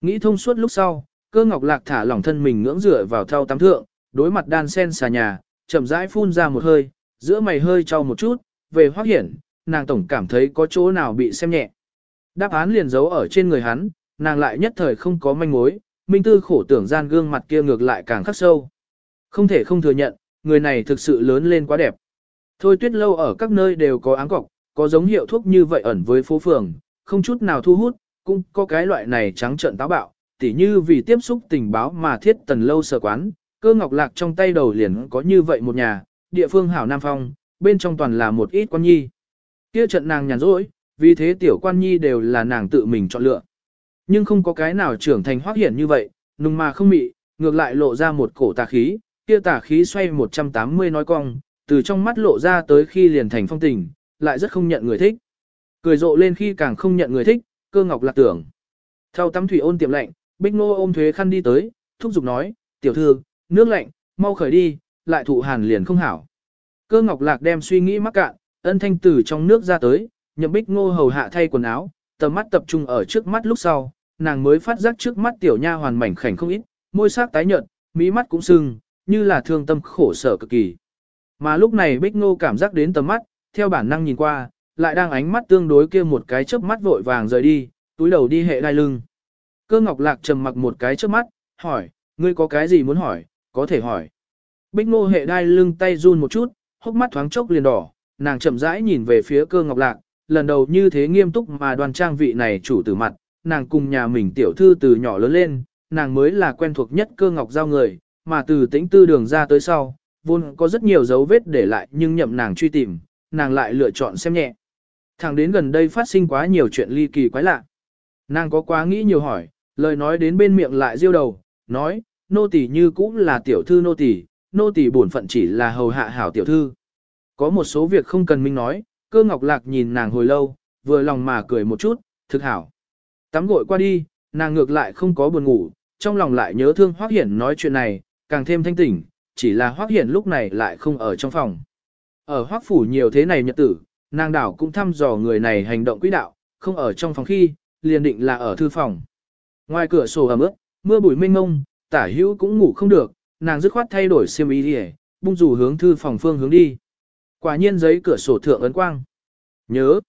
[SPEAKER 1] Nghĩ thông suốt lúc sau, cơ ngọc lạc thả lỏng thân mình ngưỡng dựa vào thau tắm thượng, đối mặt đan sen xà nhà, chậm rãi phun ra một hơi, giữa mày hơi trao một chút, về hoác hiển, nàng tổng cảm thấy có chỗ nào bị xem nhẹ. Đáp án liền giấu ở trên người hắn, nàng lại nhất thời không có manh mối, minh tư khổ tưởng gian gương mặt kia ngược lại càng khắc sâu. Không thể không thừa nhận, người này thực sự lớn lên quá đẹp. Thôi tuyết lâu ở các nơi đều có áng cọc, có giống hiệu thuốc như vậy ẩn với phố phường, không chút nào thu hút, cũng có cái loại này trắng trợn táo bạo, tỉ như vì tiếp xúc tình báo mà thiết tần lâu sở quán, cơ ngọc lạc trong tay đầu liền có như vậy một nhà, địa phương hảo Nam Phong, bên trong toàn là một ít quan nhi. Kia trận nàng nhàn rỗi, vì thế tiểu quan nhi đều là nàng tự mình chọn lựa. Nhưng không có cái nào trưởng thành hoác hiển như vậy, nùng mà không mị, ngược lại lộ ra một cổ tà khí, kia tà khí xoay 180 nói cong, từ trong mắt lộ ra tới khi liền thành phong tình, lại rất không nhận người thích. Cười rộ lên khi càng không nhận người thích, cơ ngọc lạc tưởng. Theo tắm thủy ôn tiệm lạnh, bích ngô ôm thuế khăn đi tới, thúc giục nói, tiểu thư, nước lạnh, mau khởi đi, lại thụ hàn liền không hảo. Cơ ngọc lạc đem suy nghĩ mắc cạn, ân thanh tử trong nước ra tới, nhậm bích ngô hầu hạ thay quần áo, tầm mắt tập trung ở trước mắt lúc sau, nàng mới phát giác trước mắt tiểu nha hoàn mảnh khảnh không ít, môi sắc tái nhợt, mí mắt cũng sưng, như là thương tâm khổ sở cực kỳ. Mà lúc này Bích Ngô cảm giác đến tầm mắt, theo bản năng nhìn qua, lại đang ánh mắt tương đối kia một cái chớp mắt vội vàng rời đi, túi đầu đi hệ đai lưng. Cơ Ngọc Lạc trầm mặc một cái chớp mắt, hỏi, ngươi có cái gì muốn hỏi, có thể hỏi. Bích Ngô hệ đai lưng tay run một chút, hốc mắt thoáng chốc liền đỏ, nàng chậm rãi nhìn về phía cơ Ngọc Lạc, lần đầu như thế nghiêm túc mà đoàn trang vị này chủ tử mặt, nàng cùng nhà mình tiểu thư từ nhỏ lớn lên, nàng mới là quen thuộc nhất cơ ngọc giao người, mà từ tĩnh tư đường ra tới sau, vốn có rất nhiều dấu vết để lại nhưng nhậm nàng truy tìm, nàng lại lựa chọn xem nhẹ. Thẳng đến gần đây phát sinh quá nhiều chuyện ly kỳ quái lạ. Nàng có quá nghĩ nhiều hỏi, lời nói đến bên miệng lại diêu đầu, nói, nô tỳ như cũng là tiểu thư nô tỳ, nô tỳ bổn phận chỉ là hầu hạ hảo tiểu thư. Có một số việc không cần minh nói, cơ ngọc lạc nhìn nàng hồi lâu, vừa lòng mà cười một chút, thực hảo. Tắm gội qua đi, nàng ngược lại không có buồn ngủ, trong lòng lại nhớ thương Hoắc Hiển nói chuyện này, càng thêm thanh tỉnh, chỉ là Hoắc Hiển lúc này lại không ở trong phòng. Ở hoác phủ nhiều thế này nhật tử, nàng đảo cũng thăm dò người này hành động quỹ đạo, không ở trong phòng khi, liền định là ở thư phòng. Ngoài cửa sổ ẩm ướt, mưa bụi mênh mông, tả hữu cũng ngủ không được, nàng dứt khoát thay đổi xiêm y đi bung dù hướng thư phòng phương hướng đi. Quả nhiên giấy cửa sổ thượng ấn quang. Nhớ.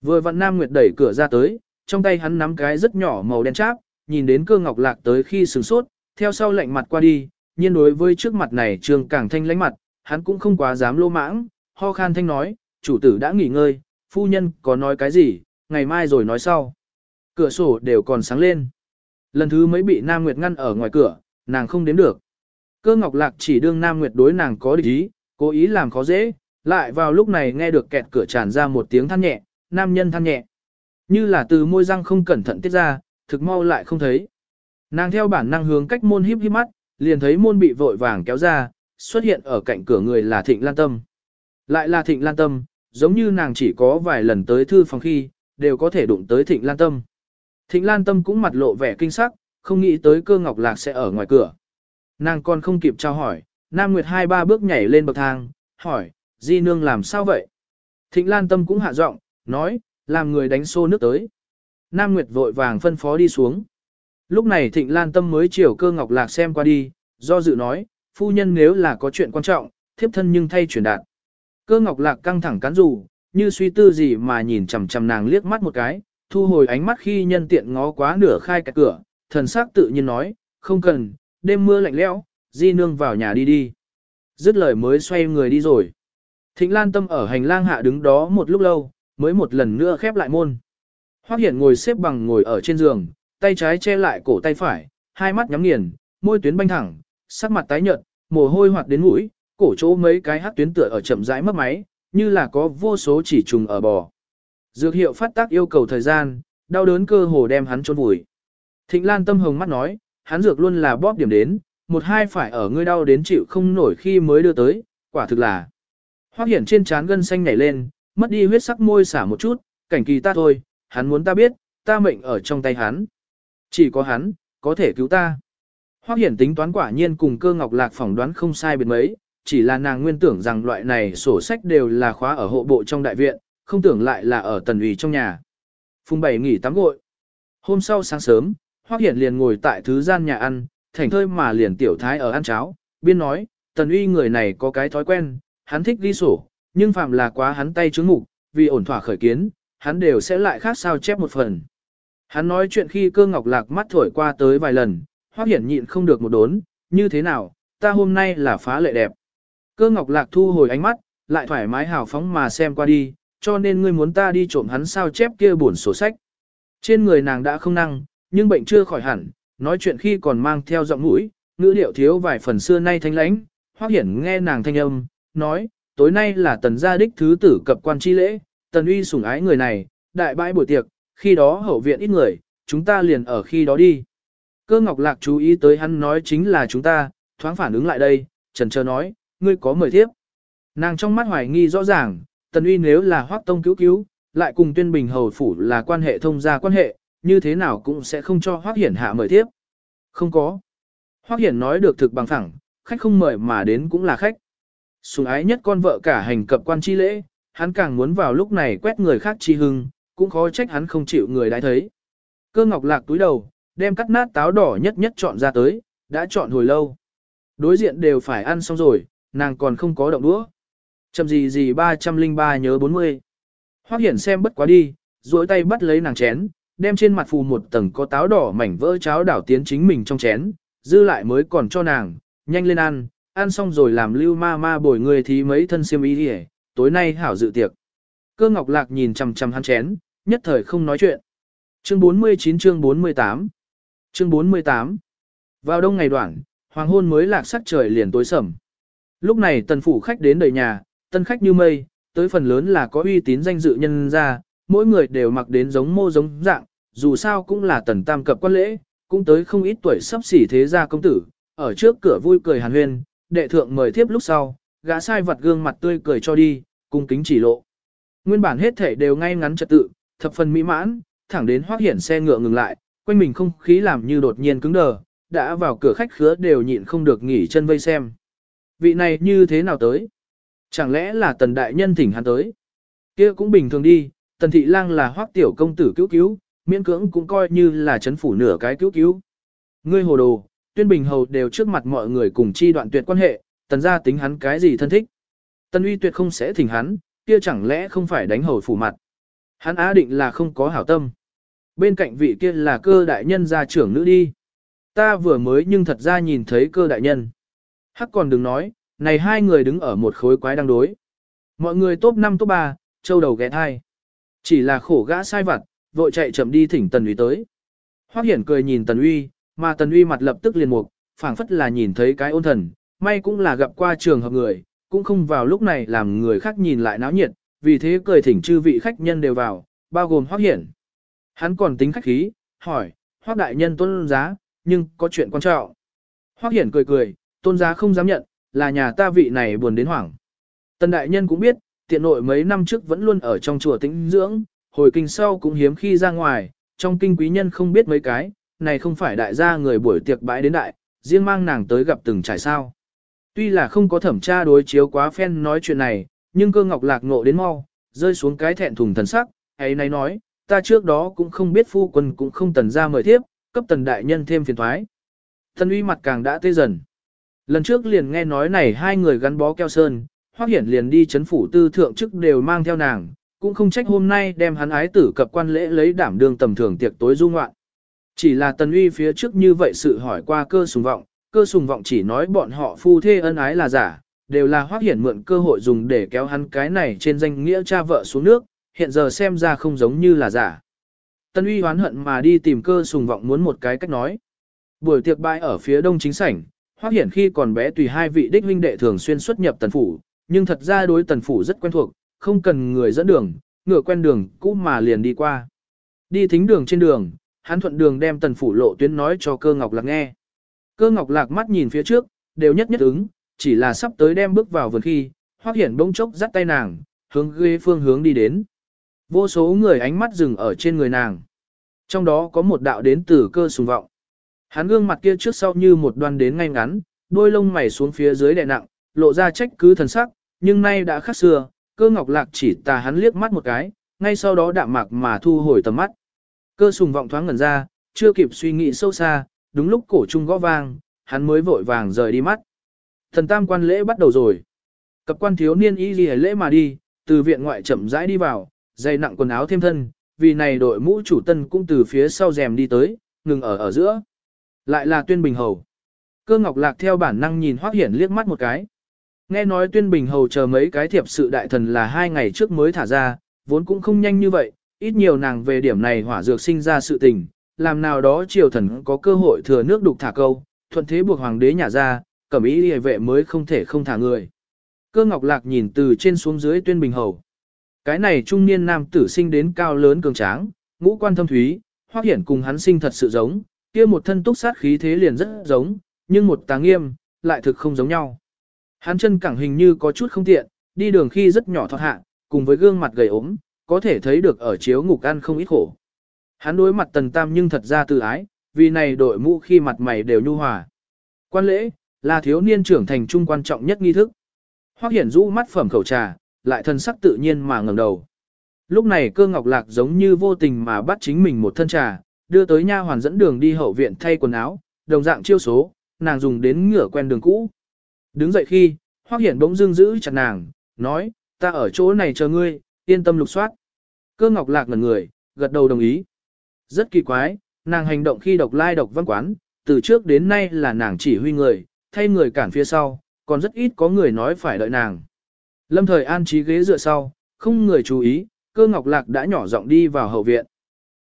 [SPEAKER 1] Vừa vặn Nam Nguyệt đẩy cửa ra tới, trong tay hắn nắm cái rất nhỏ màu đen cháp, nhìn đến cơ ngọc lạc tới khi sửng sốt, theo sau lạnh mặt qua đi, nhiên đối với trước mặt này trường càng thanh lánh mặt, hắn cũng không quá dám lô mãng, ho khan thanh nói, chủ tử đã nghỉ ngơi, phu nhân có nói cái gì, ngày mai rồi nói sau. Cửa sổ đều còn sáng lên. Lần thứ mấy bị Nam Nguyệt ngăn ở ngoài cửa, nàng không đến được. Cơ ngọc lạc chỉ đương Nam Nguyệt đối nàng có địch ý, cố ý làm khó dễ, lại vào lúc này nghe được kẹt cửa tràn ra một tiếng than nhẹ, nam nhân than nhẹ. Như là từ môi răng không cẩn thận tiết ra, thực mau lại không thấy. Nàng theo bản năng hướng cách môn híp híp mắt, liền thấy môn bị vội vàng kéo ra, xuất hiện ở cạnh cửa người là Thịnh Lan Tâm. Lại là Thịnh Lan Tâm, giống như nàng chỉ có vài lần tới thư phòng khi, đều có thể đụng tới Thịnh Lan Tâm. Thịnh Lan Tâm cũng mặt lộ vẻ kinh sắc, không nghĩ tới cơ ngọc lạc sẽ ở ngoài cửa. Nàng còn không kịp trao hỏi, Nam Nguyệt hai ba bước nhảy lên bậc thang, hỏi, Di Nương làm sao vậy? Thịnh Lan Tâm cũng hạ giọng, nói, làm người đánh xô nước tới. Nam Nguyệt vội vàng phân phó đi xuống. Lúc này Thịnh Lan Tâm mới chiều cơ ngọc lạc xem qua đi, do dự nói, phu nhân nếu là có chuyện quan trọng, thiếp thân nhưng thay chuyển đạt. Cơ ngọc lạc căng thẳng cán rủ, như suy tư gì mà nhìn chằm chằm nàng liếc mắt một cái, thu hồi ánh mắt khi nhân tiện ngó quá nửa khai cái cửa, thần sắc tự nhiên nói, không cần, đêm mưa lạnh lẽo, di nương vào nhà đi đi. Dứt lời mới xoay người đi rồi. Thịnh Lan Tâm ở hành lang hạ đứng đó một lúc lâu, mới một lần nữa khép lại môn. Hoắc Hiển ngồi xếp bằng ngồi ở trên giường, tay trái che lại cổ tay phải, hai mắt nhắm nghiền, môi tuyến banh thẳng, sắc mặt tái nhợt, mồ hôi hoạt đến mũi, cổ chỗ mấy cái hắc tuyến tựa ở chậm rãi mất máy, như là có vô số chỉ trùng ở bò. Dược hiệu phát tác yêu cầu thời gian, đau đớn cơ hồ đem hắn chôn vùi. Thịnh Lan tâm hồng mắt nói, hắn dược luôn là bóp điểm đến, một hai phải ở ngươi đau đến chịu không nổi khi mới đưa tới, quả thực là. Hoắc Hiển trên trán gân xanh nhảy lên, mất đi huyết sắc môi xả một chút, cảnh kỳ ta thôi, hắn muốn ta biết, ta mệnh ở trong tay hắn. Chỉ có hắn, có thể cứu ta. Hoắc Hiển tính toán quả nhiên cùng cơ ngọc lạc phỏng đoán không sai biệt mấy, chỉ là nàng nguyên tưởng rằng loại này sổ sách đều là khóa ở hộ bộ trong đại viện, không tưởng lại là ở tần ủy trong nhà. Phùng bảy nghỉ tắm gội. Hôm sau sáng sớm, Hoắc Hiển liền ngồi tại thứ gian nhà ăn, thành thơi mà liền tiểu thái ở ăn cháo, biên nói, tần uy người này có cái thói quen, hắn thích ghi sổ, nhưng phạm là quá hắn tay chứng mục, vì ổn thỏa khởi kiến, hắn đều sẽ lại khác sao chép một phần. Hắn nói chuyện khi cơ ngọc lạc mắt thổi qua tới vài lần, Hoắc Hiển nhịn không được một đốn, như thế nào, ta hôm nay là phá lệ đẹp. Cơ ngọc lạc thu hồi ánh mắt, lại thoải mái hào phóng mà xem qua đi, cho nên ngươi muốn ta đi trộm hắn sao chép kia buồn sổ sách. Trên người nàng đã không năng, nhưng bệnh chưa khỏi hẳn, nói chuyện khi còn mang theo giọng mũi, ngữ điệu thiếu vài phần xưa nay thanh lãnh, Hoắc Hiển nghe nàng thanh âm, nói, tối nay là tần gia đích thứ tử cập quan chi lễ, tần uy sủng ái người này, đại bãi buổi tiệc, khi đó hậu viện ít người, chúng ta liền ở khi đó đi. Cơ Ngọc Lạc chú ý tới hắn nói chính là chúng ta, thoáng phản ứng lại đây, trần chờ nói, ngươi có mời tiếp. Nàng trong mắt hoài nghi rõ ràng, tần uy nếu là hoác tông cứu cứu, lại cùng tuyên bình hầu phủ là quan hệ thông gia quan hệ, như thế nào cũng sẽ không cho hoác hiển hạ mời tiếp. Không có. Hoác hiển nói được thực bằng thẳng, khách không mời mà đến cũng là khách. Sùng ái nhất con vợ cả hành cập quan chi lễ, hắn càng muốn vào lúc này quét người khác chi hưng, cũng khó trách hắn không chịu người đã thấy. Cơ ngọc lạc túi đầu, đem cắt nát táo đỏ nhất nhất chọn ra tới, đã chọn hồi lâu. Đối diện đều phải ăn xong rồi, nàng còn không có động đũa. Chầm gì gì 303 nhớ 40. Hoác hiển xem bất quá đi, duỗi tay bắt lấy nàng chén, đem trên mặt phù một tầng có táo đỏ mảnh vỡ cháo đảo tiến chính mình trong chén, dư lại mới còn cho nàng, nhanh lên ăn, ăn xong rồi làm lưu ma ma bồi người thì mấy thân siêm ý đi tối nay hảo dự tiệc. Cơ ngọc lạc nhìn chằm chằm hắn chén, nhất thời không nói chuyện. Chương 49 chương 48 Chương 48 Vào đông ngày đoạn, hoàng hôn mới lạc sắc trời liền tối sầm. Lúc này tần phủ khách đến đầy nhà, tân khách như mây, tới phần lớn là có uy tín danh dự nhân ra, mỗi người đều mặc đến giống mô giống dạng, dù sao cũng là tần tam cập quan lễ, cũng tới không ít tuổi sắp xỉ thế gia công tử, ở trước cửa vui cười hàn huyên, đệ thượng mời thiếp lúc sau, gã sai vật gương mặt tươi cười cho đi, cung kính chỉ lộ. Nguyên bản hết thể đều ngay ngắn trật tự, thập phần mỹ mãn, thẳng đến hoác hiển xe ngựa ngừng lại, quanh mình không khí làm như đột nhiên cứng đờ, đã vào cửa khách khứa đều nhịn không được nghỉ chân vây xem. Vị này như thế nào tới? Chẳng lẽ là tần đại nhân thỉnh hắn tới? kia cũng bình thường đi, tần thị lang là hoác tiểu công tử cứu cứu, miễn cưỡng cũng coi như là chấn phủ nửa cái cứu cứu. Ngươi hồ đồ, tuyên bình hầu đều trước mặt mọi người cùng chi đoạn tuyệt quan hệ, tần gia tính hắn cái gì thân thích. Tần uy tuyệt không sẽ thỉnh hắn, kia chẳng lẽ không phải đánh hầu phủ mặt. Hắn á định là không có hảo tâm. Bên cạnh vị kia là cơ đại nhân gia trưởng nữ đi. Ta vừa mới nhưng thật ra nhìn thấy cơ đại nhân. Hắc còn đừng nói, này hai người đứng ở một khối quái đang đối. Mọi người top 5 top 3, châu đầu ghé thai. Chỉ là khổ gã sai vặt, vội chạy chậm đi thỉnh Tần Uy tới. Hoắc Hiển cười nhìn Tần Uy, mà Tần Uy mặt lập tức liền mục, phảng phất là nhìn thấy cái ôn thần, may cũng là gặp qua trường hợp người, cũng không vào lúc này làm người khác nhìn lại náo nhiệt, vì thế cười thỉnh chư vị khách nhân đều vào, bao gồm Hoắc Hiển. Hắn còn tính khách khí, hỏi, Hoắc đại nhân tôn giá, nhưng có chuyện quan trọng. Hoắc Hiển cười cười, tôn giá không dám nhận, là nhà ta vị này buồn đến hoảng. Tần đại nhân cũng biết, tiện nội mấy năm trước vẫn luôn ở trong chùa tĩnh dưỡng, hồi kinh sau cũng hiếm khi ra ngoài, trong kinh quý nhân không biết mấy cái, này không phải đại gia người buổi tiệc bãi đến đại, riêng mang nàng tới gặp từng trải sao. Tuy là không có thẩm tra đối chiếu quá phen nói chuyện này, nhưng cơ ngọc lạc ngộ đến mau, rơi xuống cái thẹn thùng thần sắc, ấy này nói, ta trước đó cũng không biết phu quân cũng không tần ra mời thiếp, cấp tần đại nhân thêm phiền thoái. Tần uy mặt càng đã tê dần. Lần trước liền nghe nói này hai người gắn bó keo sơn, hoác hiển liền đi chấn phủ tư thượng chức đều mang theo nàng, cũng không trách hôm nay đem hắn ái tử cập quan lễ lấy đảm đương tầm thường tiệc tối du ngoạn. Chỉ là tần uy phía trước như vậy sự hỏi qua cơ sùng vọng, cơ sùng vọng chỉ nói bọn họ phu thê ân ái là giả, đều là hoác hiển mượn cơ hội dùng để kéo hắn cái này trên danh nghĩa cha vợ xuống nước, hiện giờ xem ra không giống như là giả. Tần uy hoán hận mà đi tìm cơ sùng vọng muốn một cái cách nói. Buổi tiệc bãi ở phía đông chính sảnh, hoác hiển khi còn bé tùy hai vị đích huynh đệ thường xuyên xuất nhập tần phủ, nhưng thật ra đối tần phủ rất quen thuộc, không cần người dẫn đường, ngựa quen đường cũ mà liền đi qua. Đi thính đường trên đường, hắn thuận đường đem tần phủ lộ tuyến nói cho cơ ngọc lạc nghe. Cơ ngọc lạc mắt nhìn phía trước, đều nhất nhất ứng, chỉ là sắp tới đem bước vào vườn khi, hoác hiển bỗng chốc dắt tay nàng, hướng ghế phương hướng đi đến. Vô số người ánh mắt dừng ở trên người nàng. Trong đó có một đạo đến từ cơ sùng vọng. Hắn gương mặt kia trước sau như một đoan đến ngay ngắn, đôi lông mày xuống phía dưới đè nặng, lộ ra trách cứ thần sắc, nhưng nay đã khác xưa, cơ ngọc lạc chỉ tà hắn liếc mắt một cái, ngay sau đó đạm mạc mà thu hồi tầm mắt. Cơ sùng vọng thoáng ngẩn ra, chưa kịp suy nghĩ sâu xa, đúng lúc cổ trung gõ vang, hắn mới vội vàng rời đi mắt. Thần tam quan lễ bắt đầu rồi. Cập quan thiếu niên y ghi lễ mà đi, từ viện ngoại chậm rãi đi vào, dày nặng quần áo thêm thân, vì này đội mũ chủ tân cũng từ phía sau rèm đi tới, ngừng ở ở giữa. Lại là tuyên bình hầu. Cơ ngọc lạc theo bản năng nhìn hoác hiển liếc mắt một cái. Nghe nói tuyên bình hầu chờ mấy cái thiệp sự đại thần là hai ngày trước mới thả ra, vốn cũng không nhanh như vậy, ít nhiều nàng về điểm này hỏa dược sinh ra sự tình, làm nào đó triều thần có cơ hội thừa nước đục thả câu, thuận thế buộc hoàng đế nhà ra, cẩm ý hề vệ mới không thể không thả người. Cơ ngọc lạc nhìn từ trên xuống dưới tuyên bình hầu. Cái này trung niên nam tử sinh đến cao lớn cường tráng, ngũ quan thâm thúy, hoác hiển cùng hắn sinh thật sự giống, kia một thân túc sát khí thế liền rất giống, nhưng một tà nghiêm, lại thực không giống nhau. Hắn chân cẳng hình như có chút không tiện, đi đường khi rất nhỏ thọt hạ, cùng với gương mặt gầy ốm, có thể thấy được ở chiếu ngục ăn không ít khổ. Hắn đối mặt tần tam nhưng thật ra tự ái, vì này đội mũ khi mặt mày đều nhu hòa. Quan lễ, là thiếu niên trưởng thành trung quan trọng nhất nghi thức. Hoắc hiển rũ mắt phẩm khẩu trà, lại thân sắc tự nhiên mà ngẩng đầu. Lúc này cơ ngọc lạc giống như vô tình mà bắt chính mình một thân trà, đưa tới nha hoàn dẫn đường đi hậu viện thay quần áo, đồng dạng chiêu số, nàng dùng đến ngửa quen đường cũ. Đứng dậy khi, Hoắc Hiển bỗng dưng giữ chặt nàng, nói, ta ở chỗ này chờ ngươi, yên tâm lục soát. Cơ Ngọc Lạc ngẩn người, gật đầu đồng ý. Rất kỳ quái, nàng hành động khi độc lai độc văn quán, từ trước đến nay là nàng chỉ huy người, thay người cản phía sau, còn rất ít có người nói phải đợi nàng. Lâm thời an trí ghế dựa sau, không người chú ý, cơ Ngọc Lạc đã nhỏ giọng đi vào hậu viện.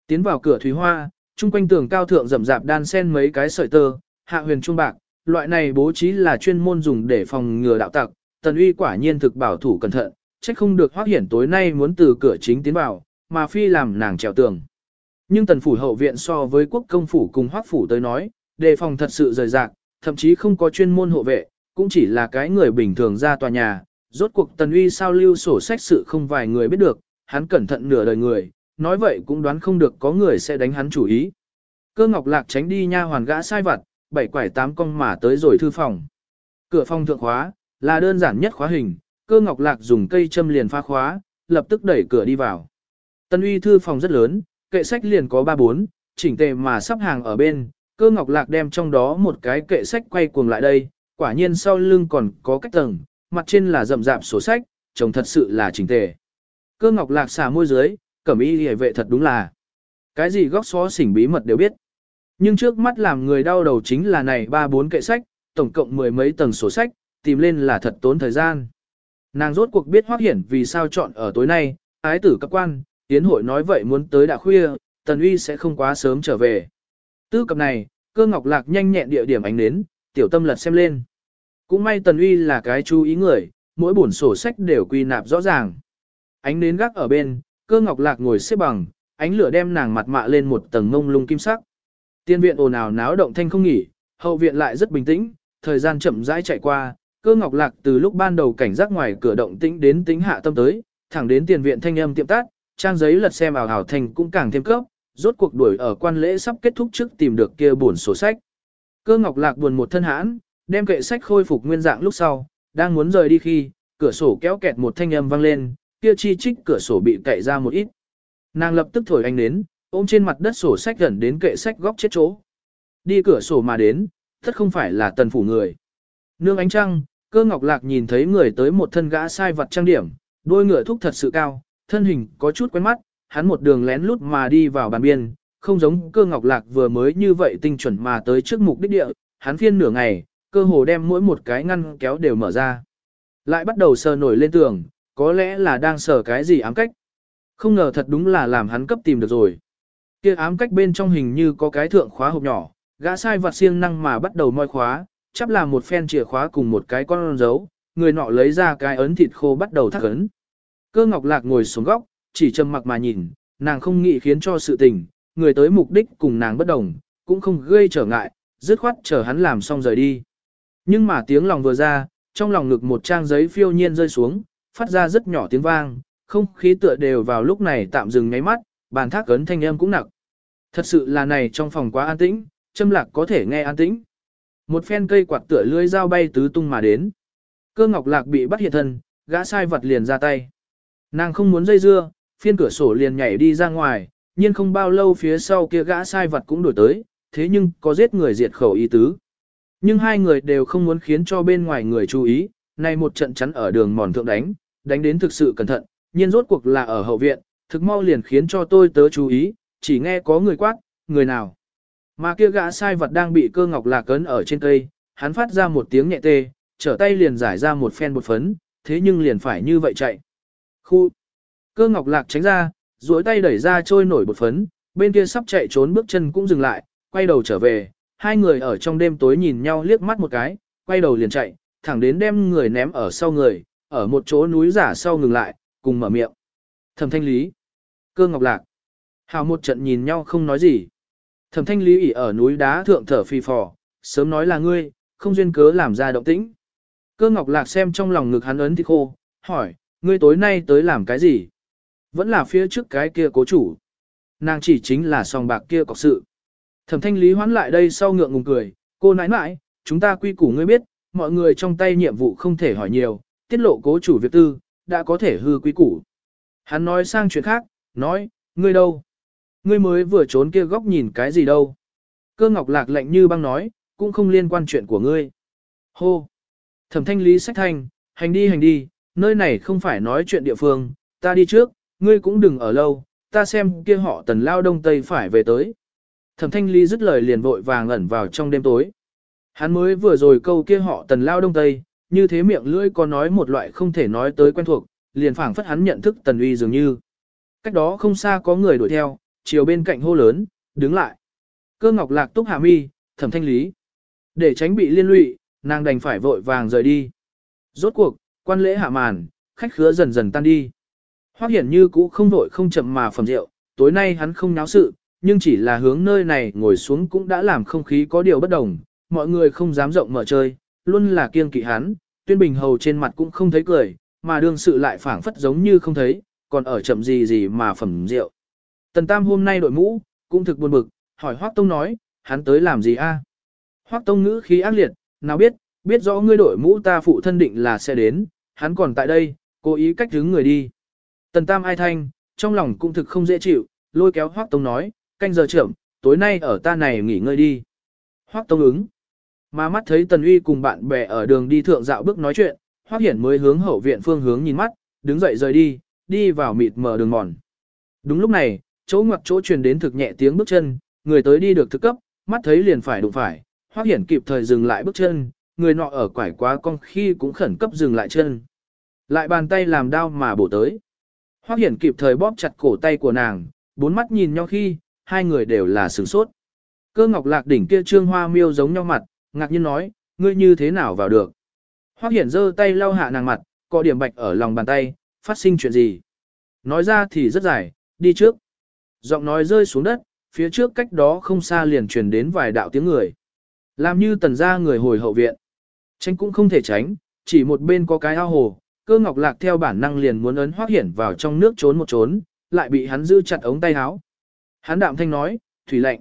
[SPEAKER 1] Tiến vào cửa thúy hoa, chung quanh tường cao thượng rậm rạp đan sen mấy cái sợi tơ, hạ huyền trung bạc, loại này bố trí là chuyên môn dùng để phòng ngừa đạo tặc, tần uy quả nhiên thực bảo thủ cẩn thận, trách không được hoác hiển tối nay muốn từ cửa chính tiến vào, mà phi làm nàng trèo tường. Nhưng tần phủ hậu viện so với quốc công phủ cùng hoác phủ tới nói, đề phòng thật sự rời rạc, thậm chí không có chuyên môn hộ vệ, cũng chỉ là cái người bình thường ra tòa nhà. Rốt cuộc tần uy sao lưu sổ sách sự không vài người biết được, hắn cẩn thận nửa đời người, nói vậy cũng đoán không được có người sẽ đánh hắn chủ ý. Cơ ngọc lạc tránh đi nha hoàn gã sai vặt, bảy quải tám cong mà tới rồi thư phòng. Cửa phòng thượng khóa, là đơn giản nhất khóa hình, cơ ngọc lạc dùng cây châm liền pha khóa, lập tức đẩy cửa đi vào. Tân uy thư phòng rất lớn, kệ sách liền có ba bốn, chỉnh tề mà sắp hàng ở bên, cơ ngọc lạc đem trong đó một cái kệ sách quay cuồng lại đây, quả nhiên sau lưng còn có cách tầng, mặt trên là rậm rạp sổ sách, trông thật sự là chỉnh tề. Cơ ngọc lạc xả môi dưới, cẩm y hề vệ thật đúng là. Cái gì góc xó xỉnh bí mật đều biết. Nhưng trước mắt làm người đau đầu chính là này ba bốn kệ sách, tổng cộng mười mấy tầng sổ sách, tìm lên là thật tốn thời gian. Nàng rốt cuộc biết hoác hiển vì sao chọn ở tối nay, ái tử các quan, tiến hội nói vậy muốn tới đã khuya, tần uy sẽ không quá sớm trở về. Tư cập này, cơ ngọc lạc nhanh nhẹn địa điểm ánh đến, tiểu tâm lật xem lên. Cũng may tần uy là cái chú ý người, mỗi bổn sổ sách đều quy nạp rõ ràng. Ánh nến gác ở bên, cơ ngọc lạc ngồi xếp bằng, ánh lửa đem nàng mặt mạ lên một tầng mông lung kim sắc. Tiên viện ồn ào náo động thanh không nghỉ, hậu viện lại rất bình tĩnh, thời gian chậm rãi chạy qua, cơ ngọc lạc từ lúc ban đầu cảnh giác ngoài cửa động tĩnh đến tính hạ tâm tới, thẳng đến tiền viện thanh âm tiệm tát, trang giấy lật xem ảo ảo thành cũng càng thêm cấp, rốt cuộc đuổi ở quan lễ sắp kết thúc trước tìm được kia buồn sổ sách. Cơ ngọc lạc buồn một thân hãn, đem kệ sách khôi phục nguyên dạng lúc sau, đang muốn rời đi khi, cửa sổ kéo kẹt một thanh âm vang lên, kia chi trích cửa sổ bị cậy ra một ít. Nàng lập tức thổi anh đến, ôm trên mặt đất sổ sách gần đến kệ sách góc chết chỗ. Đi cửa sổ mà đến, tất không phải là tần phủ người. Nương ánh trăng, cơ ngọc lạc nhìn thấy người tới một thân gã sai vật trang điểm, đôi ngựa thúc thật sự cao, thân hình có chút quen mắt, hắn một đường lén lút mà đi vào bàn biên, không giống cơ ngọc lạc vừa mới như vậy tinh chuẩn mà tới trước mục đích địa, hắn phiên nửa ngày, cơ hồ đem mỗi một cái ngăn kéo đều mở ra. Lại bắt đầu sờ nổi lên tường, có lẽ là đang sờ cái gì ám cách. Không ngờ thật đúng là làm hắn cấp tìm được rồi. Kia ám cách bên trong hình như có cái thượng khóa hộp nhỏ, gã sai vặt siêng năng mà bắt đầu moi khóa, chắc là một phen chìa khóa cùng một cái con dấu, người nọ lấy ra cái ấn thịt khô bắt đầu thắt ấn. Cơ ngọc lạc ngồi xuống góc, chỉ trầm mặc mà nhìn, nàng không nghĩ khiến cho sự tình, người tới mục đích cùng nàng bất đồng, cũng không gây trở ngại, dứt khoát chờ hắn làm xong rời đi. Nhưng mà tiếng lòng vừa ra, trong lòng ngực một trang giấy phiêu nhiên rơi xuống, phát ra rất nhỏ tiếng vang, không khí tựa đều vào lúc này tạm dừng ngáy mắt, bàn thác cấn thanh âm cũng nặng. Thật sự là này trong phòng quá an tĩnh, châm lạc có thể nghe an tĩnh. Một phen cây quạt tựa lưỡi dao bay tứ tung mà đến. Cơ ngọc lạc bị bắt hiện thân, gã sai vật liền ra tay. Nàng không muốn dây dưa, phiên cửa sổ liền nhảy đi ra ngoài, nhưng không bao lâu phía sau kia gã sai vật cũng đổi tới, thế nhưng có giết người diệt khẩu ý tứ. Nhưng hai người đều không muốn khiến cho bên ngoài người chú ý, nay một trận chắn ở đường mòn thượng đánh, đánh đến thực sự cẩn thận, nhiên rốt cuộc là ở hậu viện, thực mau liền khiến cho tôi tớ chú ý, chỉ nghe có người quát, người nào. Mà kia gã sai vật đang bị cơ ngọc lạc cấn ở trên cây, hắn phát ra một tiếng nhẹ tê, trở tay liền giải ra một phen bột phấn, thế nhưng liền phải như vậy chạy. Khu! Cơ ngọc lạc tránh ra, duỗi tay đẩy ra trôi nổi bột phấn, bên kia sắp chạy trốn bước chân cũng dừng lại, quay đầu trở về, hai người ở trong đêm tối nhìn nhau liếc mắt một cái, quay đầu liền chạy, thẳng đến đem người ném ở sau người, ở một chỗ núi giả sau ngừng lại, cùng mở miệng. Thẩm thanh lý. Cơ ngọc lạc. Hào một trận nhìn nhau không nói gì. Thẩm thanh lý ỉ ở núi đá thượng thở phì phò, sớm nói là ngươi, không duyên cớ làm ra động tĩnh. Cơ ngọc lạc xem trong lòng ngực hắn ấn thì khô, hỏi, ngươi tối nay tới làm cái gì? Vẫn là phía trước cái kia cố chủ. Nàng chỉ chính là song bạc kia có sự. Thẩm thanh lý hoán lại đây sau ngượng ngùng cười, cô nãi nãi, chúng ta quy củ ngươi biết, mọi người trong tay nhiệm vụ không thể hỏi nhiều, tiết lộ cố chủ việc tư, đã có thể hư quy củ. Hắn nói sang chuyện khác, nói, ngươi đâu? Ngươi mới vừa trốn kia góc nhìn cái gì đâu? Cơ ngọc lạc lạnh như băng nói, cũng không liên quan chuyện của ngươi. Hô! Thẩm thanh lý sách thanh, hành đi hành đi, nơi này không phải nói chuyện địa phương, ta đi trước, ngươi cũng đừng ở lâu, ta xem kia họ tần lao đông tây phải về tới. Thẩm thanh Ly dứt lời liền vội vàng ẩn vào trong đêm tối. Hắn mới vừa rồi câu kia họ tần lao đông tây, như thế miệng lưỡi có nói một loại không thể nói tới quen thuộc, liền phảng phất hắn nhận thức tần uy dường như. Cách đó không xa có người đuổi theo, chiều bên cạnh hô lớn, đứng lại. Cơ ngọc lạc túc hạ mi, thẩm thanh lý. Để tránh bị liên lụy, nàng đành phải vội vàng rời đi. Rốt cuộc, quan lễ hạ màn, khách khứa dần dần tan đi. Hoác hiển như cũ không vội không chậm mà phẩm rượu, tối nay hắn không náo sự, nhưng chỉ là hướng nơi này ngồi xuống cũng đã làm không khí có điều bất đồng, mọi người không dám rộng mở chơi, luôn là kiêng kỵ hắn, tuyên bình hầu trên mặt cũng không thấy cười, mà đương sự lại phảng phất giống như không thấy, còn ở chậm gì gì mà phẩm rượu. Tần Tam hôm nay đội mũ, cũng thực buồn bực, hỏi Hoắc Tông nói, hắn tới làm gì a? À? Hoắc Tông ngữ khí ác liệt, nào biết, biết rõ ngươi đội mũ ta phụ thân định là sẽ đến, hắn còn tại đây, cố ý cách hướng người đi. Tần Tam ai thanh, trong lòng cũng thực không dễ chịu, lôi kéo Hoắc Tông nói, canh giờ trưởng, tối nay ở ta này nghỉ ngơi đi. Hoắc Tông ứng. Mà mắt thấy Tần Uy cùng bạn bè ở đường đi thượng dạo bước nói chuyện, Hoắc Hiển mới hướng hậu viện phương hướng nhìn mắt, đứng dậy rời đi, đi vào mịt mờ đường mòn. Đúng lúc này, chỗ ngoặc chỗ truyền đến thực nhẹ tiếng bước chân, người tới đi được thực cấp, mắt thấy liền phải đụng phải, Hoắc Hiển kịp thời dừng lại bước chân, người nọ ở quải quá con khi cũng khẩn cấp dừng lại chân. Lại bàn tay làm đau mà bổ tới. Hoắc Hiển kịp thời bóp chặt cổ tay của nàng, bốn mắt nhìn nhau khi, hai người đều là sửng sốt. Cơ ngọc lạc đỉnh kia trương hoa miêu giống nhau mặt, ngạc nhiên nói, ngươi như thế nào vào được. Hoắc Hiển giơ tay lau hạ nàng mặt, có điểm bạch ở lòng bàn tay, phát sinh chuyện gì. Nói ra thì rất dài, đi trước. Giọng nói rơi xuống đất, phía trước cách đó không xa liền truyền đến vài đạo tiếng người. Làm như tần ra người hồi hậu viện. Tránh cũng không thể tránh, chỉ một bên có cái ao hồ, cơ ngọc lạc theo bản năng liền muốn ấn hoác hiển vào trong nước trốn một trốn, lại bị hắn giữ chặt ống tay áo. Hắn đạm thanh nói, thủy lệnh.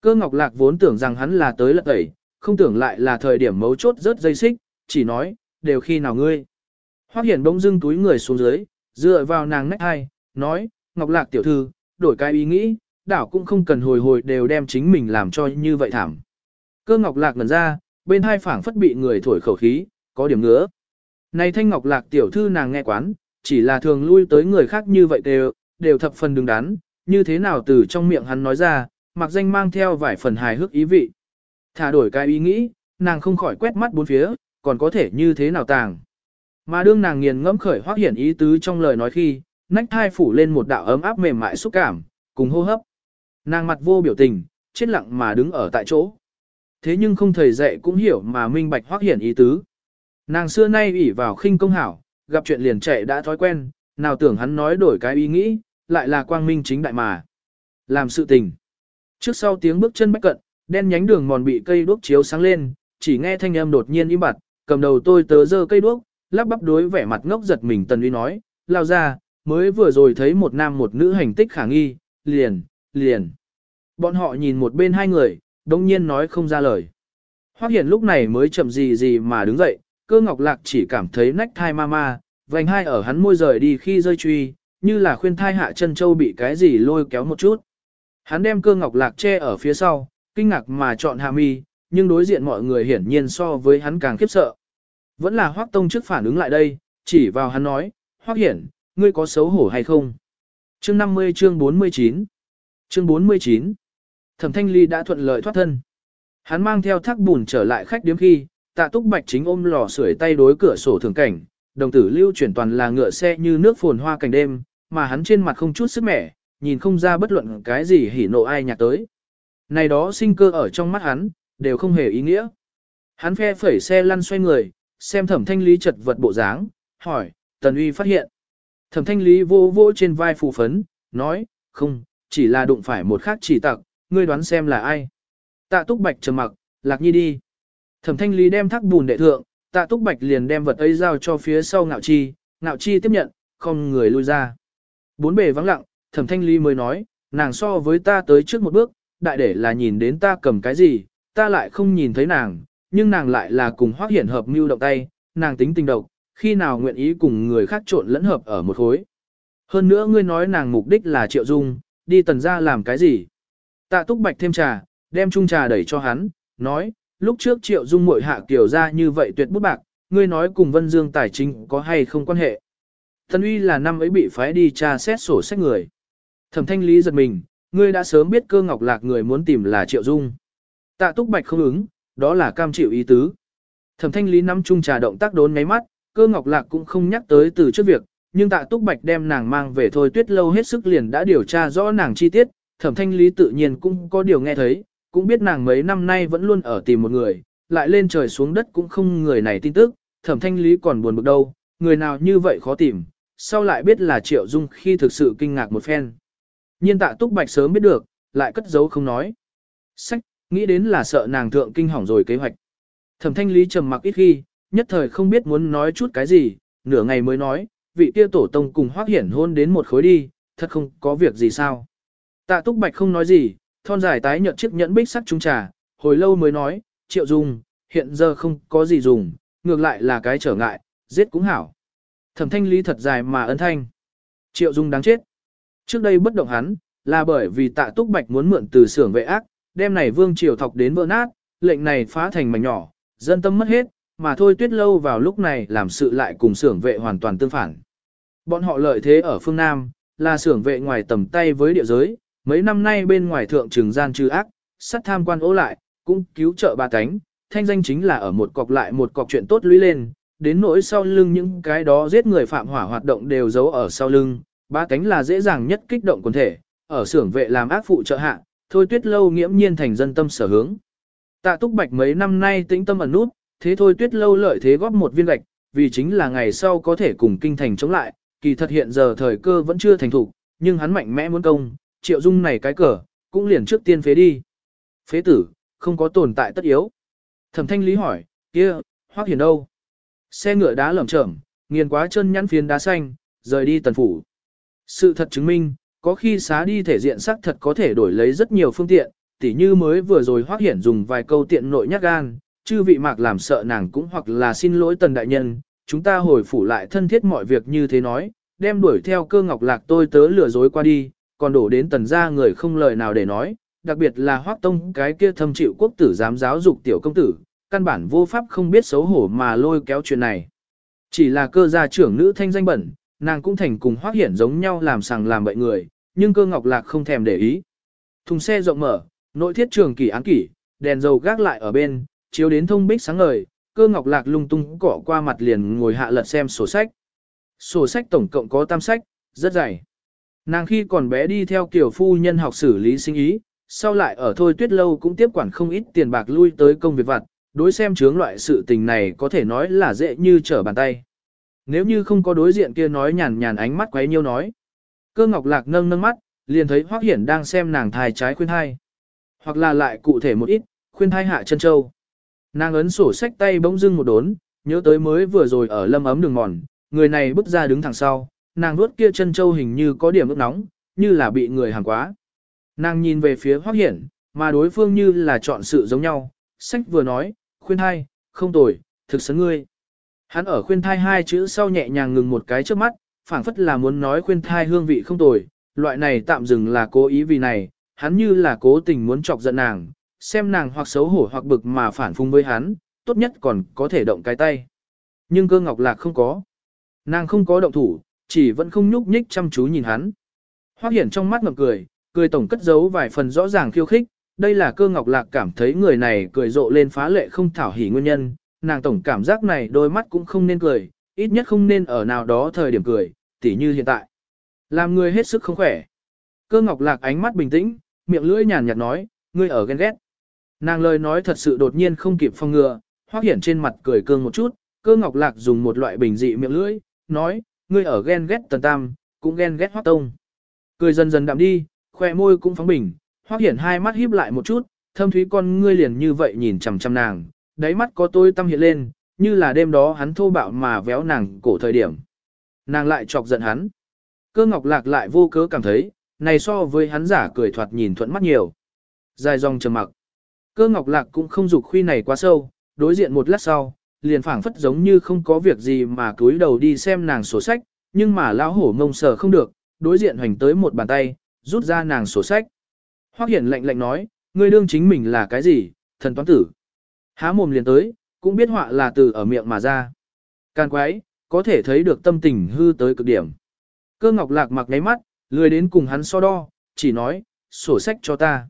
[SPEAKER 1] Cơ ngọc lạc vốn tưởng rằng hắn là tới lật tẩy, không tưởng lại là thời điểm mấu chốt rớt dây xích, chỉ nói, đều khi nào ngươi. Hoác hiển bỗng dưng túi người xuống dưới, dựa vào nàng nách hai, nói, ngọc lạc tiểu thư, đổi cái ý nghĩ, đảo cũng không cần hồi hồi đều đem chính mình làm cho như vậy thảm. Cơ ngọc lạc ngần ra, bên hai phảng phất bị người thổi khẩu khí, có điểm ngứa. Này thanh ngọc lạc tiểu thư nàng nghe quán, chỉ là thường lui tới người khác như vậy đều, đều thập phần đứng đắn, như thế nào từ trong miệng hắn nói ra, mặc danh mang theo vài phần hài hước ý vị. Thả đổi cái ý nghĩ, nàng không khỏi quét mắt bốn phía, còn có thể như thế nào tàng. Mà đương nàng nghiền ngẫm khởi hoác hiển ý tứ trong lời nói khi, nách thai phủ lên một đạo ấm áp mềm mại xúc cảm, cùng hô hấp. Nàng mặt vô biểu tình, chết lặng mà đứng ở tại chỗ. Thế nhưng không thầy dạy cũng hiểu mà minh bạch hoác hiển ý tứ. Nàng xưa nay ủy vào khinh công hảo, gặp chuyện liền chạy đã thói quen, nào tưởng hắn nói đổi cái ý nghĩ, lại là quang minh chính đại mà. Làm sự tình. Trước sau tiếng bước chân bách cận, đen nhánh đường mòn bị cây đuốc chiếu sáng lên, chỉ nghe thanh âm đột nhiên im bặt, cầm đầu tôi tớ dơ cây đuốc, lắp bắp đối vẻ mặt ngốc giật mình tần uy nói, lao ra, mới vừa rồi thấy một nam một nữ hành tích khả nghi, liền, liền. Bọn họ nhìn một bên hai người, đồng nhiên nói không ra lời. Hoắc Hiển lúc này mới chậm gì gì mà đứng dậy, cơ ngọc lạc chỉ cảm thấy nách thai ma ma, vành hai ở hắn môi rời đi khi rơi truy, như là khuyên thai hạ chân châu bị cái gì lôi kéo một chút. Hắn đem cơ ngọc lạc che ở phía sau, kinh ngạc mà chọn hạ mi, nhưng đối diện mọi người hiển nhiên so với hắn càng khiếp sợ. Vẫn là Hoắc Tông trước phản ứng lại đây, chỉ vào hắn nói, Hoắc Hiển, ngươi có xấu hổ hay không? Chương 50 chương 49 Chương 49 Thẩm Thanh Ly đã thuận lợi thoát thân. Hắn mang theo thác bùn trở lại khách điếm khi, tạ túc bạch chính ôm lò sưởi tay đối cửa sổ thường cảnh, đồng tử lưu chuyển toàn là ngựa xe như nước phồn hoa cảnh đêm, mà hắn trên mặt không chút sức mẻ, nhìn không ra bất luận cái gì hỉ nộ ai nhạc tới. Này đó sinh cơ ở trong mắt hắn, đều không hề ý nghĩa. Hắn phe phẩy xe lăn xoay người, xem thẩm thanh lý chật vật bộ dáng, hỏi, tần uy phát hiện. Thẩm thanh lý vô vô trên vai phù phấn, nói, không, chỉ là đụng phải một khác chỉ tặc, ngươi đoán xem là ai. Tạ túc bạch trầm mặc, lạc nhi đi. Thẩm thanh lý đem thác bùn đệ thượng, tạ túc bạch liền đem vật ấy giao cho phía sau ngạo chi, ngạo chi tiếp nhận, không người lui ra. Bốn bề vắng lặng, thẩm thanh ly mới nói, nàng so với ta tới trước một bước, đại để là nhìn đến ta cầm cái gì, ta lại không nhìn thấy nàng, nhưng nàng lại là cùng hoác hiển hợp mưu động tay, nàng tính tình độc, khi nào nguyện ý cùng người khác trộn lẫn hợp ở một khối. Hơn nữa ngươi nói nàng mục đích là triệu dung, đi tần ra làm cái gì. Tạ túc bạch thêm trà, đem chung trà đẩy cho hắn, nói, lúc trước triệu dung muội hạ kiểu ra như vậy tuyệt bút bạc, ngươi nói cùng Vân Dương tài chính có hay không quan hệ. Thần uy là năm ấy bị phái đi tra xét sổ sách người. Thẩm thanh lý giật mình, ngươi đã sớm biết cơ ngọc lạc người muốn tìm là triệu dung. Tạ túc bạch không ứng, đó là cam chịu ý tứ. Thẩm thanh lý nắm chung trà động tác đốn ngáy mắt, cơ ngọc lạc cũng không nhắc tới từ trước việc, nhưng tạ túc bạch đem nàng mang về thôi tuyết lâu hết sức liền đã điều tra rõ nàng chi tiết, thẩm thanh lý tự nhiên cũng có điều nghe thấy, cũng biết nàng mấy năm nay vẫn luôn ở tìm một người, lại lên trời xuống đất cũng không người này tin tức, thẩm thanh lý còn buồn bực đâu, người nào như vậy khó tìm, sau lại biết là triệu dung khi thực sự kinh ngạc một phen. Nhiên tạ túc bạch sớm biết được, lại cất giấu không nói. Sách, nghĩ đến là sợ nàng thượng kinh hỏng rồi kế hoạch. Thẩm thanh lý trầm mặc ít khi, nhất thời không biết muốn nói chút cái gì, nửa ngày mới nói, vị kia tổ tông cùng hoác hiển hôn đến một khối đi, thật không có việc gì sao. Tạ túc bạch không nói gì, thon dài tái nhợt chiếc nhẫn bích sắc trung trà, hồi lâu mới nói, triệu dung, hiện giờ không có gì dùng, ngược lại là cái trở ngại, giết cũng hảo. Thẩm thanh lý thật dài mà ân thanh. Triệu dung đáng chết. Trước đây bất động hắn, là bởi vì tạ túc bạch muốn mượn từ xưởng vệ ác, đem này vương triều thọc đến vỡ nát, lệnh này phá thành mảnh nhỏ, dân tâm mất hết, mà thôi tuyết lâu vào lúc này làm sự lại cùng xưởng vệ hoàn toàn tương phản. Bọn họ lợi thế ở phương Nam, là xưởng vệ ngoài tầm tay với địa giới, mấy năm nay bên ngoài thượng trừng gian trừ ác, sắt tham quan ố lại, cũng cứu trợ ba cánh, thanh danh chính là ở một cọc lại một cọc chuyện tốt lũy lên, đến nỗi sau lưng những cái đó giết người phạm hỏa hoạt động đều giấu ở sau lưng, ba cánh là dễ dàng nhất kích động quần thể, ở xưởng vệ làm ác phụ trợ hạ, thôi tuyết lâu nghiễm nhiên thành dân tâm sở hướng. Tạ túc bạch mấy năm nay tĩnh tâm ẩn nút, thế thôi tuyết lâu lợi thế góp một viên gạch, vì chính là ngày sau có thể cùng kinh thành chống lại, kỳ thật hiện giờ thời cơ vẫn chưa thành thủ, nhưng hắn mạnh mẽ muốn công, triệu dung này cái cờ, cũng liền trước tiên phế đi. Phế tử, không có tồn tại tất yếu. Thẩm thanh lý hỏi, kia, hoác hiển đâu? Xe ngựa đá lởm chởm, nghiền quá chân nhắn phiến đá xanh, rời đi tần phủ. Sự thật chứng minh, có khi xá đi thể diện sắc thật có thể đổi lấy rất nhiều phương tiện, tỉ như mới vừa rồi hoác hiển dùng vài câu tiện nội nhát gan, chư vị mạc làm sợ nàng cũng hoặc là xin lỗi tần đại nhân, chúng ta hồi phủ lại thân thiết mọi việc như thế nói, đem đuổi theo cơ ngọc lạc tôi tớ lừa dối qua đi, còn đổ đến tần gia người không lời nào để nói, đặc biệt là hoác Tông cái kia thâm chịu quốc tử dám giáo dục tiểu công tử, căn bản vô pháp không biết xấu hổ mà lôi kéo chuyện này. Chỉ là cơ gia trưởng nữ thanh danh bẩn, nàng cũng thành cùng hoác Hiển giống nhau làm sàng làm bậy người, nhưng cơ ngọc lạc không thèm để ý. Thùng xe rộng mở, nội thiết trường kỳ án kỷ, đèn dầu gác lại ở bên, chiếu đến thông bích sáng ngời, cơ ngọc lạc lung tung cỏ qua mặt liền ngồi hạ lật xem sổ sách. Sổ sách tổng cộng có tam sách, rất dày. Nàng khi còn bé đi theo kiểu phu nhân học xử lý sinh ý, sau lại ở thôi tuyết lâu cũng tiếp quản không ít tiền bạc lui tới công việc vặt, đối xem chướng loại sự tình này có thể nói là dễ như trở bàn tay. Nếu như không có đối diện kia nói nhàn nhàn ánh mắt quấy nhiêu nói. Cơ ngọc lạc nâng nâng mắt, liền thấy Hoắc Hiển đang xem nàng thai trái khuyên thai. Hoặc là lại cụ thể một ít, khuyên thai hạ chân châu. Nàng ấn sổ sách tay bỗng dưng một đốn, nhớ tới mới vừa rồi ở lâm ấm đường mòn, người này bước ra đứng thẳng sau, nàng nuốt kia chân châu hình như có điểm ức nóng, như là bị người hàng quá. Nàng nhìn về phía Hoắc Hiển, mà đối phương như là chọn sự giống nhau, sách vừa nói, khuyên thai, không tồi, thực sấn ngươi. Hắn ở khuyên thai hai chữ sau nhẹ nhàng ngừng một cái trước mắt, phảng phất là muốn nói khuyên thai hương vị không tồi, loại này tạm dừng là cố ý vì này, hắn như là cố tình muốn chọc giận nàng, xem nàng hoặc xấu hổ hoặc bực mà phản phung với hắn, tốt nhất còn có thể động cái tay. Nhưng cơ ngọc lạc không có. Nàng không có động thủ, chỉ vẫn không nhúc nhích chăm chú nhìn hắn. Hoác hiển trong mắt ngập cười, cười tổng cất giấu vài phần rõ ràng khiêu khích, đây là cơ ngọc lạc cảm thấy người này cười rộ lên phá lệ không thảo hỉ nguyên nhân, nàng tổng cảm giác này đôi mắt cũng không nên cười, ít nhất không nên ở nào đó thời điểm cười, tỉ như hiện tại. Làm người hết sức không khỏe. Cơ ngọc lạc ánh mắt bình tĩnh, miệng lưỡi nhàn nhạt nói, ngươi ở ghen ghét. Nàng lời nói thật sự đột nhiên không kịp phong ngừa, hoác hiển trên mặt cười cương một chút, cơ ngọc lạc dùng một loại bình dị miệng lưỡi, nói, ngươi ở ghen ghét tần tam, cũng ghen ghét hoác tông. Cười dần dần đạm đi, khoe môi cũng phóng bình, Hoắc hiển hai mắt híp lại một chút, thâm thúy con ngươi liền như vậy nhìn chằm chằm nàng, đáy mắt có tôi tâm hiện lên, như là đêm đó hắn thô bạo mà véo nàng cổ thời điểm. Nàng lại chọc giận hắn. Cơ ngọc lạc lại vô cớ cảm thấy, này so với hắn giả cười thoạt nhìn thuận mắt nhiều. Dài dòng trầm mặc. Cơ ngọc lạc cũng không dục khuy này quá sâu, đối diện một lát sau, liền phảng phất giống như không có việc gì mà cúi đầu đi xem nàng sổ sách, nhưng mà lão hổ mông sờ không được, đối diện hoành tới một bàn tay, rút ra nàng sổ sách. Hoắc Hiển lạnh lạnh nói, ngươi đương chính mình là cái gì, thần toán tử. Há mồm liền tới, cũng biết họa là từ ở miệng mà ra. Can quái, có thể thấy được tâm tình hư tới cực điểm. Cơ ngọc lạc mặc ngáy mắt, lười đến cùng hắn so đo, chỉ nói, sổ sách cho ta.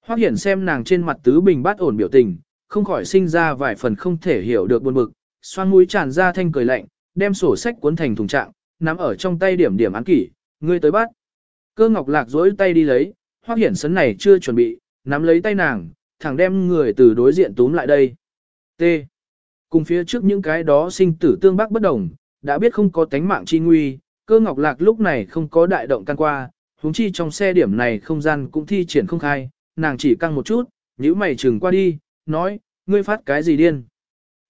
[SPEAKER 1] Hoắc Hiển xem nàng trên mặt tứ bình bát ổn biểu tình, không khỏi sinh ra vài phần không thể hiểu được buồn bực, xoan mũi tràn ra thanh cười lạnh, đem sổ sách cuốn thành thùng trạng, nắm ở trong tay điểm điểm án kỷ, ngươi tới bắt. Cơ ngọc lạc dối tay đi lấy, Hoắc Hiển sấn này chưa chuẩn bị, nắm lấy tay nàng, thẳng đem người từ đối diện túm lại đây. T. Cùng phía trước những cái đó sinh tử tương bác bất đồng, đã biết không có tánh mạng chi nguy, cơ ngọc lạc lúc này không có đại động can qua, huống chi trong xe điểm này không gian cũng thi triển không khai, nàng chỉ căng một chút, nhíu mày chừng qua đi, nói, ngươi phát cái gì điên.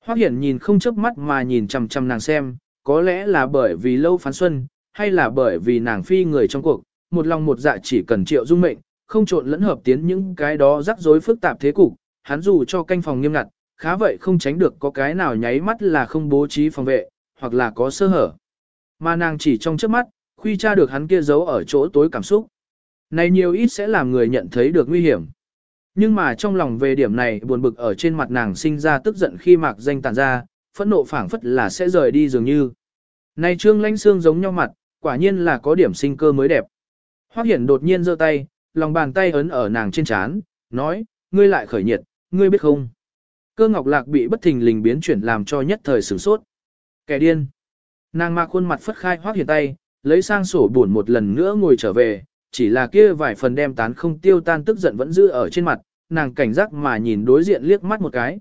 [SPEAKER 1] Hoắc Hiển nhìn không chớp mắt mà nhìn chằm chằm nàng xem, có lẽ là bởi vì lâu phán xuân, hay là bởi vì nàng phi người trong cuộc, một lòng một dạ chỉ cần triệu dung mệnh, không trộn lẫn hợp tiến những cái đó rắc rối phức tạp thế cục, hắn dù cho canh phòng nghiêm ngặt, khá vậy không tránh được có cái nào nháy mắt là không bố trí phòng vệ, hoặc là có sơ hở. Mà nàng chỉ trong trước mắt, khuy tra được hắn kia giấu ở chỗ tối cảm xúc. Này nhiều ít sẽ làm người nhận thấy được nguy hiểm. Nhưng mà trong lòng về điểm này buồn bực ở trên mặt nàng sinh ra tức giận khi mạc danh tàn ra, phẫn nộ phảng phất là sẽ rời đi dường như. Này trương lãnh xương giống nhau mặt, quả nhiên là có điểm sinh cơ mới đẹp. Hoác Hiển đột nhiên giơ tay, lòng bàn tay ấn ở nàng trên trán, nói, ngươi lại khởi nhiệt, ngươi biết không? Cơ ngọc lạc bị bất thình lình biến chuyển làm cho nhất thời sửng sốt. Kẻ điên. Nàng mạc khuôn mặt phất khai Hoắc Hiển tay, lấy sang sổ buồn một lần nữa ngồi trở về, chỉ là kia vài phần đem tán không tiêu tan tức giận vẫn giữ ở trên mặt, nàng cảnh giác mà nhìn đối diện liếc mắt một cái.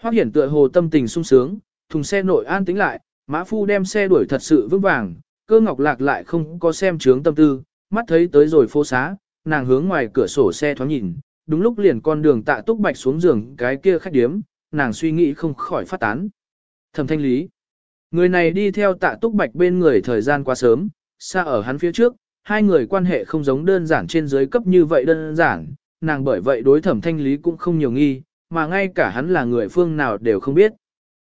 [SPEAKER 1] Hoắc Hiển tựa hồ tâm tình sung sướng, thùng xe nội an tĩnh lại, Mã Phu đem xe đuổi thật sự vững vàng, cơ ngọc lạc lại không có xem trướng tâm tư, mắt thấy tới rồi phố xá, nàng hướng ngoài cửa sổ xe thoáng nhìn, đúng lúc liền con đường tạ túc bạch xuống giường cái kia khách điếm, nàng suy nghĩ không khỏi phát tán. Thẩm thanh lý. Người này đi theo tạ túc bạch bên người thời gian quá sớm, xa ở hắn phía trước, hai người quan hệ không giống đơn giản trên dưới cấp như vậy đơn giản, nàng bởi vậy đối thẩm thanh lý cũng không nhiều nghi, mà ngay cả hắn là người phương nào đều không biết.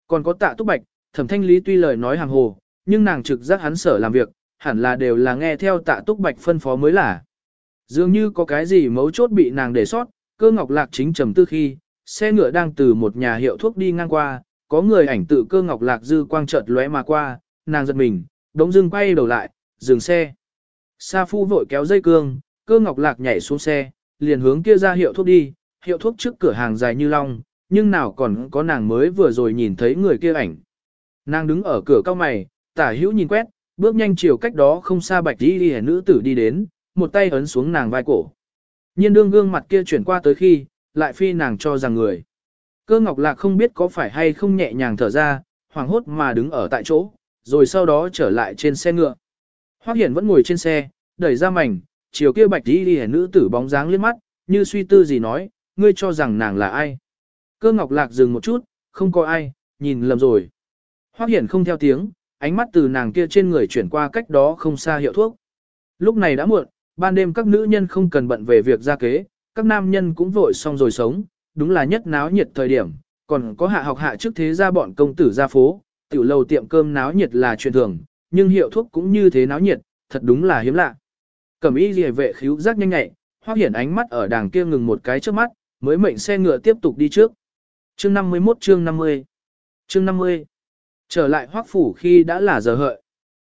[SPEAKER 1] Còn có tạ túc bạch, thẩm thanh lý tuy lời nói hàng hồ, nhưng nàng trực giác hắn sở làm việc, hẳn là đều là nghe theo tạ túc bạch phân phó mới là. Dường như có cái gì mấu chốt bị nàng để sót, cơ ngọc lạc chính trầm tư khi, xe ngựa đang từ một nhà hiệu thuốc đi ngang qua, có người ảnh tự cơ ngọc lạc dư quang chợt lóe mà qua, nàng giật mình, đống dưng quay đầu lại, dừng xe. Sa phu vội kéo dây cương, cơ ngọc lạc nhảy xuống xe, liền hướng kia ra hiệu thuốc đi, hiệu thuốc trước cửa hàng dài như long, nhưng nào còn có nàng mới vừa rồi nhìn thấy người kia ảnh. Nàng đứng ở cửa cao mày, tả hữu nhìn quét, bước nhanh chiều cách đó không xa bạch đi đi nữ tử đi đến, một tay ấn xuống nàng vai cổ. Nhiên đương gương mặt kia chuyển qua tới khi, lại phi nàng cho rằng người. Cơ ngọc lạc không biết có phải hay không nhẹ nhàng thở ra, hoảng hốt mà đứng ở tại chỗ, rồi sau đó trở lại trên xe ngựa. Hoắc Hiển vẫn ngồi trên xe, đẩy ra mảnh, chiều kia bạch đi đi nữ tử bóng dáng liếc mắt, như suy tư gì nói, ngươi cho rằng nàng là ai. Cơ ngọc lạc dừng một chút, không có ai, nhìn lầm rồi. Hoắc Hiển không theo tiếng, ánh mắt từ nàng kia trên người chuyển qua cách đó không xa hiệu thuốc. Lúc này đã muộn, ban đêm các nữ nhân không cần bận về việc ra kế, các nam nhân cũng vội xong rồi sống, đúng là nhất náo nhiệt thời điểm, còn có hạ học hạ trước thế ra bọn công tử ra phố, tiểu lầu tiệm cơm náo nhiệt là chuyện thường, nhưng hiệu thuốc cũng như thế náo nhiệt, thật đúng là hiếm lạ. Cẩm y liề vệ khíu giác nhanh nhẹ, hoác hiển ánh mắt ở đàng kia ngừng một cái trước mắt, mới mệnh xe ngựa tiếp tục đi trước. Chương 51 chương 50 Chương 50 Trở lại hoác phủ khi đã là giờ hợi.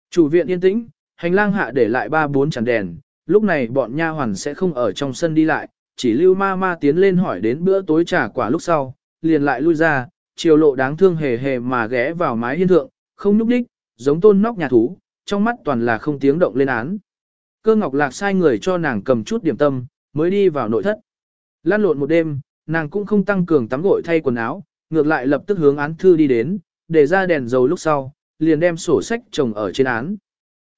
[SPEAKER 1] Chủ viện yên tĩnh, hành lang hạ để lại ba bốn chản đèn, lúc này bọn nha hoàn sẽ không ở trong sân đi lại, chỉ lưu ma ma tiến lên hỏi đến bữa tối trà quả lúc sau, liền lại lui ra, chiều lộ đáng thương hề hề mà ghé vào mái hiên thượng, không nhúc đích, giống tôn nóc nhà thú, trong mắt toàn là không tiếng động lên án. Cơ ngọc lạc sai người cho nàng cầm chút điểm tâm, mới đi vào nội thất. Lan lộn một đêm, nàng cũng không tăng cường tắm gội thay quần áo, ngược lại lập tức hướng án thư đi đến, để ra đèn dầu lúc sau, liền đem sổ sách trồng ở trên án.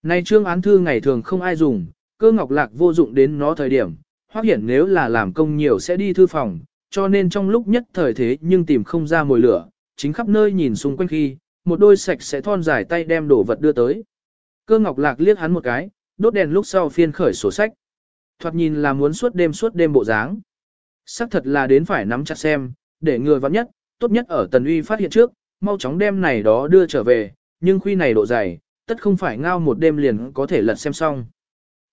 [SPEAKER 1] Nay trương án thư ngày thường không ai dùng, cơ ngọc lạc vô dụng đến nó thời điểm, hoác hiển nếu là làm công nhiều sẽ đi thư phòng, cho nên trong lúc nhất thời thế nhưng tìm không ra mồi lửa, chính khắp nơi nhìn xung quanh khi, một đôi sạch sẽ thon dài tay đem đổ vật đưa tới. Cơ ngọc lạc liếc hắn một cái, đốt đèn lúc sau phiên khởi sổ sách. Thoạt nhìn là muốn suốt đêm suốt đêm bộ dáng. Sắc thật là đến phải nắm chặt xem, để người vắng nhất, tốt nhất ở tần uy phát hiện trước, mau chóng đem này đó đưa trở về, nhưng khuy này độ dày, tất không phải ngao một đêm liền có thể lật xem xong.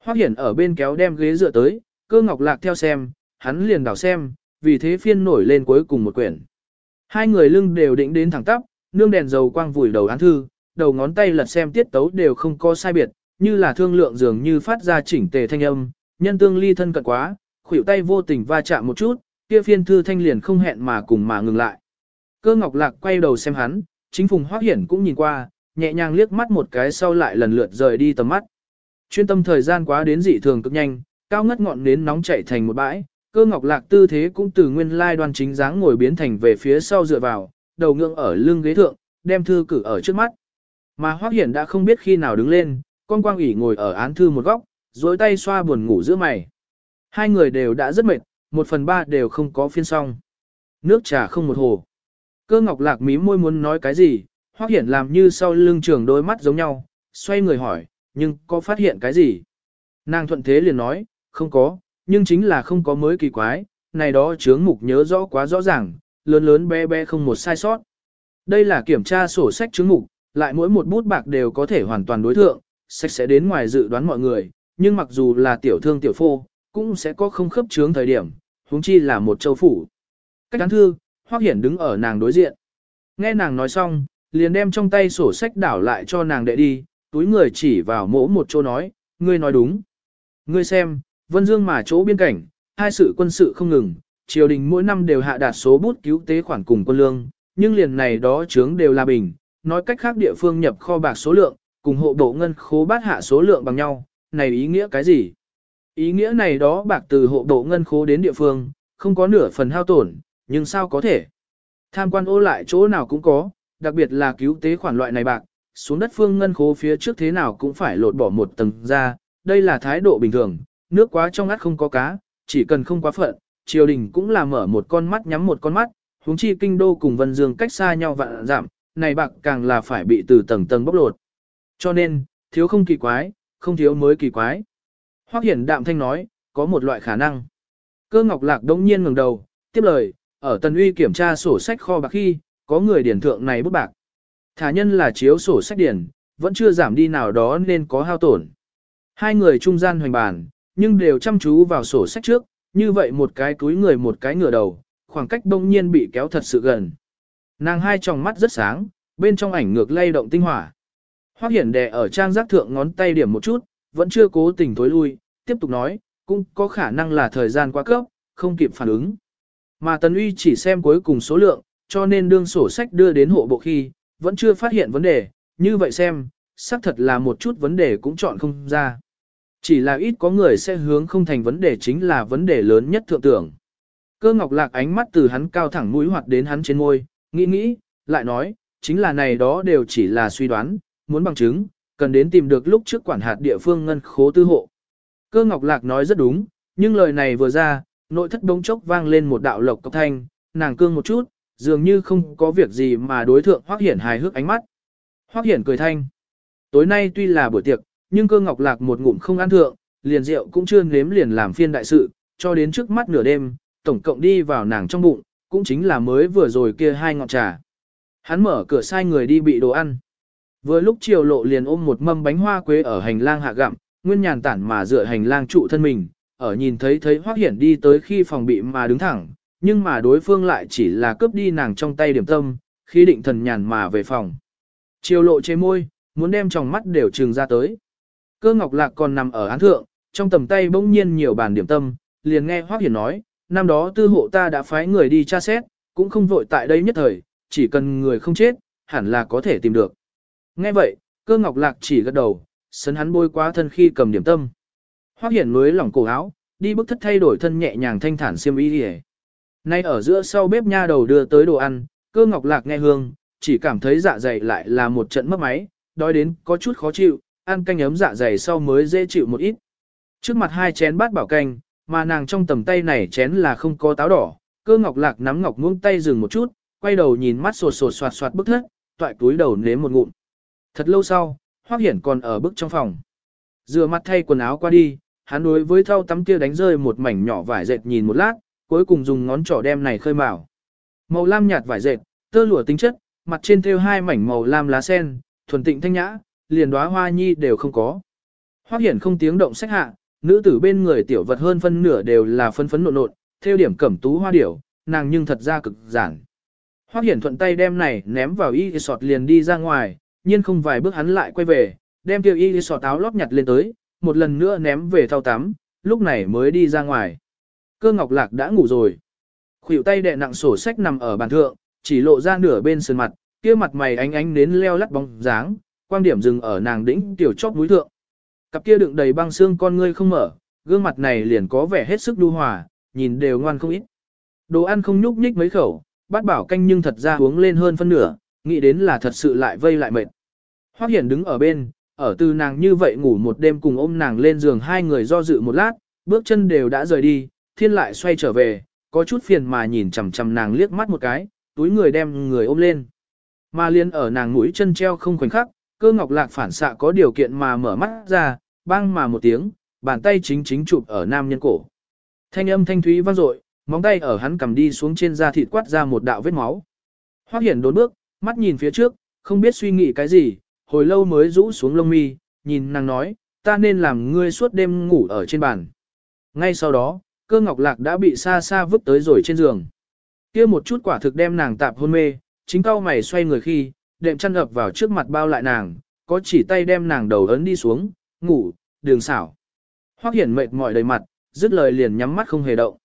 [SPEAKER 1] Hoắc Hiển ở bên kéo đem ghế dựa tới, cơ ngọc lạc theo xem, hắn liền đảo xem, vì thế phiên nổi lên cuối cùng một quyển. Hai người lưng đều định đến thẳng tắp, nương đèn dầu quang vùi đầu án thư, đầu ngón tay lật xem tiết tấu đều không có sai biệt, như là thương lượng dường như phát ra chỉnh tề thanh âm, nhân tương ly thân cận quá, khuỷu tay vô tình va chạm một chút, kia phiên thư thanh liền không hẹn mà cùng mà ngừng lại. Cơ Ngọc Lạc quay đầu xem hắn, chính Phùng Hoắc Hiển cũng nhìn qua, nhẹ nhàng liếc mắt một cái sau lại lần lượt rời đi tầm mắt. Chuyên tâm thời gian quá đến dị thường cực nhanh, cao ngất ngọn nến nóng chảy thành một bãi, cơ ngọc lạc tư thế cũng từ nguyên lai đoan chính dáng ngồi biến thành về phía sau dựa vào, đầu ngưỡng ở lưng ghế thượng, đem thư cử ở trước mắt. Mà Hoắc Hiển đã không biết khi nào đứng lên, con quang ủy ngồi ở án thư một góc, duỗi tay xoa buồn ngủ giữa mày. Hai người đều đã rất mệt, một phần ba đều không có phiên xong. Nước trà không một hồ. Cơ ngọc lạc mí môi muốn nói cái gì, Hoắc Hiển làm như sau lưng trường đôi mắt giống nhau, xoay người hỏi, nhưng có phát hiện cái gì? Nàng thuận thế liền nói, không có, nhưng chính là không có mới kỳ quái, này đó chướng mục nhớ rõ quá rõ ràng, lớn lớn bé bé không một sai sót. Đây là kiểm tra sổ sách chướng mục, lại mỗi một bút bạc đều có thể hoàn toàn đối thượng, sách sẽ đến ngoài dự đoán mọi người, nhưng mặc dù là tiểu thương tiểu phô, cũng sẽ có không khớp chướng thời điểm, huống chi là một châu phủ. Cách án thư, Hoắc Hiển đứng ở nàng đối diện. Nghe nàng nói xong, liền đem trong tay sổ sách đảo lại cho nàng đệ đi, túi người chỉ vào mỗ một chỗ nói, ngươi nói đúng. Ngươi xem, Vân Dương mà chỗ biên cảnh, hai sự quân sự không ngừng, triều đình mỗi năm đều hạ đạt số bút cứu tế khoản cùng quân lương, nhưng liền này đó chướng đều là bình, nói cách khác địa phương nhập kho bạc số lượng, cùng hộ bộ ngân khố bát hạ số lượng bằng nhau, này ý nghĩa cái gì? Ý nghĩa này đó bạc từ hộ bộ ngân khố đến địa phương, không có nửa phần hao tổn, nhưng sao có thể? Tham quan ô lại chỗ nào cũng có, đặc biệt là cứu tế khoản loại này bạc, xuống đất phương ngân khố phía trước thế nào cũng phải lột bỏ một tầng ra, đây là thái độ bình thường, nước quá trong át không có cá, chỉ cần không quá phận, triều đình cũng là mở một con mắt nhắm một con mắt, huống chi kinh đô cùng Vân Dương cách xa nhau vạn giảm, này bạc càng là phải bị từ tầng tầng bóc lột. Cho nên, thiếu không kỳ quái, không thiếu mới kỳ quái. Hoắc Hiển đạm thanh nói, có một loại khả năng. Cơ Ngọc Lạc đông nhiên ngẩng đầu, tiếp lời, ở Tần Uy kiểm tra sổ sách kho bạc khi, có người điển thượng này bút bạc. Thả nhân là chiếu sổ sách điển, vẫn chưa giảm đi nào đó nên có hao tổn. Hai người trung gian hoành bàn, nhưng đều chăm chú vào sổ sách trước, như vậy một cái túi người một cái ngửa đầu, khoảng cách đông nhiên bị kéo thật sự gần. Nàng hai tròng mắt rất sáng, bên trong ảnh ngược lay động tinh hỏa. Hoắc Hiển đè ở trang giác thượng ngón tay điểm một chút, vẫn chưa cố tình tối lui, tiếp tục nói, cũng có khả năng là thời gian quá cấp, không kịp phản ứng. Mà Tần Uy chỉ xem cuối cùng số lượng, cho nên đương sổ sách đưa đến hộ bộ khi, vẫn chưa phát hiện vấn đề, như vậy xem, xác thật là một chút vấn đề cũng chọn không ra. Chỉ là ít có người sẽ hướng không thành vấn đề chính là vấn đề lớn nhất thượng tưởng. Cơ ngọc lạc ánh mắt từ hắn cao thẳng mũi hoạt đến hắn trên môi, nghĩ nghĩ, lại nói, chính là này đó đều chỉ là suy đoán, muốn bằng chứng, cần đến tìm được lúc trước quản hạt địa phương ngân khố tư hộ. Cơ ngọc lạc nói rất đúng, nhưng lời này vừa ra, nội thất đống chốc vang lên một đạo lộc cọc thanh, nàng cương một chút, dường như không có việc gì mà đối thượng Hoắc Hiển hài hước ánh mắt. Hoắc Hiển cười thanh. Tối nay tuy là buổi tiệc, nhưng cơ ngọc lạc một ngụm không ăn thượng, liền rượu cũng chưa nếm liền làm phiên đại sự, cho đến trước mắt nửa đêm, tổng cộng đi vào nàng trong bụng, cũng chính là mới vừa rồi kia hai ngọn trà. Hắn mở cửa sai người đi bị đồ ăn. Vừa lúc chiều lộ liền ôm một mâm bánh hoa quế ở hành lang hạ gặm, nguyên nhàn tản mà dựa hành lang trụ thân mình, ở nhìn thấy thấy Hoắc Hiển đi tới khi phòng bị mà đứng thẳng, nhưng mà đối phương lại chỉ là cướp đi nàng trong tay điểm tâm, khi định thần nhàn mà về phòng. Chiều lộ chế môi, muốn đem tròng mắt đều trừng ra tới. Cơ ngọc lạc còn nằm ở án thượng, trong tầm tay bỗng nhiên nhiều bàn điểm tâm, liền nghe Hoắc Hiển nói, năm đó tư hộ ta đã phái người đi tra xét, cũng không vội tại đây nhất thời, chỉ cần người không chết, hẳn là có thể tìm được. Nghe vậy, cơ ngọc lạc chỉ gật đầu, sấn hắn bôi quá thân khi cầm điểm tâm. Hoắc Hiển lưới lỏng cổ áo, đi bức thất thay đổi thân nhẹ nhàng thanh thản xiêm y đi Nay ở giữa sau bếp nha đầu đưa tới đồ ăn, cơ ngọc lạc nghe hương, chỉ cảm thấy dạ dày lại là một trận mất máy, đói đến có chút khó chịu, ăn canh ấm dạ dày sau mới dễ chịu một ít. Trước mặt hai chén bát bảo canh, mà nàng trong tầm tay này chén là không có táo đỏ, cơ ngọc lạc nắm ngọc muông tay dừng một chút, quay đầu nhìn mắt sột sột soạt soạt bức thất, toại túi đầu nếm một ngụm. Thật lâu sau, Hoắc Hiển còn ở bức trong phòng. Rửa mặt thay quần áo qua đi, hắn đối với thau tắm kia đánh rơi một mảnh nhỏ vải dệt nhìn một lát, cuối cùng dùng ngón trỏ đem này khơi mào. Màu lam nhạt vải dệt, tơ lụa tính chất, mặt trên thêu hai mảnh màu lam lá sen, thuần tịnh thanh nhã, liền đóa hoa nhi đều không có. Hoắc Hiển không tiếng động sách hạ, nữ tử bên người tiểu vật hơn phân nửa đều là phân phấn nộn nộn, theo điểm cẩm tú hoa điểu, nàng nhưng thật ra cực giản. Hoắc Hiển thuận tay đem này ném vào y sọt liền đi ra ngoài, nhiên không vài bước hắn lại quay về, đem tiêu y sọt áo lót nhặt lên tới, một lần nữa ném về thau tắm, lúc này mới đi ra ngoài. Cơ ngọc lạc đã ngủ rồi. Khuỷu tay đè nặng sổ sách nằm ở bàn thượng, chỉ lộ ra nửa bên sườn mặt, kia mặt mày ánh ánh nến leo lắt bóng dáng, quang điểm dừng ở nàng đỉnh tiểu chóp núi thượng. Cặp kia đựng đầy băng xương con ngươi không mở, gương mặt này liền có vẻ hết sức đu hòa, nhìn đều ngoan không ít. Đồ ăn không nhúc nhích mấy khẩu, bát bảo canh nhưng thật ra uống lên hơn phân nửa, nghĩ đến là thật sự lại vây lại mệt. Hoắc Hiển đứng ở bên, ở từ nàng như vậy ngủ một đêm cùng ôm nàng lên giường hai người do dự một lát, bước chân đều đã rời đi, thiên lại xoay trở về, có chút phiền mà nhìn chằm chằm nàng liếc mắt một cái, túi người đem người ôm lên. Mà liên ở nàng mũi chân treo không khoảnh khắc, cơ ngọc lạc phản xạ có điều kiện mà mở mắt ra, băng mà một tiếng, bàn tay chính chính chụp ở nam nhân cổ. Thanh âm thanh thúy vang dội, móng tay ở hắn cầm đi xuống trên da thịt quát ra một đạo vết máu. Hoắc Hiển đốn bước, mắt nhìn phía trước, không biết suy nghĩ cái gì, hồi lâu mới rũ xuống lông mi, nhìn nàng nói, ta nên làm ngươi suốt đêm ngủ ở trên bàn. Ngay sau đó, cơ ngọc lạc đã bị xa xa vứt tới rồi trên giường. kia một chút quả thực đem nàng tạp hôn mê, chính cao mày xoay người khi, đệm chăn ập vào trước mặt bao lại nàng, có chỉ tay đem nàng đầu ấn đi xuống, ngủ, đường xảo. Hoắc hiển mệt mỏi đầy mặt, dứt lời liền nhắm mắt không hề động.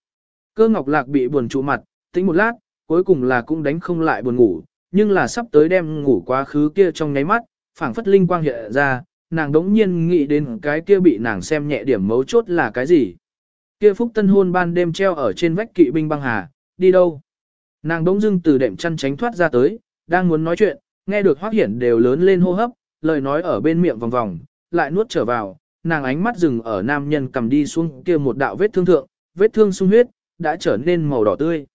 [SPEAKER 1] Cơ ngọc lạc bị buồn trụ mặt, tính một lát, cuối cùng là cũng đánh không lại buồn ngủ, nhưng là sắp tới đem ngủ quá khứ kia trong nháy mắt, phảng phất linh quang hiện ra, nàng đống nhiên nghĩ đến cái kia bị nàng xem nhẹ điểm mấu chốt là cái gì. Kia phúc tân hôn ban đêm treo ở trên vách kỵ binh băng hà, đi đâu? Nàng đống dưng từ đệm chăn tránh thoát ra tới, đang muốn nói chuyện, nghe được hoác hiển đều lớn lên hô hấp, lời nói ở bên miệng vòng vòng, lại nuốt trở vào, nàng ánh mắt dừng ở nam nhân cầm đi xuống kia một đạo vết thương thượng, vết thương sung huyết, đã trở nên màu đỏ tươi.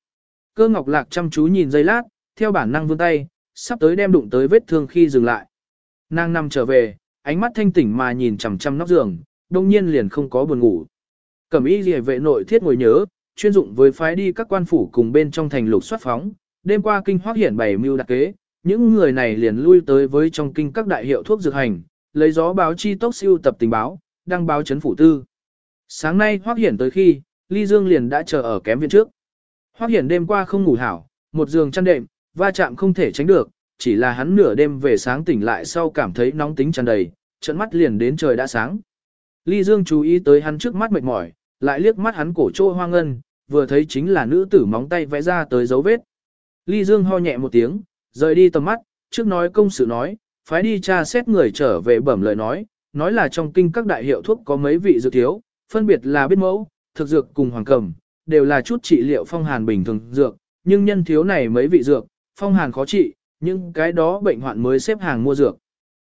[SPEAKER 1] Cơ ngọc lạc chăm chú nhìn giây lát, theo bản năng vươn tay, sắp tới đem đụng tới vết thương khi dừng lại. Nàng nằm trở về, ánh mắt thanh tỉnh mà nhìn chằm chằm nóc giường, đông nhiên liền không có buồn ngủ. Cẩm y rìa vệ nội thiết ngồi nhớ, chuyên dụng với phái đi các quan phủ cùng bên trong thành lục soát phóng, đêm qua kinh hoác hiển bày mưu đặc kế, những người này liền lui tới với trong kinh các đại hiệu thuốc dược hành, lấy gió báo chi tốc siêu tập tình báo, đăng báo chấn phủ tư. Sáng nay hoác Hiển tới khi, Ly Dương liền đã chờ ở kém viện trước. Hoác Hiển đêm qua không ngủ hảo, một giường chăn đệm, va chạm không thể tránh được, chỉ là hắn nửa đêm về sáng tỉnh lại sau cảm thấy nóng tính tràn đầy, trận mắt liền đến trời đã sáng. Ly Dương chú ý tới hắn trước mắt mệt mỏi, lại liếc mắt hắn cổ trô hoa ngân, vừa thấy chính là nữ tử móng tay vẽ ra tới dấu vết. Ly Dương ho nhẹ một tiếng, rời đi tầm mắt, trước nói công sự nói, phái đi tra xét người trở về bẩm lời nói, nói là trong kinh các đại hiệu thuốc có mấy vị dược thiếu, phân biệt là biết mẫu, thực dược cùng hoàng cầm, đều là chút trị liệu phong hàn bình thường dược, nhưng nhân thiếu này mấy vị dược, phong hàn khó trị, nhưng cái đó bệnh hoạn mới xếp hàng mua dược.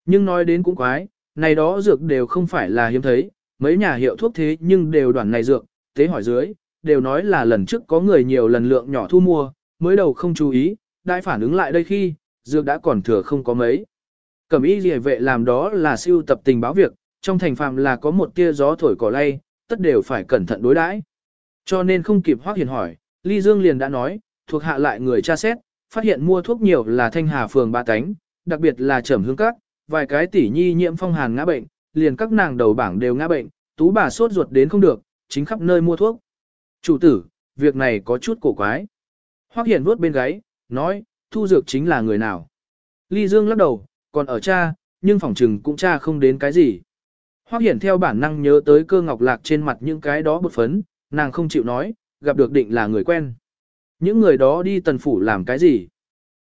[SPEAKER 1] Nhưng nói đến cũng quái, này đó dược đều không phải là hiếm thấy, mấy nhà hiệu thuốc thế nhưng đều đoàn này dược, tế hỏi dưới, đều nói là lần trước có người nhiều lần lượng nhỏ thu mua, mới đầu không chú ý, đại phản ứng lại đây khi, dược đã còn thừa không có mấy. Cẩm y rìa vệ làm đó là siêu tập tình báo việc, trong thành phạm là có một tia gió thổi cỏ lay, tất đều phải cẩn thận đối đãi. Cho nên không kịp hoác hiền hỏi, Ly Dương liền đã nói, thuộc hạ lại người tra xét, phát hiện mua thuốc nhiều là thanh hà phường ba tánh, đặc biệt là trầm hương các, vài cái tỷ nhi nhiễm phong hàn ngã bệnh, liền các nàng đầu bảng đều ngã bệnh, tú bà sốt ruột đến không được, chính khắp nơi mua thuốc. Chủ tử, việc này có chút cổ quái. Hoắc Hiển vuốt bên gáy, nói, thu dược chính là người nào. Ly Dương lắc đầu, còn ở cha, nhưng phòng trừng cũng cha không đến cái gì. Hoắc Hiển theo bản năng nhớ tới cơ ngọc lạc trên mặt những cái đó bột phấn, nàng không chịu nói, gặp được định là người quen. Những người đó đi tần phủ làm cái gì?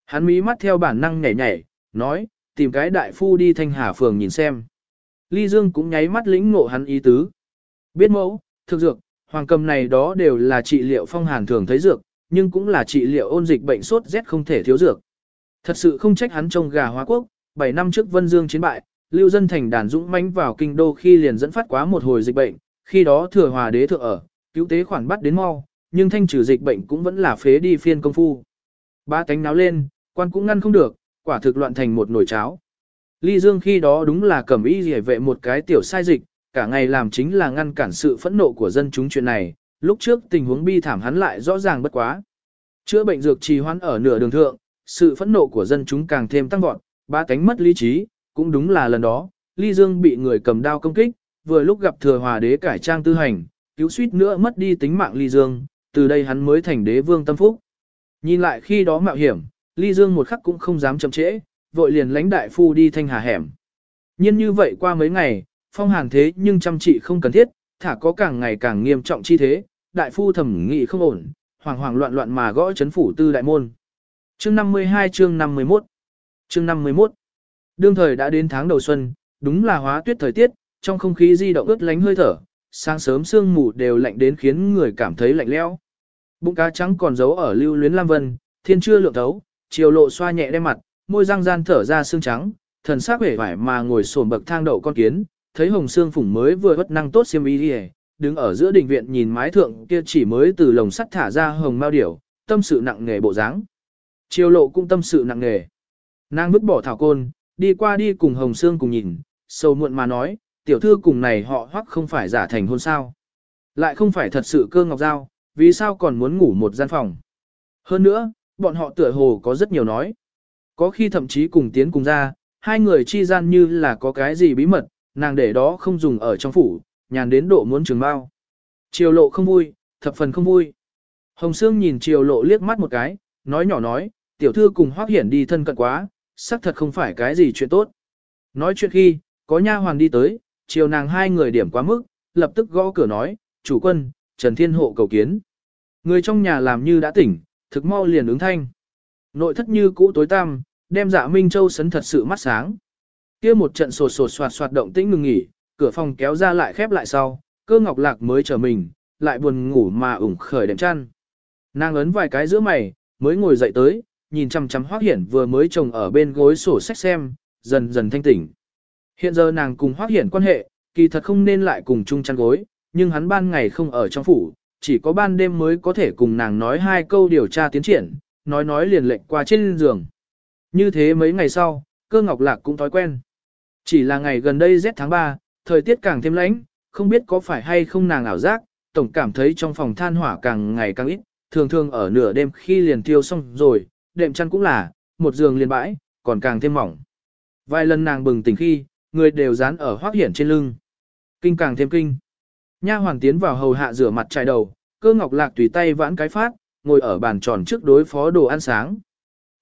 [SPEAKER 1] Hắn mí mắt theo bản năng nhảy nhảy, nói, tìm cái đại phu đi thanh hà phường nhìn xem. Ly Dương cũng nháy mắt lĩnh ngộ hắn ý tứ. Biết mẫu, thực dược, hoàng cầm này đó đều là trị liệu phong hàn thường thấy dược, nhưng cũng là trị liệu ôn dịch bệnh sốt rét không thể thiếu dược. Thật sự không trách hắn trông gà hóa quốc, 7 năm trước Vân Dương chiến bại, lưu dân thành đàn dũng mãnh vào kinh đô khi liền dẫn phát quá một hồi dịch bệnh, khi đó thừa hòa đế thượng ở, cứu tế khoản bắt đến mau, nhưng thanh trừ dịch bệnh cũng vẫn là phế đi phiên công phu. Ba cánh náo lên, quan cũng ngăn không được, quả thực loạn thành một nồi cháo. Ly Dương khi đó đúng là cầm ý gì vệ một cái tiểu sai dịch, cả ngày làm chính là ngăn cản sự phẫn nộ của dân chúng chuyện này, lúc trước tình huống bi thảm hắn lại rõ ràng bất quá. Chữa bệnh dược trì hoãn ở nửa đường thượng, sự phẫn nộ của dân chúng càng thêm tăng vọt, ba cánh mất lý trí, cũng đúng là lần đó, Ly Dương bị người cầm đao công kích, vừa lúc gặp thừa hòa đế cải trang tư hành, cứu suýt nữa mất đi tính mạng Ly Dương, từ đây hắn mới thành đế vương tâm phúc. Nhìn lại khi đó mạo hiểm, Ly Dương một khắc cũng không dám chậm trễ, vội liền lãnh đại phu đi thanh hà hẻm. Nhiên như vậy qua mấy ngày, phong hàn thế nhưng chăm trị không cần thiết, thả có càng ngày càng nghiêm trọng chi thế, đại phu thẩm nghị không ổn, hoàng hoàng loạn loạn mà gõ chấn phủ tư đại môn. Chương 52 chương 51 Chương 51 Đương thời đã đến tháng đầu xuân, đúng là hóa tuyết thời tiết, trong không khí di động ướt lánh hơi thở, sáng sớm sương mù đều lạnh đến khiến người cảm thấy lạnh lẽo. Bụng cá trắng còn giấu ở lưu luyến lam vân, thiên chưa lượng thấu, chiều lộ xoa nhẹ đem mặt, môi răng gian thở ra xương trắng, thần sắc vẻ vải mà ngồi sồn bậc thang đậu con kiến, thấy hồng xương phủng mới vừa bất năng tốt xiêm y đi đứng ở giữa đình viện nhìn mái thượng kia chỉ mới từ lồng sắt thả ra hồng mao điểu, tâm sự nặng nghề bộ dáng. Chiều lộ cũng tâm sự nặng nghề. Nàng vứt bỏ thảo côn, đi qua đi cùng hồng xương cùng nhìn, sâu muộn mà nói, tiểu thư cùng này họ hoắc không phải giả thành hôn sao. Lại không phải thật sự cơ ngọc giao, vì sao còn muốn ngủ một gian phòng. Hơn nữa, bọn họ tựa hồ có rất nhiều nói. Có khi thậm chí cùng tiến cùng ra, hai người chi gian như là có cái gì bí mật, nàng để đó không dùng ở trong phủ, nhàn đến độ muốn trường bao. Triều lộ không vui, thập phần không vui. Hồng Sương nhìn triều lộ liếc mắt một cái, nói nhỏ nói, tiểu thư cùng hoác hiển đi thân cận quá, xác thật không phải cái gì chuyện tốt. Nói chuyện khi, có nha hoàng đi tới, chiều nàng hai người điểm quá mức, lập tức gõ cửa nói, chủ quân, Trần Thiên Hộ cầu kiến. Người trong nhà làm như đã tỉnh, thực mau liền ứng thanh. Nội thất như cũ tối tăm, đem dạ Minh Châu sấn thật sự mắt sáng. kia một trận sột sột soạt soạt động tĩnh ngừng nghỉ, cửa phòng kéo ra lại khép lại sau, cơ ngọc lạc mới trở mình, lại buồn ngủ mà ủng khởi đệm chăn. Nàng ấn vài cái giữa mày, mới ngồi dậy tới, nhìn chăm chăm Hoắc Hiển vừa mới chồng ở bên gối sổ sách xem, dần dần thanh tỉnh. Hiện giờ nàng cùng Hoắc Hiển quan hệ, kỳ thật không nên lại cùng chung chăn gối, nhưng hắn ban ngày không ở trong phủ, chỉ có ban đêm mới có thể cùng nàng nói hai câu điều tra tiến triển, nói nói liền lệnh qua trên giường. Như thế mấy ngày sau, cơ ngọc lạc cũng thói quen. Chỉ là ngày gần đây rét tháng 3, thời tiết càng thêm lạnh, không biết có phải hay không nàng ảo giác, tổng cảm thấy trong phòng than hỏa càng ngày càng ít, thường thường ở nửa đêm khi liền tiêu xong rồi, đệm chăn cũng là, một giường liền bãi, còn càng thêm mỏng. Vài lần nàng bừng tỉnh khi, người đều dán ở hoác hiển trên lưng. Kinh càng thêm kinh. Nha hoàn tiến vào hầu hạ rửa mặt chải đầu, cơ ngọc lạc tùy tay vãn cái phát, ngồi ở bàn tròn trước đối phó đồ ăn sáng.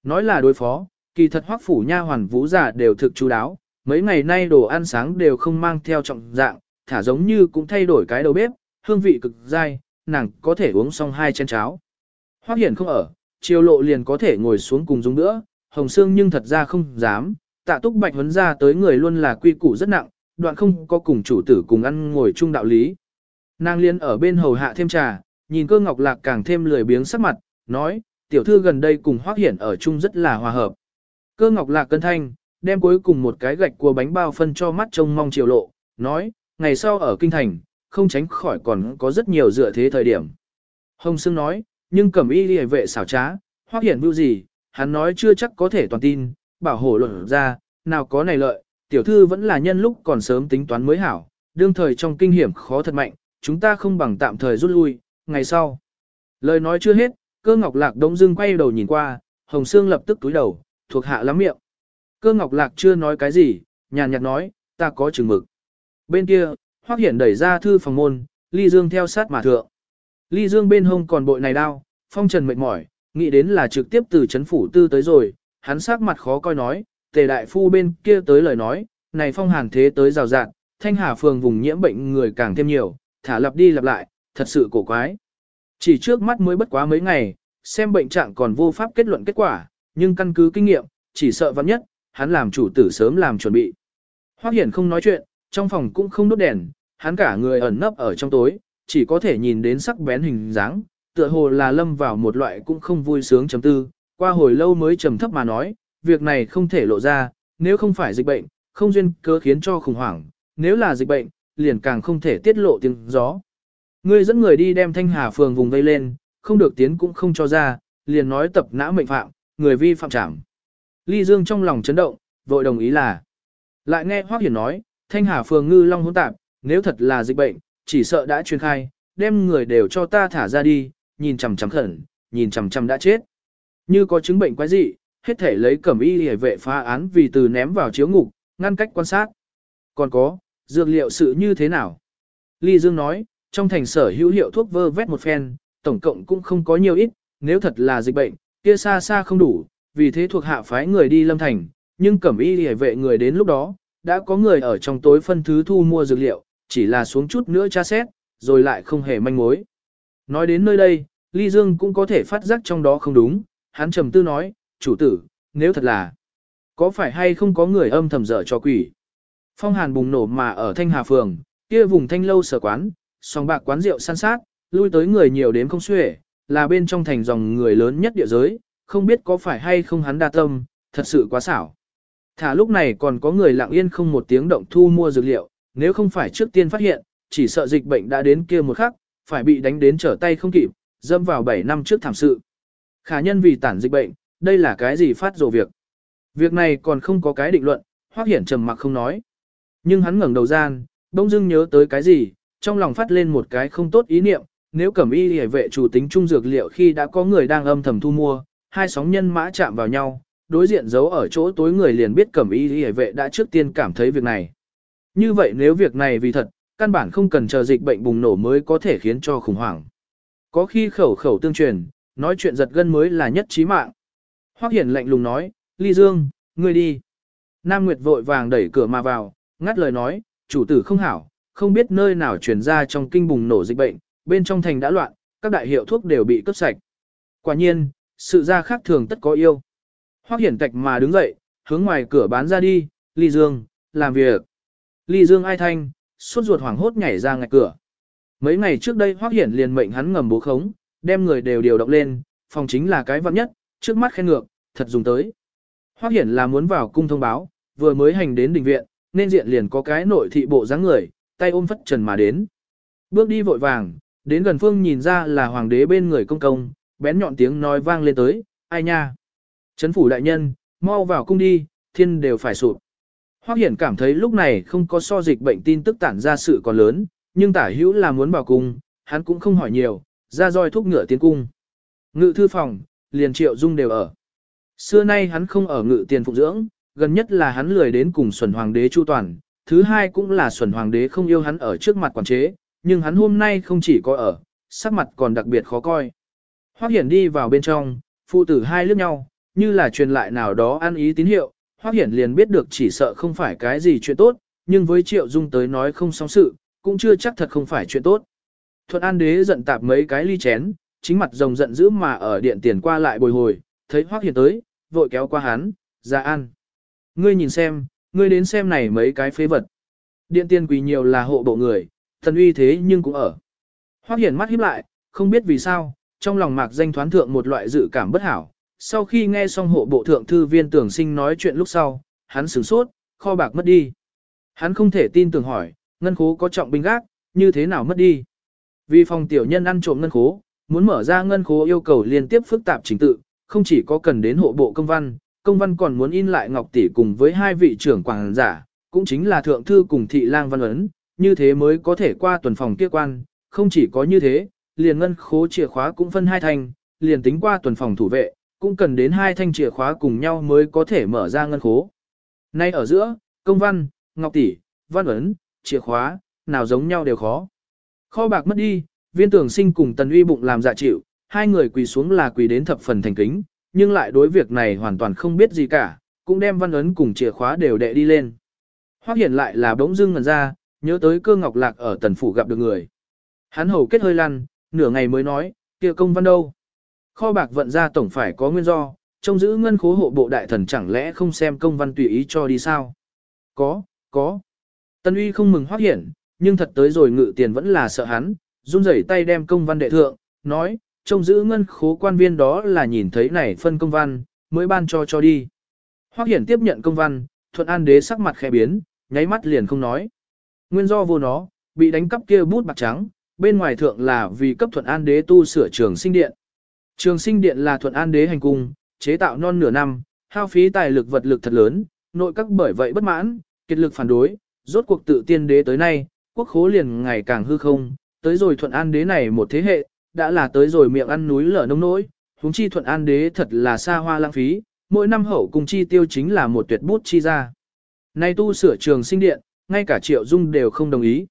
[SPEAKER 1] Nói là đối phó, kỳ thật hoắc phủ nha hoàn vũ giả đều thực chú đáo, mấy ngày nay đồ ăn sáng đều không mang theo trọng dạng, thả giống như cũng thay đổi cái đầu bếp, hương vị cực dai, nàng có thể uống xong hai chén cháo. Hoắc hiển không ở, chiều lộ liền có thể ngồi xuống cùng dùng nữa, hồng xương nhưng thật ra không dám, tạ túc bạch huấn ra tới người luôn là quy củ rất nặng, đoạn không có cùng chủ tử cùng ăn ngồi chung đạo lý. Nàng liên ở bên hầu hạ thêm trà, nhìn cơ ngọc lạc càng thêm lười biếng sắc mặt, nói, tiểu thư gần đây cùng hoác hiển ở chung rất là hòa hợp. Cơ ngọc lạc cân thanh, đem cuối cùng một cái gạch của bánh bao phân cho mắt trông mong chiều lộ, nói, ngày sau ở kinh thành, không tránh khỏi còn có rất nhiều dựa thế thời điểm. Hồng Sương nói, nhưng cẩm y liề vệ xảo trá, hoác hiển vưu gì, hắn nói chưa chắc có thể toàn tin, bảo hổ luận ra, nào có này lợi, tiểu thư vẫn là nhân lúc còn sớm tính toán mới hảo, đương thời trong kinh hiểm khó thật mạnh, chúng ta không bằng tạm thời rút lui, ngày sau. Lời nói chưa hết, cơ ngọc lạc đông dưng quay đầu nhìn qua, hồng Sương lập tức túi đầu, thuộc hạ lắm miệng. Cơ ngọc lạc chưa nói cái gì, nhàn nhạt nói, ta có chừng mực. Bên kia, hoắc hiển đẩy ra thư phòng môn, ly dương theo sát mà thượng. Ly dương bên hông còn bội này đau, phong trần mệt mỏi, nghĩ đến là trực tiếp từ chấn phủ tư tới rồi, hắn sắc mặt khó coi nói, tề đại phu bên kia tới lời nói, này phong hàn thế tới rào rạng, thanh hà phường vùng nhiễm bệnh người càng thêm nhiều, thả lặp đi lặp lại, thật sự cổ quái. Chỉ trước mắt mới bất quá mấy ngày, xem bệnh trạng còn vô pháp kết luận kết quả, nhưng căn cứ kinh nghiệm, chỉ sợ vắng nhất, hắn làm chủ tử sớm làm chuẩn bị. Hoắc Hiển không nói chuyện, trong phòng cũng không đốt đèn, hắn cả người ẩn nấp ở trong tối, chỉ có thể nhìn đến sắc bén hình dáng, tựa hồ là lâm vào một loại cũng không vui sướng chấm tư, qua hồi lâu mới trầm thấp mà nói, việc này không thể lộ ra, nếu không phải dịch bệnh, không duyên cơ khiến cho khủng hoảng, nếu là dịch bệnh, liền càng không thể tiết lộ tiếng gió. Ngươi dẫn người đi đem thanh hà phường vùng vây lên, không được tiến cũng không cho ra, liền nói tập nã mệnh phạm, người vi phạm trảm. Ly Dương trong lòng chấn động, vội đồng ý là. Lại nghe Hoác Hiển nói, thanh hà phường ngư long hỗn tạp, nếu thật là dịch bệnh, chỉ sợ đã truyền khai, đem người đều cho ta thả ra đi, nhìn chằm chằm khẩn, nhìn chằm chằm đã chết. Như có chứng bệnh quái dị, hết thể lấy cẩm y hề vệ phá án vì từ ném vào chiếu ngục, ngăn cách quan sát. Còn có, dược liệu sự như thế nào? Ly Dương nói, trong thành sở hữu hiệu thuốc vơ vét một phen, tổng cộng cũng không có nhiều ít, nếu thật là dịch bệnh, kia xa xa không đủ, vì thế thuộc hạ phái người đi lâm thành, nhưng cẩm y hề vệ người đến lúc đó, đã có người ở trong tối phân thứ thu mua dược liệu, chỉ là xuống chút nữa tra xét, rồi lại không hề manh mối. Nói đến nơi đây, Ly Dương cũng có thể phát giác trong đó không đúng, hắn trầm tư nói, chủ tử, nếu thật là, có phải hay không có người âm thầm dở cho quỷ. Phong hàn bùng nổ mà ở Thanh Hà Phường, kia vùng thanh lâu sở quán, song bạc quán rượu san sát, lui tới người nhiều đến không xuể, là bên trong thành dòng người lớn nhất địa giới, không biết có phải hay không hắn đa tâm, thật sự quá xảo. Thả lúc này còn có người lặng yên không một tiếng động thu mua dược liệu, nếu không phải trước tiên phát hiện, chỉ sợ dịch bệnh đã đến kia một khắc, phải bị đánh đến trở tay không kịp, dâm vào 7 năm trước thảm sự. Khả nhân vì tản dịch bệnh, đây là cái gì phát rồ việc. Việc này còn không có cái định luận, Hoắc Hiển trầm mặc không nói. Nhưng hắn ngẩng đầu gian, bỗng dưng nhớ tới cái gì, trong lòng phát lên một cái không tốt ý niệm, nếu cẩm y hề vệ chủ tính trung dược liệu khi đã có người đang âm thầm thu mua, hai sóng nhân mã chạm vào nhau, đối diện giấu ở chỗ tối người liền biết cẩm y hề vệ đã trước tiên cảm thấy việc này. Như vậy nếu việc này vì thật, căn bản không cần chờ dịch bệnh bùng nổ mới có thể khiến cho khủng hoảng. Có khi khẩu khẩu tương truyền, nói chuyện giật gân mới là nhất trí mạng. Hoắc Hiển lạnh lùng nói, Ly Dương, ngươi đi. Nam Nguyệt vội vàng đẩy cửa mà vào, ngắt lời nói, chủ tử không hảo, không biết nơi nào truyền ra trong kinh bùng nổ dịch bệnh, bên trong thành đã loạn, các đại hiệu thuốc đều bị cướp sạch. Quả nhiên, sự ra khác thường tất có yêu. Hoắc Hiển tạch mà đứng dậy, hướng ngoài cửa bán ra đi, Ly Dương, làm việc. Ly Dương ai thanh, suốt ruột hoảng hốt nhảy ra ngạch cửa. Mấy ngày trước đây Hoắc Hiển liền mệnh hắn ngầm bố khống, đem người đều điều động lên, phòng chính là cái vặn nhất, trước mắt khen ngược, thật dùng tới. Hoắc Hiển là muốn vào cung thông báo, vừa mới hành đến đình viện, nên diện liền có cái nội thị bộ dáng người, tay ôm phất trần mà đến. Bước đi vội vàng, đến gần phương nhìn ra là hoàng đế bên người công công, bén nhọn tiếng nói vang lên tới, ai nha. Chấn phủ đại nhân, mau vào cung đi, thiên đều phải sụp. Hoắc Hiển cảm thấy lúc này không có so dịch bệnh tin tức tản ra sự còn lớn, nhưng tả hữu là muốn vào cung, hắn cũng không hỏi nhiều, ra roi thúc ngựa tiến cung. Ngự thư phòng, liền triệu dung đều ở. Xưa nay hắn không ở ngự tiền phụng dưỡng, gần nhất là hắn lười đến cùng xuẩn hoàng đế chu toàn, thứ hai cũng là xuẩn hoàng đế không yêu hắn ở trước mặt quản chế, nhưng hắn hôm nay không chỉ có ở, sắc mặt còn đặc biệt khó coi. Hoắc Hiển đi vào bên trong, phụ tử hai liếc nhau, như là truyền lại nào đó ăn ý tín hiệu, Hoắc Hiển liền biết được chỉ sợ không phải cái gì chuyện tốt, nhưng với Triệu Dung tới nói không xong sự, cũng chưa chắc thật không phải chuyện tốt. Thuận An Đế giận tạp mấy cái ly chén, chính mặt rồng giận dữ mà ở điện tiền qua lại bồi hồi, thấy Hoắc Hiển tới, vội kéo qua hắn, dạ ra ăn. Ngươi nhìn xem, ngươi đến xem này mấy cái phế vật. Điện tiền quỳ nhiều là hộ bộ người, thần uy thế nhưng cũng ở. Hoắc Hiển mắt híp lại, không biết vì sao, trong lòng mạc danh thoán thượng một loại dự cảm bất hảo. Sau khi nghe xong hộ bộ thượng thư viên tưởng sinh nói chuyện lúc sau, hắn sửng sốt, kho bạc mất đi. Hắn không thể tin tưởng hỏi, ngân khố có trọng binh gác, như thế nào mất đi. Vì phòng tiểu nhân ăn trộm ngân khố, muốn mở ra ngân khố yêu cầu liên tiếp phức tạp trình tự, không chỉ có cần đến hộ bộ công văn, công văn còn muốn in lại ngọc tỷ cùng với hai vị trưởng quảng giả, cũng chính là thượng thư cùng thị lang văn ấn, như thế mới có thể qua tuần phòng kia quan, không chỉ có như thế, liền ngân khố chìa khóa cũng phân hai thanh, liền tính qua tuần phòng thủ vệ, cũng cần đến hai thanh chìa khóa cùng nhau mới có thể mở ra ngân khố. Nay ở giữa, công văn, ngọc tỷ, văn ấn, chìa khóa, nào giống nhau đều khó. Kho bạc mất đi, viên tưởng sinh cùng tần uy bụng làm dạ chịu, hai người quỳ xuống là quỳ đến thập phần thành kính, nhưng lại đối việc này hoàn toàn không biết gì cả, cũng đem văn ấn cùng chìa khóa đều đệ đi lên. Hoác hiện lại là bỗng dưng ngần ra, nhớ tới cơ ngọc lạc ở tần phủ gặp được người. Hắn hầu kết hơi lăn, nửa ngày mới nói, kia công văn đâu. Kho bạc vận ra tổng phải có nguyên do, trông giữ ngân khố hộ bộ đại thần chẳng lẽ không xem công văn tùy ý cho đi sao? Có, có. Tân uy không mừng hoác hiển, nhưng thật tới rồi ngự tiền vẫn là sợ hắn, run rẩy tay đem công văn đệ thượng, nói, trông giữ ngân khố quan viên đó là nhìn thấy này phân công văn, mới ban cho cho đi. Hoác hiển tiếp nhận công văn, thuận an đế sắc mặt khẽ biến, nháy mắt liền không nói. Nguyên do vô nó, bị đánh cắp kia bút bạc trắng, bên ngoài thượng là vì cấp thuận an đế tu sửa trường sinh điện. Trường sinh điện là thuận an đế hành cung, chế tạo non nửa năm, hao phí tài lực vật lực thật lớn, nội các bởi vậy bất mãn, kiệt lực phản đối, rốt cuộc tự tiên đế tới nay, quốc khố liền ngày càng hư không, tới rồi thuận an đế này một thế hệ, đã là tới rồi miệng ăn núi lở nông nỗi, huống chi thuận an đế thật là xa hoa lãng phí, mỗi năm hậu cùng chi tiêu chính là một tuyệt bút chi ra. Nay tu sửa trường sinh điện, ngay cả triệu dung đều không đồng ý.